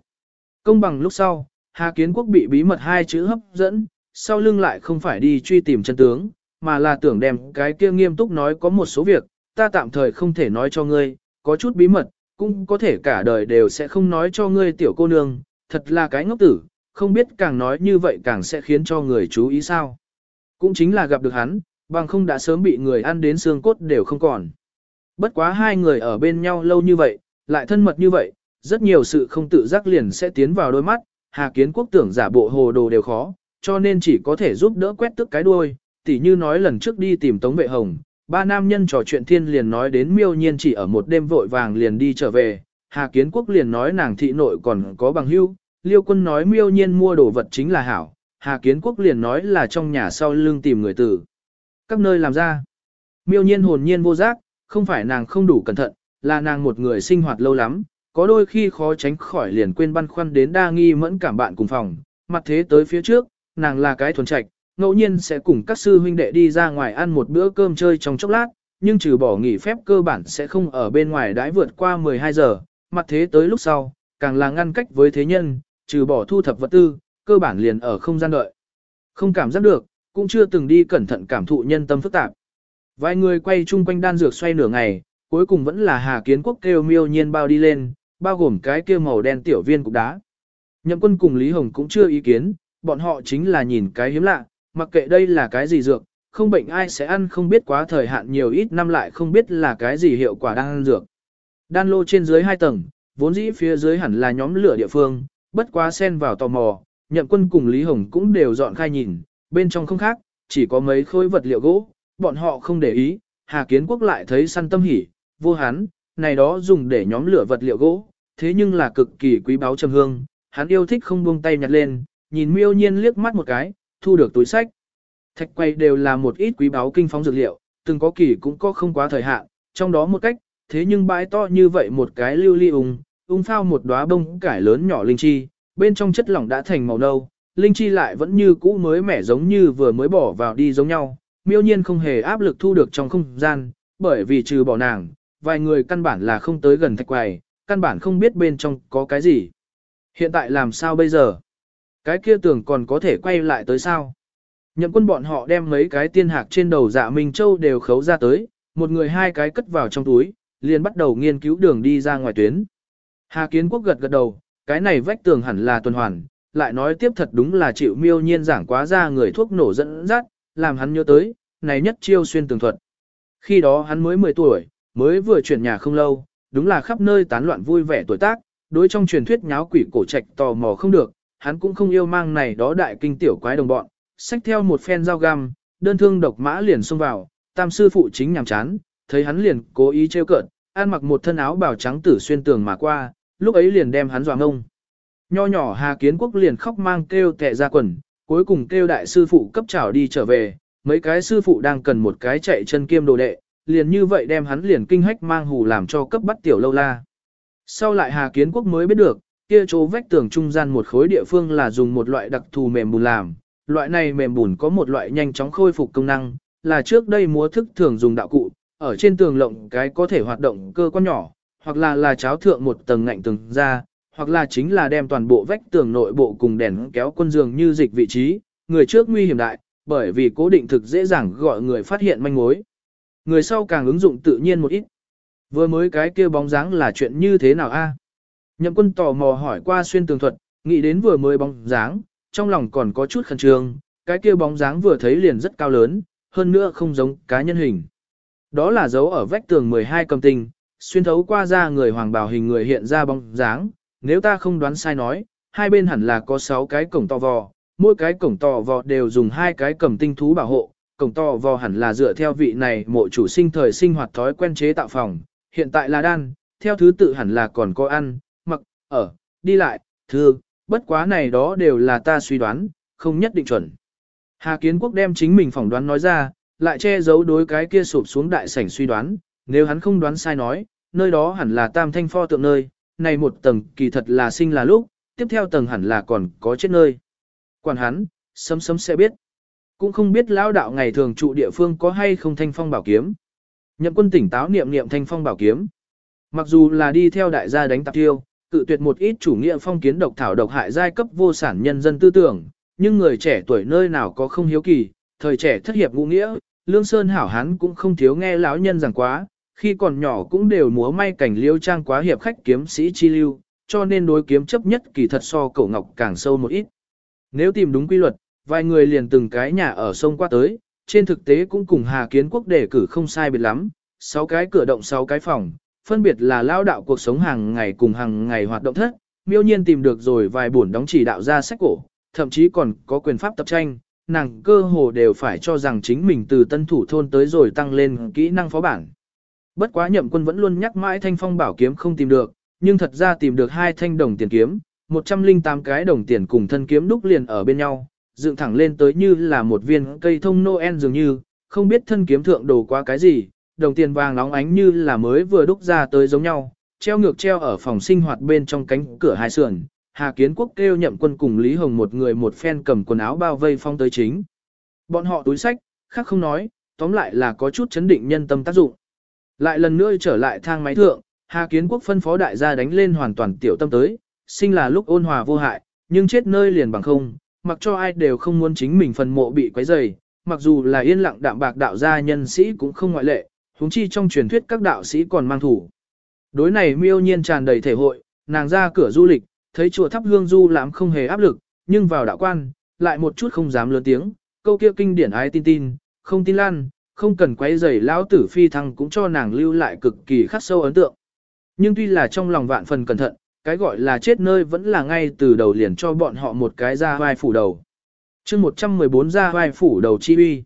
Công bằng lúc sau, Hà Kiến Quốc bị bí mật hai chữ hấp dẫn, sau lưng lại không phải đi truy tìm chân tướng, mà là tưởng đem cái kia nghiêm túc nói có một số việc, ta tạm thời không thể nói cho ngươi, có chút bí mật, cũng có thể cả đời đều sẽ không nói cho ngươi tiểu cô nương, thật là cái ngốc tử, không biết càng nói như vậy càng sẽ khiến cho người chú ý sao. Cũng chính là gặp được hắn, bằng không đã sớm bị người ăn đến xương cốt đều không còn. Bất quá hai người ở bên nhau lâu như vậy, lại thân mật như vậy, rất nhiều sự không tự giác liền sẽ tiến vào đôi mắt, Hà Kiến Quốc tưởng giả bộ hồ đồ đều khó, cho nên chỉ có thể giúp đỡ quét tức cái đuôi, tỉ như nói lần trước đi tìm Tống Vệ Hồng, ba nam nhân trò chuyện thiên liền nói đến miêu nhiên chỉ ở một đêm vội vàng liền đi trở về, Hà Kiến Quốc liền nói nàng thị nội còn có bằng hưu, Liêu Quân nói miêu nhiên mua đồ vật chính là hảo, Hà Kiến Quốc liền nói là trong nhà sau lưng tìm người tử. Các nơi làm ra. Miêu nhiên hồn nhiên vô giác, không phải nàng không đủ cẩn thận, là nàng một người sinh hoạt lâu lắm, có đôi khi khó tránh khỏi liền quên băn khoăn đến đa nghi mẫn cảm bạn cùng phòng, mặt thế tới phía trước, nàng là cái thuần trạch, ngẫu nhiên sẽ cùng các sư huynh đệ đi ra ngoài ăn một bữa cơm chơi trong chốc lát, nhưng trừ bỏ nghỉ phép cơ bản sẽ không ở bên ngoài đãi vượt qua 12 giờ, mặt thế tới lúc sau, càng là ngăn cách với thế nhân, trừ bỏ thu thập vật tư, cơ bản liền ở không gian đợi. Không cảm giác được, cũng chưa từng đi cẩn thận cảm thụ nhân tâm phức tạp. Vài người quay chung quanh đan dược xoay nửa ngày, cuối cùng vẫn là Hà Kiến Quốc kêu miêu nhiên bao đi lên, bao gồm cái kia màu đen tiểu viên cục đá. Nhậm quân cùng Lý Hồng cũng chưa ý kiến, bọn họ chính là nhìn cái hiếm lạ, mặc kệ đây là cái gì dược, không bệnh ai sẽ ăn không biết quá thời hạn nhiều ít năm lại không biết là cái gì hiệu quả đang ăn dược. Đan lô trên dưới hai tầng, vốn dĩ phía dưới hẳn là nhóm lửa địa phương, bất quá xen vào tò mò, nhậm quân cùng Lý Hồng cũng đều dọn khai nhìn, bên trong không khác, chỉ có mấy khối vật liệu gỗ, bọn họ không để ý, Hà Kiến Quốc lại thấy săn tâm hỉ, vô hắn, này đó dùng để nhóm lửa vật liệu gỗ, thế nhưng là cực kỳ quý báu trầm hương, hắn yêu thích không buông tay nhặt lên, nhìn miêu nhiên liếc mắt một cái, thu được túi sách. Thạch quay đều là một ít quý báu kinh phóng dược liệu, từng có kỳ cũng có không quá thời hạn, trong đó một cách, thế nhưng bãi to như vậy một cái lưu ly ung, ung phao một đóa bông cải lớn nhỏ linh chi, bên trong chất lỏng đã thành màu nâu, linh chi lại vẫn như cũ mới mẻ giống như vừa mới bỏ vào đi giống nhau, miêu nhiên không hề áp lực thu được trong không gian, bởi vì trừ bỏ nàng, vài người căn bản là không tới gần thạch quầy, căn bản không biết bên trong có cái gì. Hiện tại làm sao bây giờ? Cái kia tưởng còn có thể quay lại tới sao? Nhậm quân bọn họ đem mấy cái tiên hạc trên đầu dạ Minh Châu đều khấu ra tới, một người hai cái cất vào trong túi, liền bắt đầu nghiên cứu đường đi ra ngoài tuyến. Hà Kiến Quốc gật gật đầu, cái này vách tường hẳn là tuần hoàn, lại nói tiếp thật đúng là chịu miêu nhiên giảng quá ra người thuốc nổ dẫn dắt, làm hắn nhớ tới, này nhất chiêu xuyên tường thuật. Khi đó hắn mới 10 tuổi, mới vừa chuyển nhà không lâu, đúng là khắp nơi tán loạn vui vẻ tuổi tác, đối trong truyền thuyết nháo quỷ cổ trạch tò mò không được, hắn cũng không yêu mang này đó đại kinh tiểu quái đồng bọn, xách theo một phen dao găm, đơn thương độc mã liền xông vào, tam sư phụ chính nhàm chán, thấy hắn liền cố ý trêu cợt, ăn mặc một thân áo bào trắng tử xuyên tường mà qua, lúc ấy liền đem hắn dọa ngông. Nho nhỏ Hà Kiến Quốc liền khóc mang kêu tệ ra quần, cuối cùng kêu đại sư phụ cấp trảo đi trở về, mấy cái sư phụ đang cần một cái chạy chân kiêm đồ đệ, liền như vậy đem hắn liền kinh hách mang hù làm cho cấp bắt tiểu lâu la. Sau lại Hà Kiến Quốc mới biết được, kia chỗ vách tường trung gian một khối địa phương là dùng một loại đặc thù mềm bùn làm, loại này mềm bùn có một loại nhanh chóng khôi phục công năng, là trước đây múa thức thường dùng đạo cụ, ở trên tường lộng cái có thể hoạt động cơ quan nhỏ, hoặc là là cháo thượng một tầng ngạnh tường ra, hoặc là chính là đem toàn bộ vách tường nội bộ cùng đèn kéo quân giường như dịch vị trí, người trước nguy hiểm đại, bởi vì cố định thực dễ dàng gọi người phát hiện manh mối. Người sau càng ứng dụng tự nhiên một ít. Vừa mới cái kia bóng dáng là chuyện như thế nào a? Nhậm quân tò mò hỏi qua xuyên tường thuật, nghĩ đến vừa mới bóng dáng, trong lòng còn có chút khẩn trương, cái kia bóng dáng vừa thấy liền rất cao lớn, hơn nữa không giống cá nhân hình. Đó là dấu ở vách tường 12 cầm tinh, xuyên thấu qua ra người hoàng bào hình người hiện ra bóng dáng, nếu ta không đoán sai nói, hai bên hẳn là có 6 cái cổng to vò, mỗi cái cổng to vò đều dùng hai cái cầm tinh thú bảo hộ, cổng to vò hẳn là dựa theo vị này mộ chủ sinh thời sinh hoạt thói quen chế tạo phòng, hiện tại là đan, theo thứ tự hẳn là còn có ăn, ở, đi lại, thư, bất quá này đó đều là ta suy đoán, không nhất định chuẩn. Hà Kiến Quốc đem chính mình phỏng đoán nói ra, lại che giấu đối cái kia sụp xuống đại sảnh suy đoán, nếu hắn không đoán sai nói, nơi đó hẳn là tam thanh pho tượng nơi, này một tầng kỳ thật là sinh là lúc, tiếp theo tầng hẳn là còn có chết nơi. Quản hắn, sấm sấm sẽ biết. Cũng không biết lão đạo ngày thường trụ địa phương có hay không thanh phong bảo kiếm. Nhậm quân tỉnh táo niệm niệm thanh phong bảo kiếm. Mặc dù là đi theo đại gia đánh tạp tiêu, cự tuyệt một ít chủ nghĩa phong kiến độc thảo độc hại giai cấp vô sản nhân dân tư tưởng, nhưng người trẻ tuổi nơi nào có không hiếu kỳ, thời trẻ thất hiệp ngũ nghĩa, lương sơn hảo hán cũng không thiếu nghe lão nhân rằng quá, khi còn nhỏ cũng đều múa may cảnh liêu trang quá hiệp khách kiếm sĩ chi lưu, cho nên đối kiếm chấp nhất kỳ thật so cậu ngọc càng sâu một ít. Nếu tìm đúng quy luật, vài người liền từng cái nhà ở sông qua tới, trên thực tế cũng cùng Hà Kiến Quốc đề cử không sai biệt lắm, sáu cái cửa động sáu cái phòng, phân biệt là lao đạo cuộc sống hàng ngày cùng hàng ngày hoạt động thất, miêu nhiên tìm được rồi vài buồn đóng chỉ đạo ra sách cổ, thậm chí còn có quyền pháp tập tranh, nàng cơ hồ đều phải cho rằng chính mình từ tân thủ thôn tới rồi tăng lên kỹ năng phó bản. Bất quá nhậm quân vẫn luôn nhắc mãi thanh phong bảo kiếm không tìm được, nhưng thật ra tìm được hai thanh đồng tiền kiếm, 108 cái đồng tiền cùng thân kiếm đúc liền ở bên nhau, dựng thẳng lên tới như là một viên cây thông Noel dường như, không biết thân kiếm thượng đồ qua cái gì, đồng tiền vàng nóng ánh như là mới vừa đúc ra tới giống nhau, treo ngược treo ở phòng sinh hoạt bên trong cánh cửa hai sườn. Hà Kiến Quốc kêu nhậm quân cùng Lý Hồng một người một phen cầm quần áo bao vây phong tới chính. Bọn họ túi sách, khác không nói, tóm lại là có chút chấn định nhân tâm tác dụng. Lại lần nữa trở lại thang máy thượng, Hà Kiến Quốc phân phó đại gia đánh lên hoàn toàn tiểu tâm tới, sinh là lúc ôn hòa vô hại, nhưng chết nơi liền bằng không, mặc cho ai đều không muốn chính mình phần mộ bị quấy rầy, mặc dù là yên lặng đạm bạc đạo gia nhân sĩ cũng không ngoại lệ, huống chi trong truyền thuyết các đạo sĩ còn mang thủ. Đối này miêu nhiên tràn đầy thể hội, nàng ra cửa du lịch, thấy chùa thắp hương du lãm không hề áp lực, nhưng vào đạo quan, lại một chút không dám lớn tiếng, câu kia kinh điển ai tin tin, không tin lan, không cần quấy rầy lão tử phi thăng cũng cho nàng lưu lại cực kỳ khắc sâu ấn tượng. Nhưng tuy là trong lòng vạn phần cẩn thận, cái gọi là chết nơi vẫn là ngay từ đầu liền cho bọn họ một cái ra vai phủ đầu. chương 114 ra vai phủ đầu chi uy.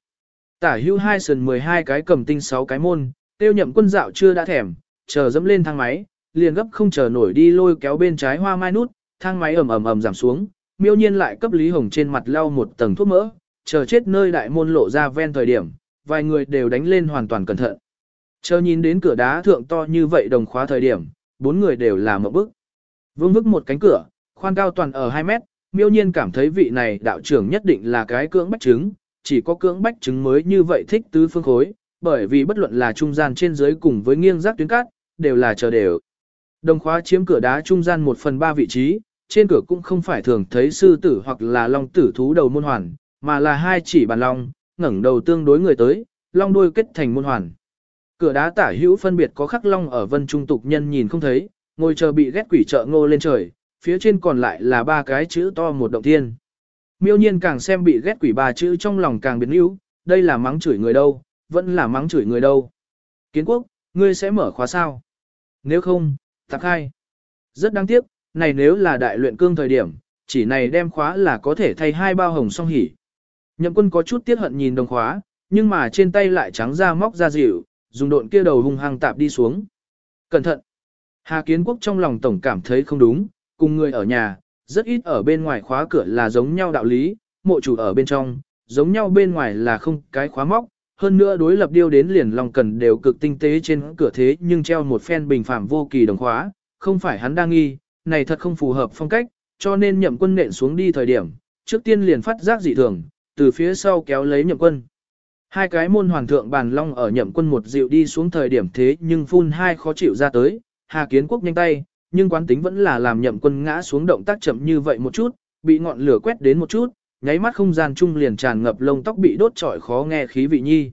Tả hưu hai sườn 12 cái cầm tinh 6 cái môn, tiêu nhậm quân dạo chưa đã thèm, chờ dẫm lên thang máy, liền gấp không chờ nổi đi lôi kéo bên trái hoa mai nút, thang máy ầm ầm ầm giảm xuống, miêu nhiên lại cấp Lý Hồng trên mặt lau một tầng thuốc mỡ, chờ chết nơi đại môn lộ ra ven thời điểm, vài người đều đánh lên hoàn toàn cẩn thận. Chờ nhìn đến cửa đá thượng to như vậy đồng khóa thời điểm, bốn người đều là một bức. Vương vức một cánh cửa, khoan cao toàn ở 2 mét, miêu nhiên cảm thấy vị này đạo trưởng nhất định là cái cưỡng bách chứng chỉ có cưỡng bách chứng mới như vậy thích tứ phương khối, bởi vì bất luận là trung gian trên dưới cùng với nghiêng rác tuyến cát, đều là chờ đều. Đồng khóa chiếm cửa đá trung gian 1 phần 3 vị trí, trên cửa cũng không phải thường thấy sư tử hoặc là long tử thú đầu môn hoàn, mà là hai chỉ bàn long, ngẩng đầu tương đối người tới, long đuôi kết thành môn hoàn. Cửa đá tả hữu phân biệt có khắc long ở vân trung tục nhân nhìn không thấy, ngồi chờ bị ghét quỷ trợ ngô lên trời, phía trên còn lại là ba cái chữ to một động thiên. Miêu nhiên càng xem bị ghét quỷ bà chữ trong lòng càng biến yếu, đây là mắng chửi người đâu, vẫn là mắng chửi người đâu. Kiến quốc, ngươi sẽ mở khóa sao? Nếu không, tạc hai. Rất đáng tiếc, này nếu là đại luyện cương thời điểm, chỉ này đem khóa là có thể thay hai bao hồng song hỉ. Nhậm quân có chút tiếc hận nhìn đồng khóa, nhưng mà trên tay lại trắng ra móc ra dịu, dùng độn kia đầu hung hăng tạp đi xuống. Cẩn thận! Hà Kiến Quốc trong lòng tổng cảm thấy không đúng, cùng người ở nhà, rất ít ở bên ngoài khóa cửa là giống nhau đạo lý, mộ chủ ở bên trong, giống nhau bên ngoài là không cái khóa móc, hơn nữa đối lập điêu đến liền lòng cần đều cực tinh tế trên cửa thế nhưng treo một phen bình phạm vô kỳ đồng khóa, không phải hắn đang nghi, này thật không phù hợp phong cách, cho nên nhậm quân nện xuống đi thời điểm, trước tiên liền phát giác dị thường, từ phía sau kéo lấy nhậm quân. Hai cái môn hoàng thượng bàn long ở nhậm quân một dịu đi xuống thời điểm thế nhưng phun hai khó chịu ra tới, Hà Kiến Quốc nhanh tay, nhưng quán tính vẫn là làm nhậm quân ngã xuống động tác chậm như vậy một chút, bị ngọn lửa quét đến một chút, nháy mắt không gian chung liền tràn ngập lông tóc bị đốt trọi khó nghe khí vị nhi.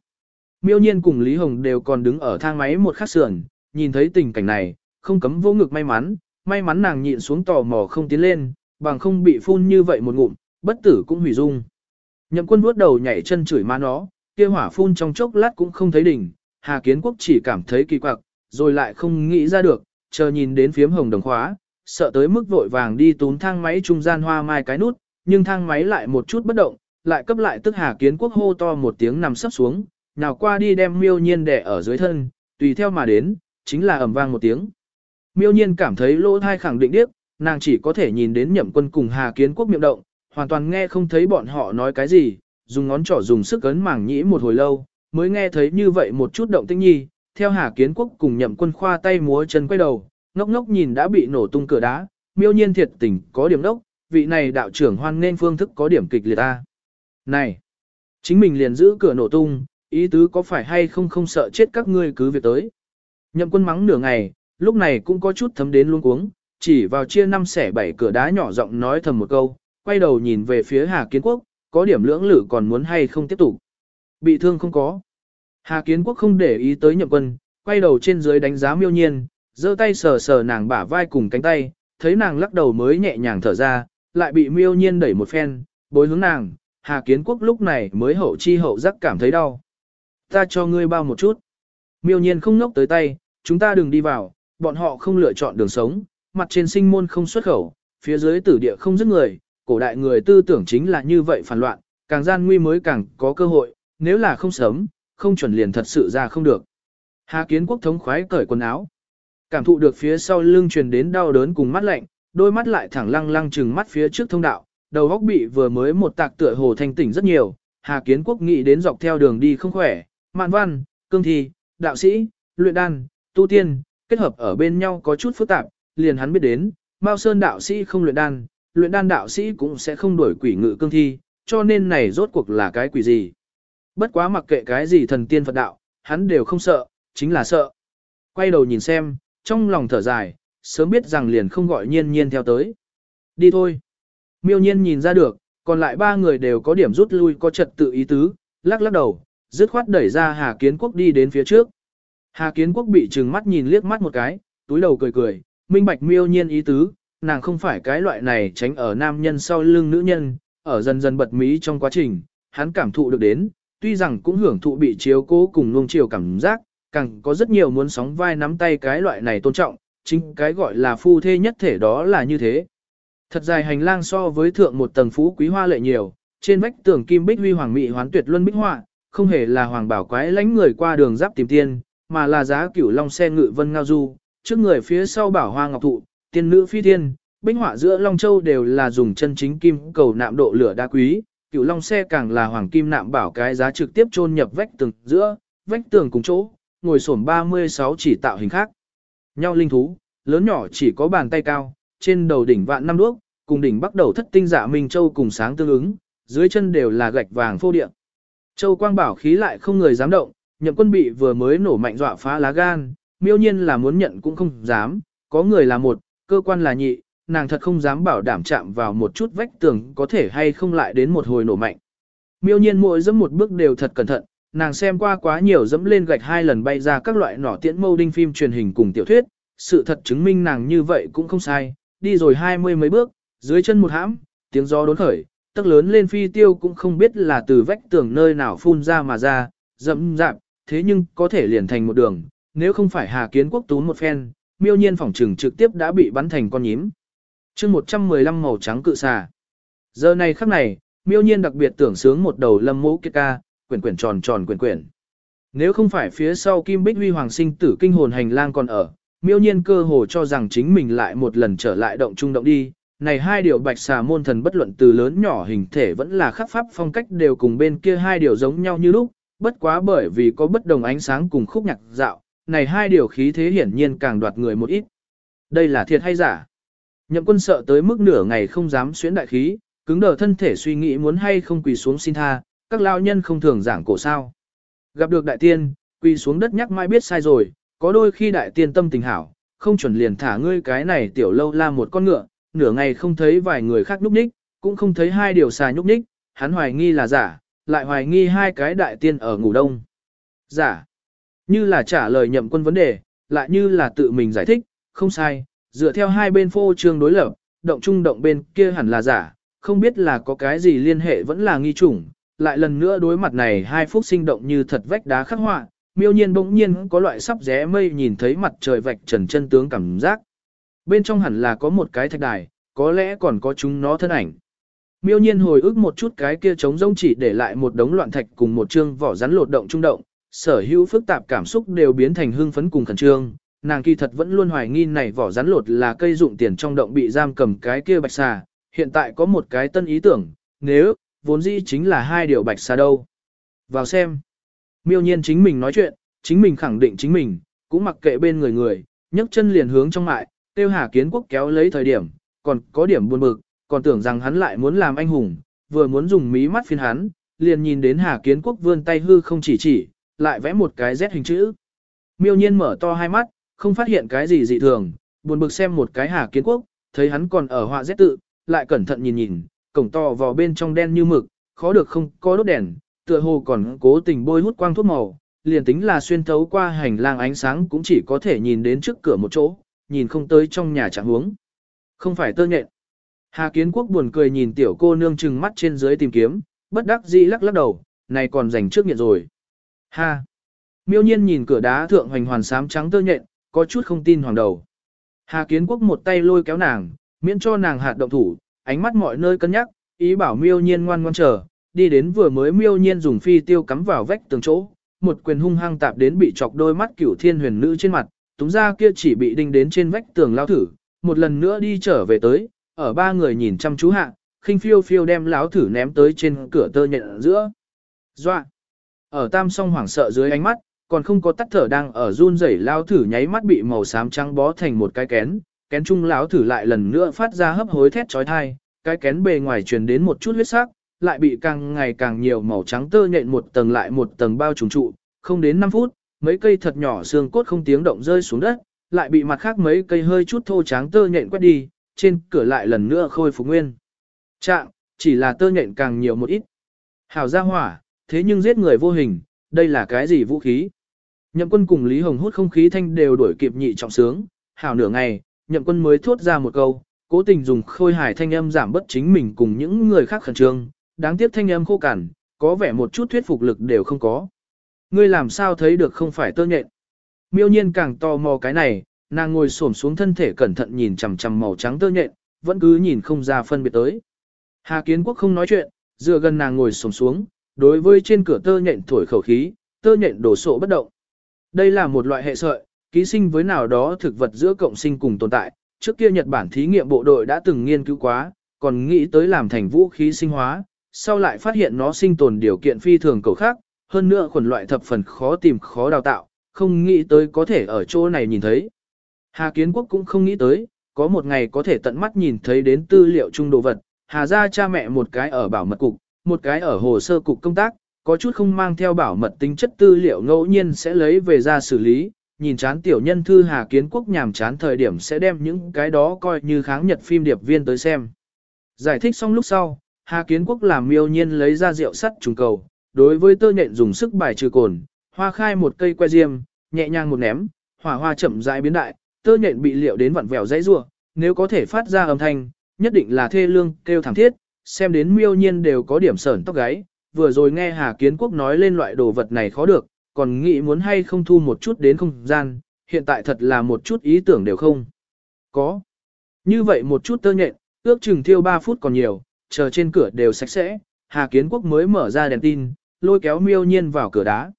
Miêu nhiên cùng Lý Hồng đều còn đứng ở thang máy một khắc sườn, nhìn thấy tình cảnh này, không cấm vô ngực may mắn, may mắn nàng nhịn xuống tò mò không tiến lên, bằng không bị phun như vậy một ngụm, bất tử cũng hủy dung. Nhậm quân vuốt đầu nhảy chân chửi má nó, kia hỏa phun trong chốc lát cũng không thấy đỉnh, Hà Kiến Quốc chỉ cảm thấy kỳ quặc, rồi lại không nghĩ ra được, chờ nhìn đến phiếm hồng đồng khóa, sợ tới mức vội vàng đi tún thang máy trung gian hoa mai cái nút, nhưng thang máy lại một chút bất động, lại cấp lại tức Hà Kiến Quốc hô to một tiếng nằm sấp xuống, nào qua đi đem miêu nhiên đẻ ở dưới thân, tùy theo mà đến, chính là ầm vang một tiếng. Miêu nhiên cảm thấy lỗ thai khẳng định điếc, nàng chỉ có thể nhìn đến nhậm quân cùng Hà Kiến Quốc miệng động, hoàn toàn nghe không thấy bọn họ nói cái gì, dùng ngón trỏ dùng sức ấn mảng nhĩ một hồi lâu, mới nghe thấy như vậy một chút động tĩnh nhi, theo Hà Kiến Quốc cùng nhậm quân khoa tay múa chân quay đầu, ngốc ngốc nhìn đã bị nổ tung cửa đá, miêu nhiên thiệt tình có điểm đốc, vị này đạo trưởng hoan nên phương thức có điểm kịch liệt ta. Này, chính mình liền giữ cửa nổ tung, ý tứ có phải hay không không sợ chết các ngươi cứ việc tới. Nhậm quân mắng nửa ngày, lúc này cũng có chút thấm đến luôn cuống, chỉ vào chia năm xẻ bảy cửa đá nhỏ giọng nói thầm một câu, quay đầu nhìn về phía Hà Kiến Quốc, có điểm lưỡng lự còn muốn hay không tiếp tục. Bị thương không có. Hà Kiến Quốc không để ý tới nhậm quân, quay đầu trên dưới đánh giá miêu nhiên, giơ tay sờ sờ nàng bả vai cùng cánh tay, thấy nàng lắc đầu mới nhẹ nhàng thở ra, lại bị miêu nhiên đẩy một phen, bối hướng nàng, Hà Kiến Quốc lúc này mới hậu chi hậu giác cảm thấy đau. Ta cho ngươi bao một chút. Miêu nhiên không nốc tới tay, chúng ta đừng đi vào, bọn họ không lựa chọn đường sống, mặt trên sinh môn không xuất khẩu, phía dưới tử địa không dứt người, cổ đại người tư tưởng chính là như vậy phản loạn, càng gian nguy mới càng có cơ hội, nếu là không sớm, không chuẩn liền thật sự ra không được. Hà kiến quốc thống khoái cởi quần áo, cảm thụ được phía sau lưng truyền đến đau đớn cùng mắt lạnh, đôi mắt lại thẳng lăng lăng chừng mắt phía trước thông đạo, đầu góc bị vừa mới một tạc tựa hồ thanh tỉnh rất nhiều, Hà kiến quốc nghĩ đến dọc theo đường đi không khỏe, mạn văn, cương thi, đạo sĩ, luyện đan, tu tiên, kết hợp ở bên nhau có chút phức tạp, liền hắn biết đến, Mao Sơn đạo sĩ không luyện đan, luyện đan đạo sĩ cũng sẽ không đổi quỷ ngự cương thi, cho nên này rốt cuộc là cái quỷ gì. Bất quá mặc kệ cái gì thần tiên Phật đạo, hắn đều không sợ, chính là sợ. Quay đầu nhìn xem, trong lòng thở dài, sớm biết rằng liền không gọi nhiên nhiên theo tới. Đi thôi. Miêu nhiên nhìn ra được, còn lại ba người đều có điểm rút lui có trật tự ý tứ, lắc lắc đầu, dứt khoát đẩy ra Hà Kiến Quốc đi đến phía trước. Hà Kiến Quốc bị trừng mắt nhìn liếc mắt một cái, túi đầu cười cười, minh bạch miêu nhiên ý tứ, nàng không phải cái loại này tránh ở nam nhân sau lưng nữ nhân, ở dần dần bật mí trong quá trình, hắn cảm thụ được đến, tuy rằng cũng hưởng thụ bị chiếu cố cùng nuông chiều cảm giác, càng có rất nhiều muốn sóng vai nắm tay cái loại này tôn trọng, chính cái gọi là phu thê nhất thể đó là như thế. Thật dài hành lang so với thượng một tầng phú quý hoa lệ nhiều, trên vách tường kim bích huy hoàng mỹ hoán tuyệt luân bích họa, không hề là hoàng bảo quái lãnh người qua đường giáp tìm tiên, mà là giá cửu long xe ngự vân ngao du, trước người phía sau bảo hoa ngọc thụ, tiên nữ phi thiên, bích họa giữa Long Châu đều là dùng chân chính kim cầu nạm độ lửa đá quý, cửu long xe càng là hoàng kim nạm bảo cái giá trực tiếp chôn nhập vách tường giữa, vách tường cùng chỗ, ngồi xổm 36 chỉ tạo hình khác. Nhau linh thú, lớn nhỏ chỉ có bàn tay cao, trên đầu đỉnh vạn năm đuốc, cùng đỉnh bắt đầu thất tinh dạ minh châu cùng sáng tương ứng, dưới chân đều là gạch vàng phô địa. Châu quang bảo khí lại không người dám động, nhậm quân bị vừa mới nổ mạnh dọa phá lá gan, miêu nhiên là muốn nhận cũng không dám, có người là một, cơ quan là nhị, nàng thật không dám bảo đảm chạm vào một chút vách tường có thể hay không lại đến một hồi nổ mạnh. Miêu nhiên mỗi dẫm một bước đều thật cẩn thận, nàng xem qua quá nhiều dẫm lên gạch hai lần bay ra các loại nỏ tiễn mâu đinh phim truyền hình cùng tiểu thuyết, sự thật chứng minh nàng như vậy cũng không sai, đi rồi hai mươi mấy bước, dưới chân một hãm, tiếng gió đốn khởi, tức lớn lên phi tiêu cũng không biết là từ vách tường nơi nào phun ra mà ra, dẫm dạp, thế nhưng có thể liền thành một đường, nếu không phải Hà Kiến Quốc tú một phen, miêu nhiên phỏng trừng trực tiếp đã bị bắn thành con nhím chương 115 màu trắng cự xà. Giờ này khắc này, miêu nhiên đặc biệt tưởng sướng một đầu lâm mũ kiệt ca, quyển quyển tròn tròn quyển quyển. Nếu không phải phía sau Kim Bích Huy Hoàng sinh tử kinh hồn hành lang còn ở, miêu nhiên cơ hồ cho rằng chính mình lại một lần trở lại động trung động đi. Này hai điều bạch xà môn thần bất luận từ lớn nhỏ hình thể vẫn là khắc pháp phong cách đều cùng bên kia hai điều giống nhau như lúc, bất quá bởi vì có bất đồng ánh sáng cùng khúc nhạc dạo, này hai điều khí thế hiển nhiên càng đoạt người một ít. Đây là thiệt hay giả? Nhậm quân sợ tới mức nửa ngày không dám xuyến đại khí, cứng đờ thân thể suy nghĩ muốn hay không quỳ xuống xin tha, các lao nhân không thường giảng cổ sao. Gặp được đại tiên, quỳ xuống đất nhắc mãi biết sai rồi, có đôi khi đại tiên tâm tình hảo, không chuẩn liền thả ngươi cái này tiểu lâu la một con ngựa, nửa ngày không thấy vài người khác nhúc nhích, cũng không thấy hai điều xà nhúc nhích, hắn hoài nghi là giả, lại hoài nghi hai cái đại tiên ở ngủ đông. Giả. Như là trả lời nhậm quân vấn đề, lại như là tự mình giải thích, không sai, dựa theo hai bên phô trương đối lập, động trung động bên kia hẳn là giả, không biết là có cái gì liên hệ vẫn là nghi chủng, lại lần nữa đối mặt này hai phút sinh động như thật vách đá khắc họa, miêu nhiên bỗng nhiên có loại sắp rẽ mây nhìn thấy mặt trời vạch trần chân tướng cảm giác. Bên trong hẳn là có một cái thạch đài, có lẽ còn có chúng nó thân ảnh. Miêu nhiên hồi ức một chút cái kia trống rông chỉ để lại một đống loạn thạch cùng một chương vỏ rắn lột động trung động, sở hữu phức tạp cảm xúc đều biến thành hưng phấn cùng khẩn trương. Nàng kỳ thật vẫn luôn hoài nghi này vỏ rắn lột là cây dụng tiền trong động bị giam cầm cái kia bạch xà, hiện tại có một cái tân ý tưởng, nếu, vốn dĩ chính là hai điều bạch xà đâu. Vào xem. Miêu nhiên chính mình nói chuyện, chính mình khẳng định chính mình, cũng mặc kệ bên người người, nhấc chân liền hướng trong mại, tiêu hà kiến quốc kéo lấy thời điểm, còn có điểm buồn bực, còn tưởng rằng hắn lại muốn làm anh hùng, vừa muốn dùng mí mắt phiên hắn, liền nhìn đến hà kiến quốc vươn tay hư không chỉ chỉ, lại vẽ một cái Z hình chữ. Miêu nhiên mở to hai mắt, không phát hiện cái gì dị thường, buồn bực xem một cái hà kiến quốc, thấy hắn còn ở họa rét tự, lại cẩn thận nhìn nhìn, cổng to vào bên trong đen như mực, khó được không có đốt đèn, tựa hồ còn cố tình bôi hút quang thuốc màu, liền tính là xuyên thấu qua hành lang ánh sáng cũng chỉ có thể nhìn đến trước cửa một chỗ, nhìn không tới trong nhà chẳng huống. Không phải tơ nhện. Hà Kiến Quốc buồn cười nhìn tiểu cô nương trừng mắt trên dưới tìm kiếm, bất đắc dĩ lắc lắc đầu, này còn dành trước nghiện rồi. Ha! Miêu nhiên nhìn cửa đá thượng hoành hoàn sám trắng tơ nhện, có chút không tin hoàng đầu. Hà Kiến Quốc một tay lôi kéo nàng, miễn cho nàng hạt động thủ, ánh mắt mọi nơi cân nhắc, ý bảo miêu nhiên ngoan ngoan chờ, đi đến vừa mới miêu nhiên dùng phi tiêu cắm vào vách tường chỗ, một quyền hung hăng tạp đến bị chọc đôi mắt cửu thiên huyền nữ trên mặt, túng ra kia chỉ bị đinh đến trên vách tường lao thử, một lần nữa đi trở về tới, ở ba người nhìn chăm chú hạ, khinh phiêu phiêu đem láo thử ném tới trên cửa tơ nhện giữa. Doa! Ở tam song hoảng sợ dưới ánh mắt, còn không có tắt thở đang ở run rẩy lao thử nháy mắt bị màu xám trắng bó thành một cái kén, kén chung láo thử lại lần nữa phát ra hấp hối thét chói tai, cái kén bề ngoài truyền đến một chút huyết sắc, lại bị càng ngày càng nhiều màu trắng tơ nhện một tầng lại một tầng bao trùm trụ, không đến 5 phút, mấy cây thật nhỏ xương cốt không tiếng động rơi xuống đất, lại bị mặt khác mấy cây hơi chút thô trắng tơ nhện quét đi, trên cửa lại lần nữa khôi phục nguyên. Trạng, chỉ là tơ nhện càng nhiều một ít. Hảo ra hỏa, thế nhưng giết người vô hình, đây là cái gì vũ khí? Nhậm quân cùng Lý Hồng hút không khí thanh đều đuổi kịp nhị trọng sướng, hảo nửa ngày, nhậm quân mới thốt ra một câu, cố tình dùng khôi hài thanh âm giảm bất chính mình cùng những người khác khẩn trương, đáng tiếc thanh âm khô cằn, có vẻ một chút thuyết phục lực đều không có. Ngươi làm sao thấy được không phải tơ nhện? Miêu nhiên càng tò mò cái này, nàng ngồi xổm xuống thân thể cẩn thận nhìn chằm chằm màu trắng tơ nhện, vẫn cứ nhìn không ra phân biệt tới. Hà Kiến Quốc không nói chuyện, dựa gần nàng ngồi xổm xuống, đối với trên cửa tơ nhện thổi khẩu khí, tơ nhện đổ sộ bất động. Đây là một loại hệ sợi, ký sinh với nào đó thực vật giữa cộng sinh cùng tồn tại. Trước kia Nhật Bản thí nghiệm bộ đội đã từng nghiên cứu quá, còn nghĩ tới làm thành vũ khí sinh hóa, sau lại phát hiện nó sinh tồn điều kiện phi thường cầu khác, hơn nữa khuẩn loại thập phần khó tìm khó đào tạo, không nghĩ tới có thể ở chỗ này nhìn thấy. Hà Kiến Quốc cũng không nghĩ tới, có một ngày có thể tận mắt nhìn thấy đến tư liệu trung đồ vật, Hà ra cha mẹ một cái ở bảo mật cục, một cái ở hồ sơ cục công tác, có chút không mang theo bảo mật tính chất tư liệu ngẫu nhiên sẽ lấy về ra xử lý, nhìn chán tiểu nhân thư Hà Kiến Quốc nhàm chán thời điểm sẽ đem những cái đó coi như kháng nhật phim điệp viên tới xem. Giải thích xong lúc sau, Hà Kiến Quốc làm miêu nhiên lấy ra rượu sắt trùng cầu, đối với tơ nhện dùng sức bài trừ cồn, hoa khai một cây que diêm, nhẹ nhàng một ném, hỏa hoa chậm rãi biến đại, tơ nhện bị liệu đến vặn vẹo dãy rủa, nếu có thể phát ra âm thanh, nhất định là thê lương, kêu thảm thiết, xem đến miêu nhiên đều có điểm sởn tóc gáy, vừa rồi nghe Hà Kiến Quốc nói lên loại đồ vật này khó được, còn nghĩ muốn hay không thu một chút đến không gian, hiện tại thật là một chút ý tưởng đều không. Có. Như vậy một chút tơ nhện, ước chừng thiêu 3 phút còn nhiều, chờ trên cửa đều sạch sẽ, Hà Kiến Quốc mới mở ra đèn tin, lôi kéo miêu nhiên vào cửa đá.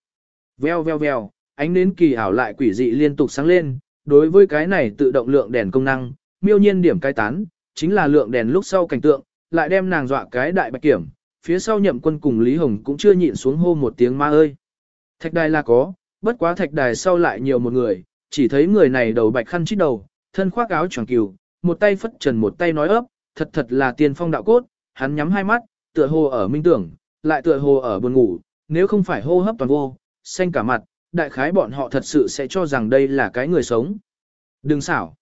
Veo veo veo, ánh nến kỳ ảo lại quỷ dị liên tục sáng lên, đối với cái này tự động lượng đèn công năng, miêu nhiên điểm cai tán, chính là lượng đèn lúc sau cảnh tượng, lại đem nàng dọa cái đại bạch kiểm, phía sau nhậm quân cùng Lý Hồng cũng chưa nhịn xuống hô một tiếng ma ơi. Thạch đài là có, bất quá thạch đài sau lại nhiều một người, chỉ thấy người này đầu bạch khăn chít đầu, thân khoác áo choàng cừu, một tay phất trần một tay nói ấp, thật thật là tiên phong đạo cốt, hắn nhắm hai mắt, tựa hồ ở minh tưởng, lại tựa hồ ở buồn ngủ, nếu không phải hô hấp toàn vô, xanh cả mặt, đại khái bọn họ thật sự sẽ cho rằng đây là cái người sống. Đừng xảo.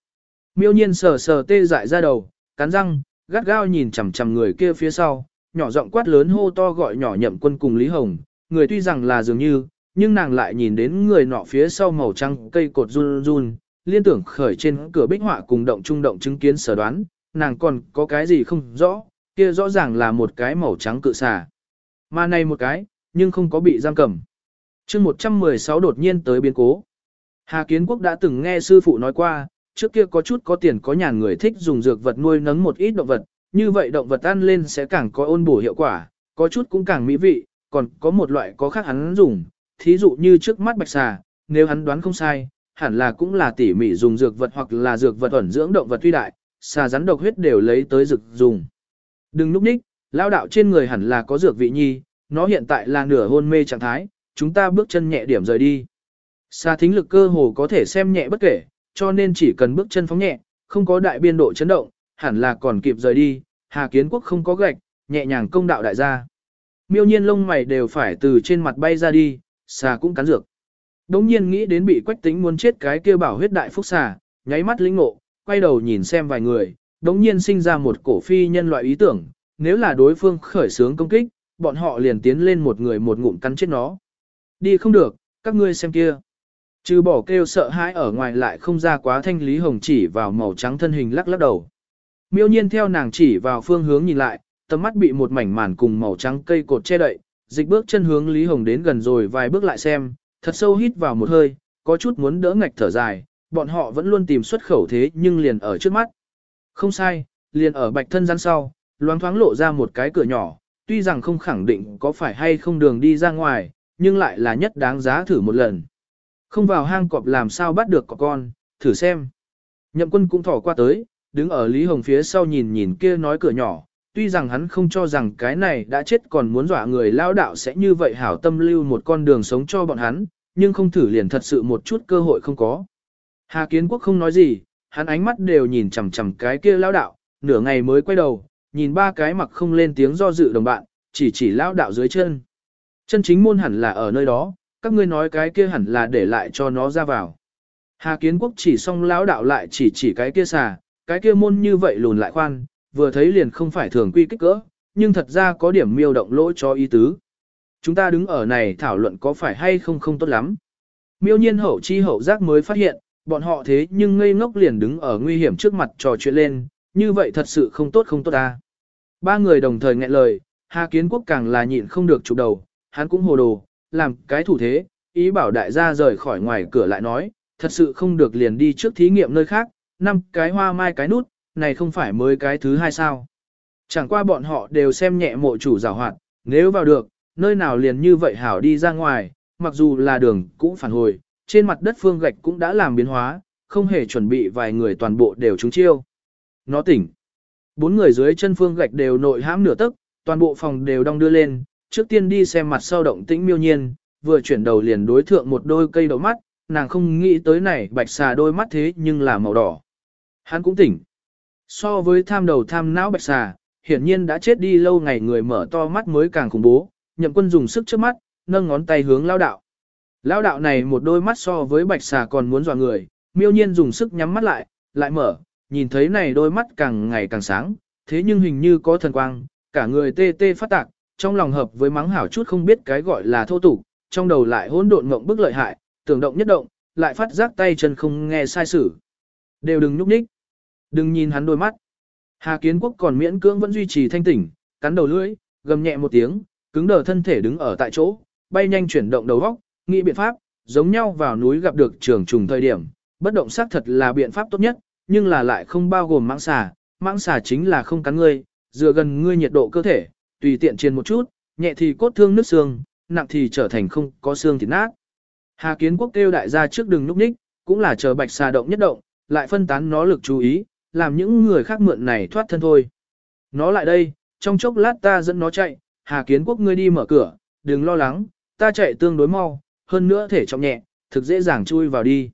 Miêu nhiên sờ sờ tê dại ra đầu, cắn răng, gắt gao nhìn chằm chằm người kia phía sau, nhỏ giọng quát lớn hô to gọi nhỏ nhậm quân cùng Lý Hồng, người tuy rằng là dường như, nhưng nàng lại nhìn đến người nọ phía sau màu trắng cây cột run run, liên tưởng khởi trên cửa bích họa cùng động trung động chứng kiến sở đoán, nàng còn có cái gì không rõ, kia rõ ràng là một cái màu trắng cự xà. Mà này một cái, nhưng không có bị giam cầm. chương 116 đột nhiên tới biến cố. Hà Kiến Quốc đã từng nghe sư phụ nói qua, trước kia có chút có tiền có nhà người thích dùng dược vật nuôi nấng một ít động vật, như vậy động vật ăn lên sẽ càng có ôn bổ hiệu quả, có chút cũng càng mỹ vị, còn có một loại có khác hắn dùng, thí dụ như trước mắt bạch xà, nếu hắn đoán không sai, hẳn là cũng là tỉ mỉ dùng dược vật hoặc là dược vật ẩn dưỡng động vật tuy đại, xà rắn độc huyết đều lấy tới dược dùng. Đừng lúc ních, lao đạo trên người hẳn là có dược vị nhi, nó hiện tại là nửa hôn mê trạng thái, chúng ta bước chân nhẹ điểm rời đi. Xà thính lực cơ hồ có thể xem nhẹ bất kể, cho nên chỉ cần bước chân phóng nhẹ, không có đại biên độ chấn động, hẳn là còn kịp rời đi, Hà Kiến Quốc không có gạch, nhẹ nhàng công đạo đại gia. Miêu nhiên lông mày đều phải từ trên mặt bay ra đi, xà cũng cắn dược. Đống nhiên nghĩ đến bị quách tính muốn chết cái kia bảo huyết đại phúc xà, nháy mắt lĩnh ngộ, quay đầu nhìn xem vài người, đống nhiên sinh ra một cổ phi nhân loại ý tưởng, nếu là đối phương khởi sướng công kích, bọn họ liền tiến lên một người một ngụm cắn chết nó. Đi không được, các ngươi xem kia. Trừ bỏ kêu sợ hãi ở ngoài lại không ra quá thanh lý hồng chỉ vào màu trắng thân hình lắc lắc đầu. Miêu nhiên theo nàng chỉ vào phương hướng nhìn lại, tầm mắt bị một mảnh màn cùng màu trắng cây cột che đậy, dịch bước chân hướng Lý Hồng đến gần rồi vài bước lại xem, thật sâu hít vào một hơi, có chút muốn đỡ ngạch thở dài, bọn họ vẫn luôn tìm xuất khẩu thế nhưng liền ở trước mắt. Không sai, liền ở bạch thân gian sau, loáng thoáng lộ ra một cái cửa nhỏ, tuy rằng không khẳng định có phải hay không đường đi ra ngoài, nhưng lại là nhất đáng giá thử một lần. Không vào hang cọp làm sao bắt được cọp con, thử xem. Nhậm quân cũng thỏ qua tới, đứng ở Lý Hồng phía sau nhìn nhìn kia nói cửa nhỏ, tuy rằng hắn không cho rằng cái này đã chết còn muốn dọa người lao đạo sẽ như vậy hảo tâm lưu một con đường sống cho bọn hắn, nhưng không thử liền thật sự một chút cơ hội không có. Hà Kiến Quốc không nói gì, hắn ánh mắt đều nhìn chằm chằm cái kia lao đạo, nửa ngày mới quay đầu, nhìn ba cái mặc không lên tiếng do dự đồng bạn, chỉ chỉ lao đạo dưới chân. Chân chính môn hẳn là ở nơi đó, các ngươi nói cái kia hẳn là để lại cho nó ra vào. Hà Kiến Quốc chỉ xong lão đạo lại chỉ chỉ cái kia xà, cái kia môn như vậy lùn lại khoan, vừa thấy liền không phải thường quy kích cỡ, nhưng thật ra có điểm miêu động lỗ cho ý tứ. Chúng ta đứng ở này thảo luận có phải hay không không tốt lắm. Miêu nhiên hậu chi hậu giác mới phát hiện, bọn họ thế nhưng ngây ngốc liền đứng ở nguy hiểm trước mặt trò chuyện lên, như vậy thật sự không tốt không tốt ta. Ba người đồng thời nghẹn lời, Hà Kiến Quốc càng là nhịn không được chụp đầu, hắn cũng hồ đồ, làm cái thủ thế, ý bảo đại gia rời khỏi ngoài cửa lại nói, thật sự không được liền đi trước thí nghiệm nơi khác, năm cái hoa mai cái nút, này không phải mới cái thứ hai sao. Chẳng qua bọn họ đều xem nhẹ mộ chủ giảo hoạt, nếu vào được, nơi nào liền như vậy hảo đi ra ngoài, mặc dù là đường cũng phản hồi, trên mặt đất phương gạch cũng đã làm biến hóa, không hề chuẩn bị vài người toàn bộ đều trúng chiêu. Nó tỉnh. Bốn người dưới chân phương gạch đều nội hãm nửa tức, toàn bộ phòng đều đong đưa lên, trước tiên đi xem mặt sau động tĩnh miêu nhiên, vừa chuyển đầu liền đối thượng một đôi cây đầu mắt, nàng không nghĩ tới này bạch xà đôi mắt thế nhưng là màu đỏ. Hắn cũng tỉnh. So với tham đầu tham não bạch xà, hiển nhiên đã chết đi lâu ngày người mở to mắt mới càng khủng bố, nhậm quân dùng sức trước mắt, nâng ngón tay hướng lao đạo. Lao đạo này một đôi mắt so với bạch xà còn muốn dọa người, miêu nhiên dùng sức nhắm mắt lại, lại mở, nhìn thấy này đôi mắt càng ngày càng sáng, thế nhưng hình như có thần quang, cả người tê tê phát tạc, trong lòng hợp với mắng hảo chút không biết cái gọi là thô tục, trong đầu lại hỗn độn ngộng bức lợi hại, tưởng động nhất động, lại phát giác tay chân không nghe sai sử. Đều đừng nhúc nhích. Đừng nhìn hắn đôi mắt. Hà Kiến Quốc còn miễn cưỡng vẫn duy trì thanh tỉnh, cắn đầu lưỡi, gầm nhẹ một tiếng, cứng đờ thân thể đứng ở tại chỗ, bay nhanh chuyển động đầu góc, nghĩ biện pháp, giống nhau vào núi gặp được trường trùng thời điểm, bất động xác thật là biện pháp tốt nhất, nhưng là lại không bao gồm mãng xà, mãng xà chính là không cắn ngươi, dựa gần ngươi nhiệt độ cơ thể, tùy tiện truyền một chút, nhẹ thì cốt thương nứt xương, nặng thì trở thành không có xương thịt nát. Hà Kiến Quốc kêu đại gia trước đừng núp ních, cũng là chờ bạch xà động nhất động, lại phân tán nó lực chú ý, làm những người khác mượn này thoát thân thôi. Nó lại đây, trong chốc lát ta dẫn nó chạy, Hà Kiến Quốc ngươi đi mở cửa, đừng lo lắng, ta chạy tương đối mau, hơn nữa thể trọng nhẹ, thực dễ dàng chui vào đi.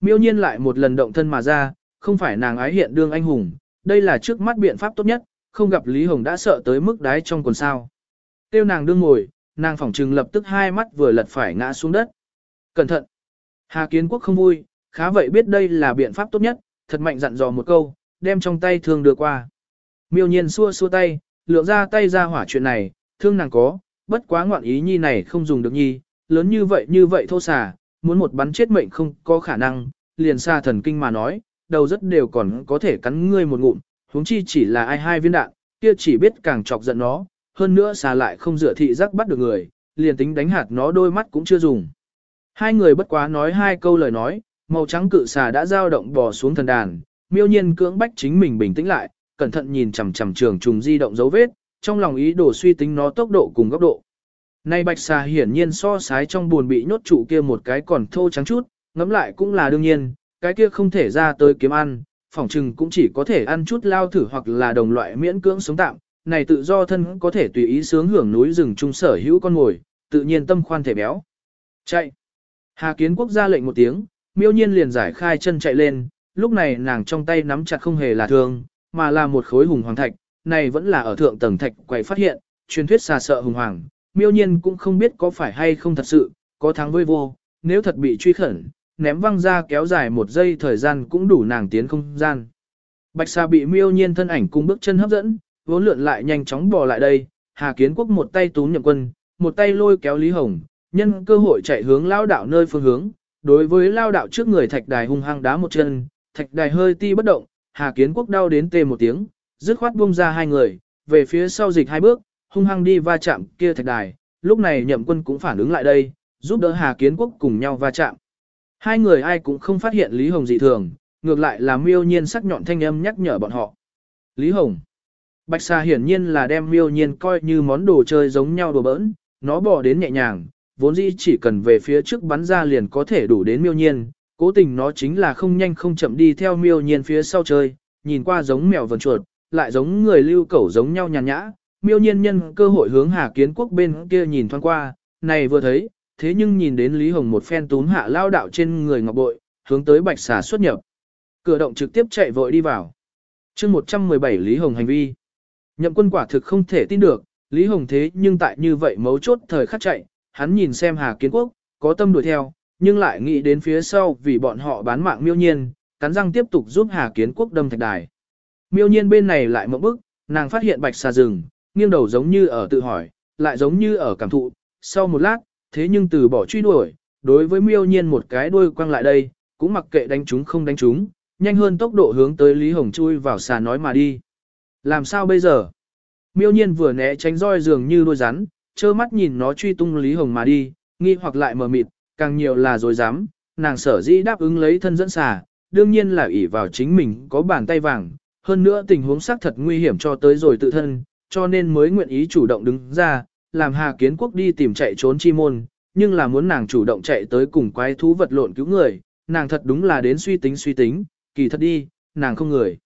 Miêu nhiên lại một lần động thân mà ra, không phải nàng ái hiện đương anh hùng, đây là trước mắt biện pháp tốt nhất, không gặp Lý Hồng đã sợ tới mức đái trong quần sao. Tiêu nàng đương ngồi, nàng phỏng trừng lập tức hai mắt vừa lật phải ngã xuống đất. Cẩn thận! Hà Kiến Quốc không vui, khá vậy biết đây là biện pháp tốt nhất, thật mạnh dặn dò một câu, đem trong tay thương đưa qua. Miêu nhiên xua xua tay, lượng ra tay ra hỏa chuyện này, thương nàng có, bất quá ngoạn ý nhi này không dùng được nhi, lớn như vậy như vậy thô xà, muốn một bắn chết mệnh không có khả năng, liền xa thần kinh mà nói, đầu rất đều còn có thể cắn ngươi một ngụm, huống chi chỉ là ai hai viên đạn, kia chỉ biết càng chọc giận nó, hơn nữa xà lại không dựa thị giác bắt được người, liền tính đánh hạt nó đôi mắt cũng chưa dùng. Hai người bất quá nói hai câu lời nói, màu trắng cự xà đã dao động bò xuống thần đàn, miêu nhiên cưỡng bách chính mình bình tĩnh lại, cẩn thận nhìn chằm chằm trường trùng di động dấu vết, trong lòng ý đồ suy tính nó tốc độ cùng góc độ. Nay bạch xà hiển nhiên so sái trong buồn bị nhốt trụ kia một cái còn thô trắng chút, ngẫm lại cũng là đương nhiên, cái kia không thể ra tới kiếm ăn, phỏng chừng cũng chỉ có thể ăn chút lao thử hoặc là đồng loại miễn cưỡng sống tạm, này tự do thân có thể tùy ý sướng hưởng núi rừng trung sở hữu con ngồi, tự nhiên tâm khoan thể béo. Chạy! Hà Kiến Quốc ra lệnh một tiếng, miêu nhiên liền giải khai chân chạy lên, lúc này nàng trong tay nắm chặt không hề là thương, mà là một khối hùng hoàng thạch, này vẫn là ở thượng tầng thạch quầy phát hiện, truyền thuyết xa sợ hùng hoàng, miêu nhiên cũng không biết có phải hay không thật sự, có thắng với vô, nếu thật bị truy khẩn, ném văng ra kéo dài một giây thời gian cũng đủ nàng tiến không gian. Bạch xà bị miêu nhiên thân ảnh cùng bước chân hấp dẫn, vốn lượn lại nhanh chóng bò lại đây, Hà Kiến Quốc một tay túm nhậm quân, một tay lôi kéo Lý Hồng, nhân cơ hội chạy hướng lao đạo nơi phương hướng, đối với lao đạo trước người thạch đài hung hăng đá một chân, thạch đài hơi ti bất động, Hà Kiến Quốc đau đến tê một tiếng, dứt khoát buông ra hai người, về phía sau dịch hai bước, hung hăng đi va chạm kia thạch đài, lúc này nhậm quân cũng phản ứng lại đây, giúp đỡ Hà Kiến Quốc cùng nhau va chạm. Hai người ai cũng không phát hiện Lý Hồng dị thường, ngược lại là miêu nhiên sắc nhọn thanh âm nhắc nhở bọn họ. Lý Hồng. Bạch xà hiển nhiên là đem miêu nhiên coi như món đồ chơi giống nhau đồ bỡn, nó bỏ đến nhẹ nhàng, vốn dĩ chỉ cần về phía trước bắn ra liền có thể đủ đến miêu nhiên, cố tình nó chính là không nhanh không chậm đi theo miêu nhiên phía sau chơi, nhìn qua giống mèo vần chuột, lại giống người lưu cẩu giống nhau nhàn nhã, miêu nhiên nhân cơ hội hướng Hà Kiến Quốc bên kia nhìn thoáng qua, này vừa thấy, thế nhưng nhìn đến Lý Hồng một phen túm hạ lao đạo trên người ngọc bội, hướng tới bạch xà xuất nhập. Cửa động trực tiếp chạy vội đi vào. chương 117 Lý Hồng hành vi. Nhậm quân quả thực không thể tin được, Lý Hồng thế nhưng tại như vậy mấu chốt thời khắc chạy, hắn nhìn xem Hà Kiến Quốc, có tâm đuổi theo, nhưng lại nghĩ đến phía sau vì bọn họ bán mạng miêu nhiên, cắn răng tiếp tục giúp Hà Kiến Quốc đâm thạch đài. Miêu nhiên bên này lại một bức, nàng phát hiện bạch xà rừng, nghiêng đầu giống như ở tự hỏi, lại giống như ở cảm thụ, sau một lát, thế nhưng từ bỏ truy đuổi, đối với miêu nhiên một cái đuôi quăng lại đây, cũng mặc kệ đánh chúng không đánh chúng, nhanh hơn tốc độ hướng tới Lý Hồng chui vào xà nói mà đi. Làm sao bây giờ? Miêu nhiên vừa né tránh roi dường như đuôi rắn, trơ mắt nhìn nó truy tung Lý Hồng mà đi, nghi hoặc lại mờ mịt, càng nhiều là dối dám, nàng sở dĩ đáp ứng lấy thân dẫn xà, đương nhiên là ỷ vào chính mình có bàn tay vàng, hơn nữa tình huống xác thật nguy hiểm cho tới rồi tự thân, cho nên mới nguyện ý chủ động đứng ra, làm Hà Kiến Quốc đi tìm chạy trốn chi môn, nhưng là muốn nàng chủ động chạy tới cùng quái thú vật lộn cứu người, nàng thật đúng là đến suy tính suy tính, kỳ thật đi, nàng không người.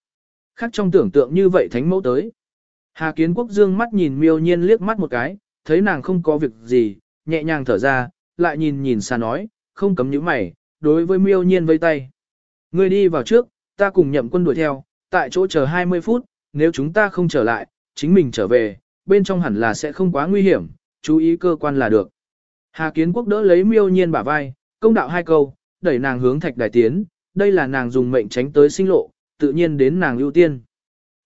Khác trong tưởng tượng như vậy thánh mẫu tới. Hà Kiến Quốc dương mắt nhìn miêu nhiên liếc mắt một cái, thấy nàng không có việc gì, nhẹ nhàng thở ra, lại nhìn nhìn xa nói, không cấm những mày, đối với miêu nhiên vây tay. Ngươi đi vào trước, ta cùng nhậm quân đuổi theo, tại chỗ chờ 20 phút, nếu chúng ta không trở lại, chính mình trở về, bên trong hẳn là sẽ không quá nguy hiểm, chú ý cơ quan là được. Hà Kiến Quốc đỡ lấy miêu nhiên bả vai, công đạo hai câu, đẩy nàng hướng thạch đài tiến, đây là nàng dùng mệnh tránh tới sinh lộ, tự nhiên đến nàng ưu tiên.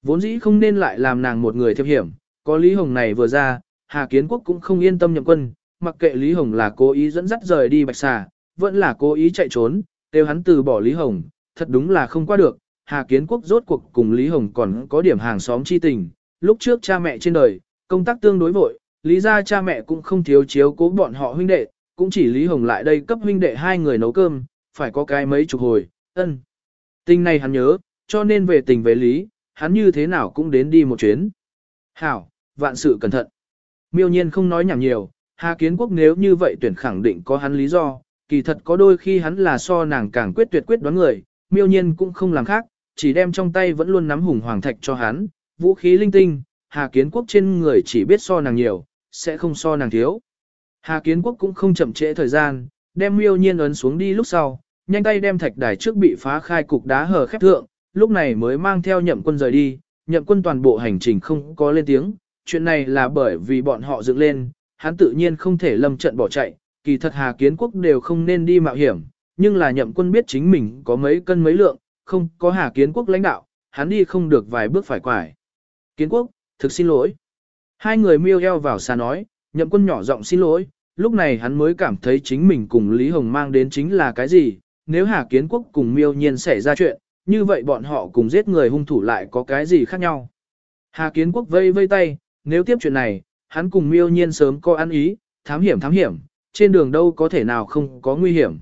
Vốn dĩ không nên lại làm nàng một người thiệp hiểm, có Lý Hồng này vừa ra, Hà Kiến Quốc cũng không yên tâm nhậm quân, mặc kệ Lý Hồng là cố ý dẫn dắt rời đi bạch xà, vẫn là cố ý chạy trốn, đều hắn từ bỏ Lý Hồng, thật đúng là không qua được. Hà Kiến Quốc rốt cuộc cùng Lý Hồng còn có điểm hàng xóm chi tình, lúc trước cha mẹ trên đời, công tác tương đối vội, lý ra cha mẹ cũng không thiếu chiếu cố bọn họ huynh đệ, cũng chỉ Lý Hồng lại đây cấp huynh đệ hai người nấu cơm, phải có cái mấy chục hồi, ân. Tình này hắn nhớ, cho nên về tình về lý, hắn như thế nào cũng đến đi một chuyến. Hảo, vạn sự cẩn thận. Miêu nhiên không nói nhảm nhiều, Hà Kiến Quốc nếu như vậy tuyển khẳng định có hắn lý do, kỳ thật có đôi khi hắn là so nàng càng quyết tuyệt quyết đoán người, miêu nhiên cũng không làm khác, chỉ đem trong tay vẫn luôn nắm hùng hoàng thạch cho hắn, vũ khí linh tinh, Hà Kiến Quốc trên người chỉ biết so nàng nhiều, sẽ không so nàng thiếu. Hà Kiến Quốc cũng không chậm trễ thời gian, đem miêu nhiên ấn xuống đi lúc sau, nhanh tay đem thạch đài trước bị phá khai cục đá hở khép thượng, lúc này mới mang theo nhậm quân rời đi, nhậm quân toàn bộ hành trình không có lên tiếng, chuyện này là bởi vì bọn họ dựng lên, hắn tự nhiên không thể lâm trận bỏ chạy, kỳ thật Hà Kiến Quốc đều không nên đi mạo hiểm, nhưng là nhậm quân biết chính mình có mấy cân mấy lượng, không có Hà Kiến Quốc lãnh đạo, hắn đi không được vài bước phải quải. Kiến Quốc, thực xin lỗi. Hai người miêu eo vào xa nói, nhậm quân nhỏ giọng xin lỗi, lúc này hắn mới cảm thấy chính mình cùng Lý Hồng mang đến chính là cái gì, nếu Hà Kiến Quốc cùng miêu nhiên xảy ra chuyện, như vậy bọn họ cùng giết người hung thủ lại có cái gì khác nhau. Hà Kiến Quốc vây vây tay, nếu tiếp chuyện này, hắn cùng miêu nhiên sớm có ăn ý, thám hiểm thám hiểm, trên đường đâu có thể nào không có nguy hiểm.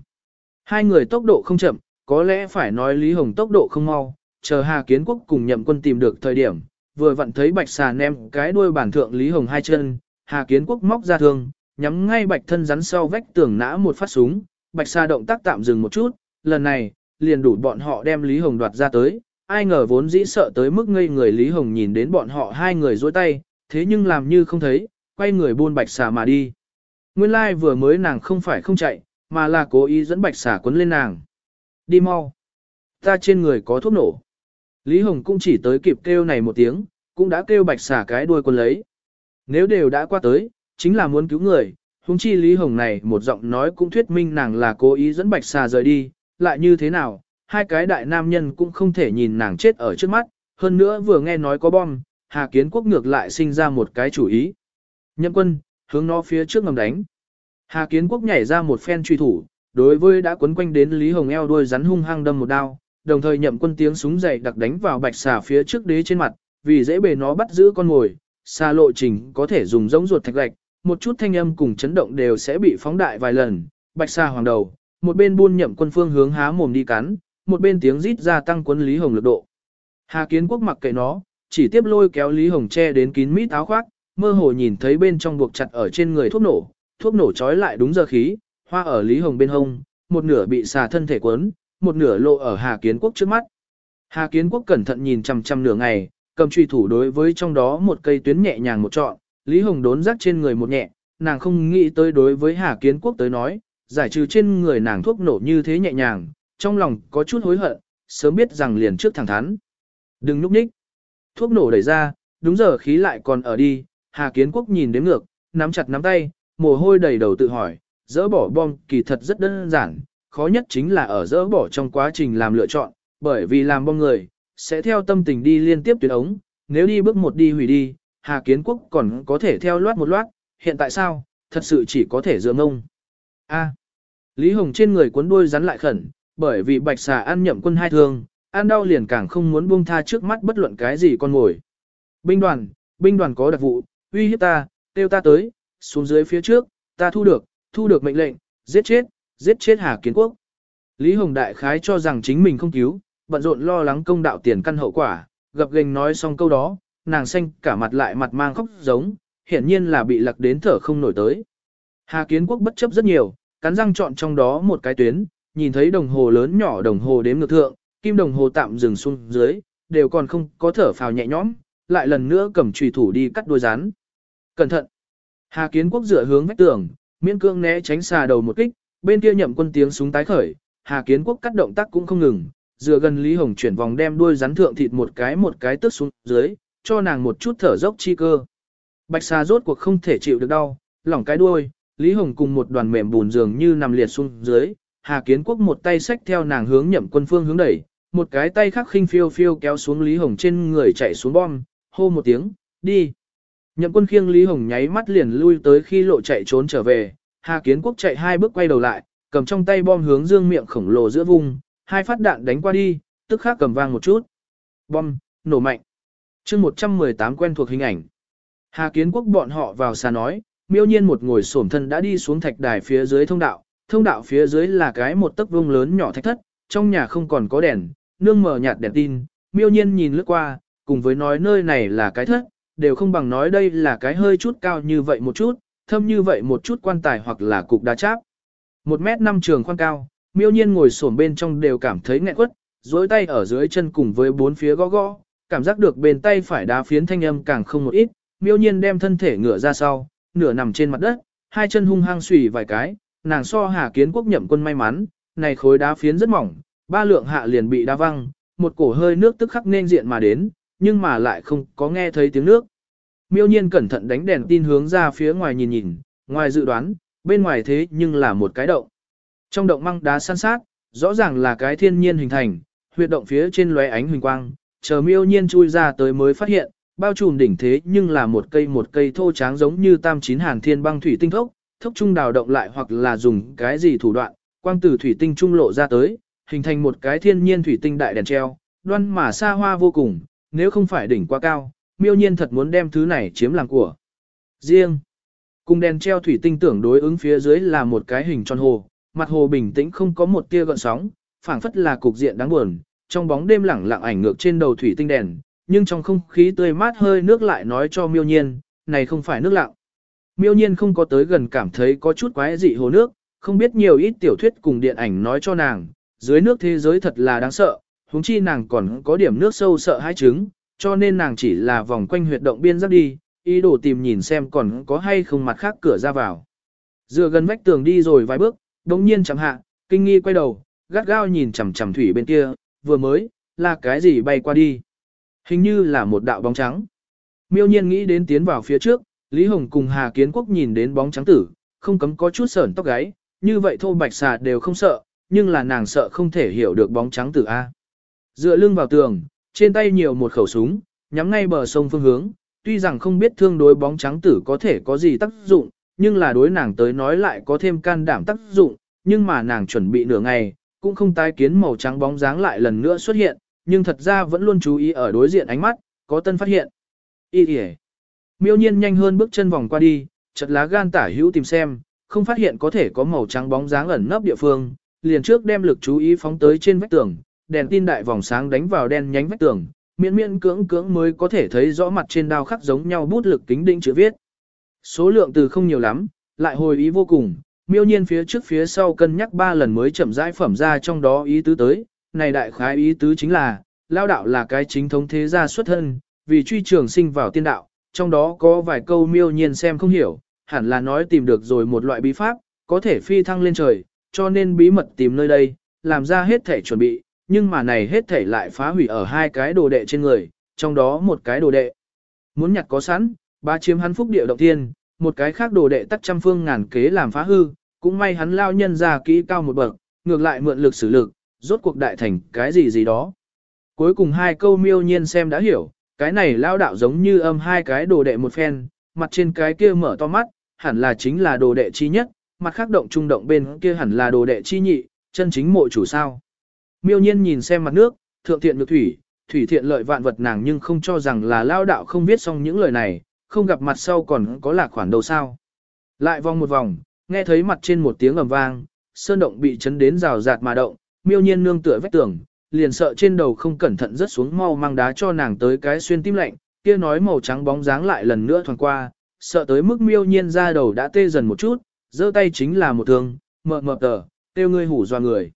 Hai người tốc độ không chậm, có lẽ phải nói Lý Hồng tốc độ không mau, chờ Hà Kiến Quốc cùng nhậm quân tìm được thời điểm, vừa vặn thấy bạch xà ném cái đuôi bản thượng Lý Hồng hai chân, Hà Kiến Quốc móc ra thương, nhắm ngay bạch thân rắn sau vách tường nã một phát súng, bạch xà động tác tạm dừng một chút, lần này, liền đủ bọn họ đem Lý Hồng đoạt ra tới, ai ngờ vốn dĩ sợ tới mức ngây người Lý Hồng nhìn đến bọn họ hai người dối tay, thế nhưng làm như không thấy, quay người buôn bạch xà mà đi. Nguyên lai like vừa mới nàng không phải không chạy, mà là cố ý dẫn bạch xà quấn lên nàng. Đi mau. Ta trên người có thuốc nổ. Lý Hồng cũng chỉ tới kịp kêu này một tiếng, cũng đã kêu bạch xà cái đuôi quấn lấy. Nếu đều đã qua tới, chính là muốn cứu người, huống chi Lý Hồng này một giọng nói cũng thuyết minh nàng là cố ý dẫn bạch xà rời đi, lại như thế nào, hai cái đại nam nhân cũng không thể nhìn nàng chết ở trước mắt, hơn nữa vừa nghe nói có bom, Hà Kiến Quốc ngược lại sinh ra một cái chủ ý. Nhậm quân, hướng nó phía trước ngầm đánh. Hà Kiến Quốc nhảy ra một phen truy thủ, đối với đã quấn quanh đến Lý Hồng eo đuôi rắn hung hăng đâm một đao, đồng thời nhậm quân tiếng súng dày đặc đánh vào bạch xà phía trước đế trên mặt, vì dễ bề nó bắt giữ con mồi, xa lộ trình có thể dùng giống ruột thạch gạch, một chút thanh âm cùng chấn động đều sẽ bị phóng đại vài lần, bạch xà hoàng đầu, một bên buôn nhậm quân phương hướng há mồm đi cắn, một bên tiếng rít ra tăng quân Lý Hồng lực độ. Hà Kiến Quốc mặc kệ nó, chỉ tiếp lôi kéo Lý Hồng che đến kín mít áo khoác, mơ hồ nhìn thấy bên trong buộc chặt ở trên người thuốc nổ, thuốc nổ trói lại đúng giờ khí, hoa ở Lý Hồng bên hông, một nửa bị xà thân thể quấn, một nửa lộ ở Hà Kiến Quốc trước mắt. Hà Kiến Quốc cẩn thận nhìn chằm chằm nửa ngày, cầm truy thủ đối với trong đó một cây tuyến nhẹ nhàng một trọn, Lý Hồng đốn rắc trên người một nhẹ, nàng không nghĩ tới đối với Hà Kiến Quốc tới nói, giải trừ trên người nàng thuốc nổ như thế nhẹ nhàng, trong lòng có chút hối hận, sớm biết rằng liền trước thẳng thắn. Đừng núp ních. Thuốc nổ đẩy ra, đúng giờ khí lại còn ở đi, Hà Kiến Quốc nhìn đến ngược, nắm chặt nắm tay, mồ hôi đầy đầu tự hỏi, dỡ bỏ bom kỳ thật rất đơn giản, khó nhất chính là ở dỡ bỏ trong quá trình làm lựa chọn, bởi vì làm bom người, sẽ theo tâm tình đi liên tiếp tuyến ống, nếu đi bước một đi hủy đi, Hà Kiến Quốc còn có thể theo loát một loát, hiện tại sao, thật sự chỉ có thể dựa ngông. A. Lý Hồng trên người cuốn đuôi rắn lại khẩn, bởi vì bạch xà ăn nhậm quân hai thương, ăn đau liền càng không muốn buông tha trước mắt bất luận cái gì con ngồi. Binh đoàn, binh đoàn có đặc vụ, uy hiếp ta, tiêu ta tới, xuống dưới phía trước, ta thu được, thu được mệnh lệnh, giết chết, giết chết Hà Kiến Quốc. Lý Hồng Đại Khái cho rằng chính mình không cứu, bận rộn lo lắng công đạo tiền căn hậu quả, gặp gành nói xong câu đó, nàng xanh cả mặt lại mặt mang khóc giống, hiển nhiên là bị lặc đến thở không nổi tới. Hà Kiến Quốc bất chấp rất nhiều, cắn răng chọn trong đó một cái tuyến, nhìn thấy đồng hồ lớn nhỏ đồng hồ đếm ngược thượng, kim đồng hồ tạm dừng xuống dưới, đều còn không có thở phào nhẹ nhõm, lại lần nữa cầm chùy thủ đi cắt đuôi rắn. Cẩn thận! Hà Kiến Quốc dựa hướng vách tường, miễn cương né tránh xà đầu một kích, bên kia nhậm quân tiếng súng tái khởi, Hà Kiến Quốc cắt động tác cũng không ngừng, dựa gần Lý Hồng chuyển vòng đem đuôi rắn thượng thịt một cái một cái tức xuống dưới, cho nàng một chút thở dốc chi cơ. Bạch xà rốt cuộc không thể chịu được đau, lỏng cái đuôi, Lý Hồng cùng một đoàn mềm bùn dường như nằm liệt xuống dưới, Hà Kiến Quốc một tay xách theo nàng hướng nhậm quân phương hướng đẩy, một cái tay khác khinh phiêu phiêu kéo xuống Lý Hồng trên người chạy xuống bom, hô một tiếng, đi. Nhậm quân khiêng Lý Hồng nháy mắt liền lui tới khi lộ chạy trốn trở về, Hà Kiến Quốc chạy hai bước quay đầu lại, cầm trong tay bom hướng dương miệng khổng lồ giữa vùng, hai phát đạn đánh qua đi, tức khắc cầm vang một chút. Bom, nổ mạnh. chương 118 quen thuộc hình ảnh. Hà Kiến Quốc bọn họ vào xa nói, miêu nhiên một ngồi xổm thân đã đi xuống thạch đài phía dưới thông đạo, thông đạo phía dưới là cái một tấc vuông lớn nhỏ thạch thất, trong nhà không còn có đèn, nương mở nhạt đèn tin, miêu nhiên nhìn lướt qua, cùng với nói nơi này là cái thất, đều không bằng nói đây là cái hơi chút cao như vậy một chút, thâm như vậy một chút quan tài hoặc là cục đá cháp. Một mét năm trường khoan cao, miêu nhiên ngồi xổm bên trong đều cảm thấy nghẹn quất, dối tay ở dưới chân cùng với bốn phía gõ gõ, cảm giác được bên tay phải đá phiến thanh âm càng không một ít, miêu nhiên đem thân thể ngửa ra sau, nửa nằm trên mặt đất, hai chân hung hăng xùy vài cái, nàng so hà kiến quốc nhậm quân may mắn, này khối đá phiến rất mỏng, ba lượng hạ liền bị đá văng, một cổ hơi nước tức khắc nên diện mà đến, nhưng mà lại không có nghe thấy tiếng nước. Miêu nhiên cẩn thận đánh đèn tin hướng ra phía ngoài nhìn nhìn, ngoài dự đoán, bên ngoài thế nhưng là một cái động. Trong động măng đá san sát, rõ ràng là cái thiên nhiên hình thành, huyệt động phía trên lóe ánh huỳnh quang, chờ miêu nhiên chui ra tới mới phát hiện, bao trùm đỉnh thế nhưng là một cây một cây thô tráng giống như tam chín hàn thiên băng thủy tinh thốc, thốc trung đào động lại hoặc là dùng cái gì thủ đoạn, quang từ thủy tinh trung lộ ra tới, hình thành một cái thiên nhiên thủy tinh đại đèn treo, đoan mà xa hoa vô cùng, nếu không phải đỉnh quá cao, miêu nhiên thật muốn đem thứ này chiếm làm của. Riêng, cùng đèn treo thủy tinh tưởng đối ứng phía dưới là một cái hình tròn hồ, mặt hồ bình tĩnh không có một tia gợn sóng, phảng phất là cục diện đáng buồn, trong bóng đêm lẳng lặng ảnh ngược trên đầu thủy tinh đèn, nhưng trong không khí tươi mát hơi nước lại nói cho miêu nhiên, này không phải nước lặng. Miêu nhiên không có tới gần cảm thấy có chút quái dị hồ nước, không biết nhiều ít tiểu thuyết cùng điện ảnh nói cho nàng, dưới nước thế giới thật là đáng sợ, huống chi nàng còn có điểm nước sâu sợ hai trứng, cho nên nàng chỉ là vòng quanh huyệt động biên giáp đi, ý đồ tìm nhìn xem còn có hay không mặt khác cửa ra vào. Dựa gần vách tường đi rồi vài bước, đống nhiên chẳng hạ, kinh nghi quay đầu, gắt gao nhìn chằm chằm thủy bên kia, vừa mới, là cái gì bay qua đi. Hình như là một đạo bóng trắng. Miêu nhiên nghĩ đến tiến vào phía trước, Lý Hồng cùng Hà Kiến Quốc nhìn đến bóng trắng tử, không cấm có chút sởn tóc gáy, như vậy thô bạch xà đều không sợ, nhưng là nàng sợ không thể hiểu được bóng trắng tử A. Dựa lưng vào tường, trên tay nhiều một khẩu súng, nhắm ngay bờ sông phương hướng, tuy rằng không biết thương đối bóng trắng tử có thể có gì tác dụng, nhưng là đối nàng tới nói lại có thêm can đảm tác dụng, nhưng mà nàng chuẩn bị nửa ngày, cũng không tái kiến màu trắng bóng dáng lại lần nữa xuất hiện, nhưng thật ra vẫn luôn chú ý ở đối diện ánh mắt, có tân phát hiện. Ý ý Miêu nhiên nhanh hơn bước chân vòng qua đi, chật lá gan tả hữu tìm xem, không phát hiện có thể có màu trắng bóng dáng ẩn nấp địa phương, liền trước đem lực chú ý phóng tới trên vách tường, đèn tin đại vòng sáng đánh vào đen nhánh vách tường, miễn miễn cưỡng cưỡng mới có thể thấy rõ mặt trên đao khắc giống nhau bút lực kính định chữ viết. Số lượng từ không nhiều lắm, lại hồi ý vô cùng, miêu nhiên phía trước phía sau cân nhắc ba lần mới chậm rãi phẩm ra trong đó ý tứ tới, này đại khái ý tứ chính là, lao đạo là cái chính thống thế gia xuất thân, vì truy trường sinh vào tiên đạo, trong đó có vài câu miêu nhiên xem không hiểu, hẳn là nói tìm được rồi một loại bí pháp, có thể phi thăng lên trời, cho nên bí mật tìm nơi đây, làm ra hết thể chuẩn bị, nhưng mà này hết thể lại phá hủy ở hai cái đồ đệ trên người, trong đó một cái đồ đệ. Muốn nhặt có sẵn, ba chiếm hắn phúc địa động thiên, một cái khác đồ đệ tắc trăm phương ngàn kế làm phá hư, cũng may hắn lao nhân ra kỹ cao một bậc, ngược lại mượn lực sử lực, rốt cuộc đại thành cái gì gì đó. Cuối cùng hai câu miêu nhiên xem đã hiểu, cái này lao đạo giống như âm hai cái đồ đệ một phen, mặt trên cái kia mở to mắt, hẳn là chính là đồ đệ chi nhất, mặt khác động trung động bên kia hẳn là đồ đệ chi nhị, chân chính mộ chủ sao. Miêu nhiên nhìn xem mặt nước, thượng thiện được thủy, thủy thiện lợi vạn vật nàng nhưng không cho rằng là lao đạo không viết xong những lời này, không gặp mặt sau còn có lạc khoản đầu sao. Lại vòng một vòng, nghe thấy mặt trên một tiếng ầm vang, sơn động bị chấn đến rào rạt mà động, miêu nhiên nương tựa vách tường, liền sợ trên đầu không cẩn thận rớt xuống mau mang đá cho nàng tới cái xuyên tim lạnh, kia nói màu trắng bóng dáng lại lần nữa thoảng qua, sợ tới mức miêu nhiên ra đầu đã tê dần một chút, giơ tay chính là một thương, mờ mờ tờ, kêu ngươi hủ doa người.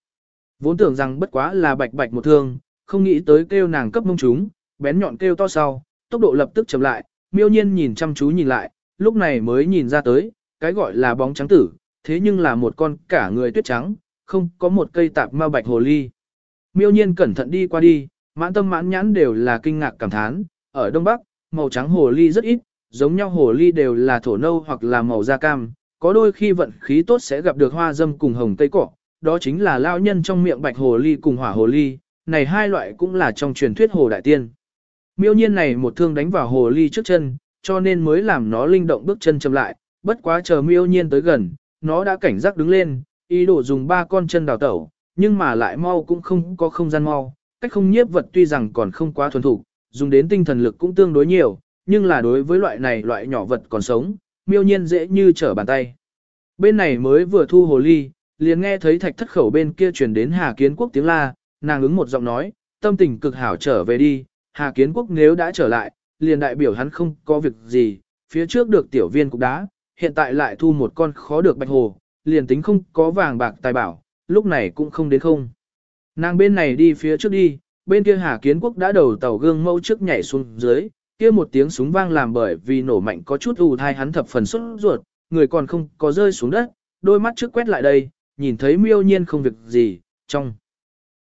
Vốn tưởng rằng bất quá là bạch bạch một thương, không nghĩ tới kêu nàng cấp mông chúng, bén nhọn kêu to sau, tốc độ lập tức chậm lại, miêu nhiên nhìn chăm chú nhìn lại, lúc này mới nhìn ra tới, cái gọi là bóng trắng tử, thế nhưng là một con cả người tuyết trắng, không có một cây tạp ma bạch hồ ly. Miêu nhiên cẩn thận đi qua đi, mãn tâm mãn nhãn đều là kinh ngạc cảm thán, ở Đông Bắc, màu trắng hồ ly rất ít, giống nhau hồ ly đều là thổ nâu hoặc là màu da cam, có đôi khi vận khí tốt sẽ gặp được hoa dâm cùng hồng tây cỏ, đó chính là lao nhân trong miệng bạch hồ ly cùng hỏa hồ ly, này hai loại cũng là trong truyền thuyết hồ đại tiên. Miêu nhiên này một thương đánh vào hồ ly trước chân, cho nên mới làm nó linh động bước chân chậm lại, bất quá chờ miêu nhiên tới gần, nó đã cảnh giác đứng lên, ý đồ dùng ba con chân đào tẩu, nhưng mà lại mau cũng không có không gian mau, cách không nhiếp vật tuy rằng còn không quá thuần thủ, dùng đến tinh thần lực cũng tương đối nhiều, nhưng là đối với loại này loại nhỏ vật còn sống, miêu nhiên dễ như trở bàn tay. Bên này mới vừa thu hồ ly, liền nghe thấy thạch thất khẩu bên kia truyền đến Hà Kiến Quốc tiếng la, nàng ứng một giọng nói, tâm tình cực hảo trở về đi, Hà Kiến Quốc nếu đã trở lại, liền đại biểu hắn không có việc gì, phía trước được tiểu viên cục đá, hiện tại lại thu một con khó được bạch hồ, liền tính không có vàng bạc tài bảo, lúc này cũng không đến không. Nàng bên này đi phía trước đi, bên kia Hà Kiến Quốc đã đầu tàu gương mẫu trước nhảy xuống dưới, kia một tiếng súng vang làm bởi vì nổ mạnh có chút ù thai hắn thập phần xuất ruột, người còn không có rơi xuống đất, đôi mắt trước quét lại đây, nhìn thấy miêu nhiên không việc gì, trong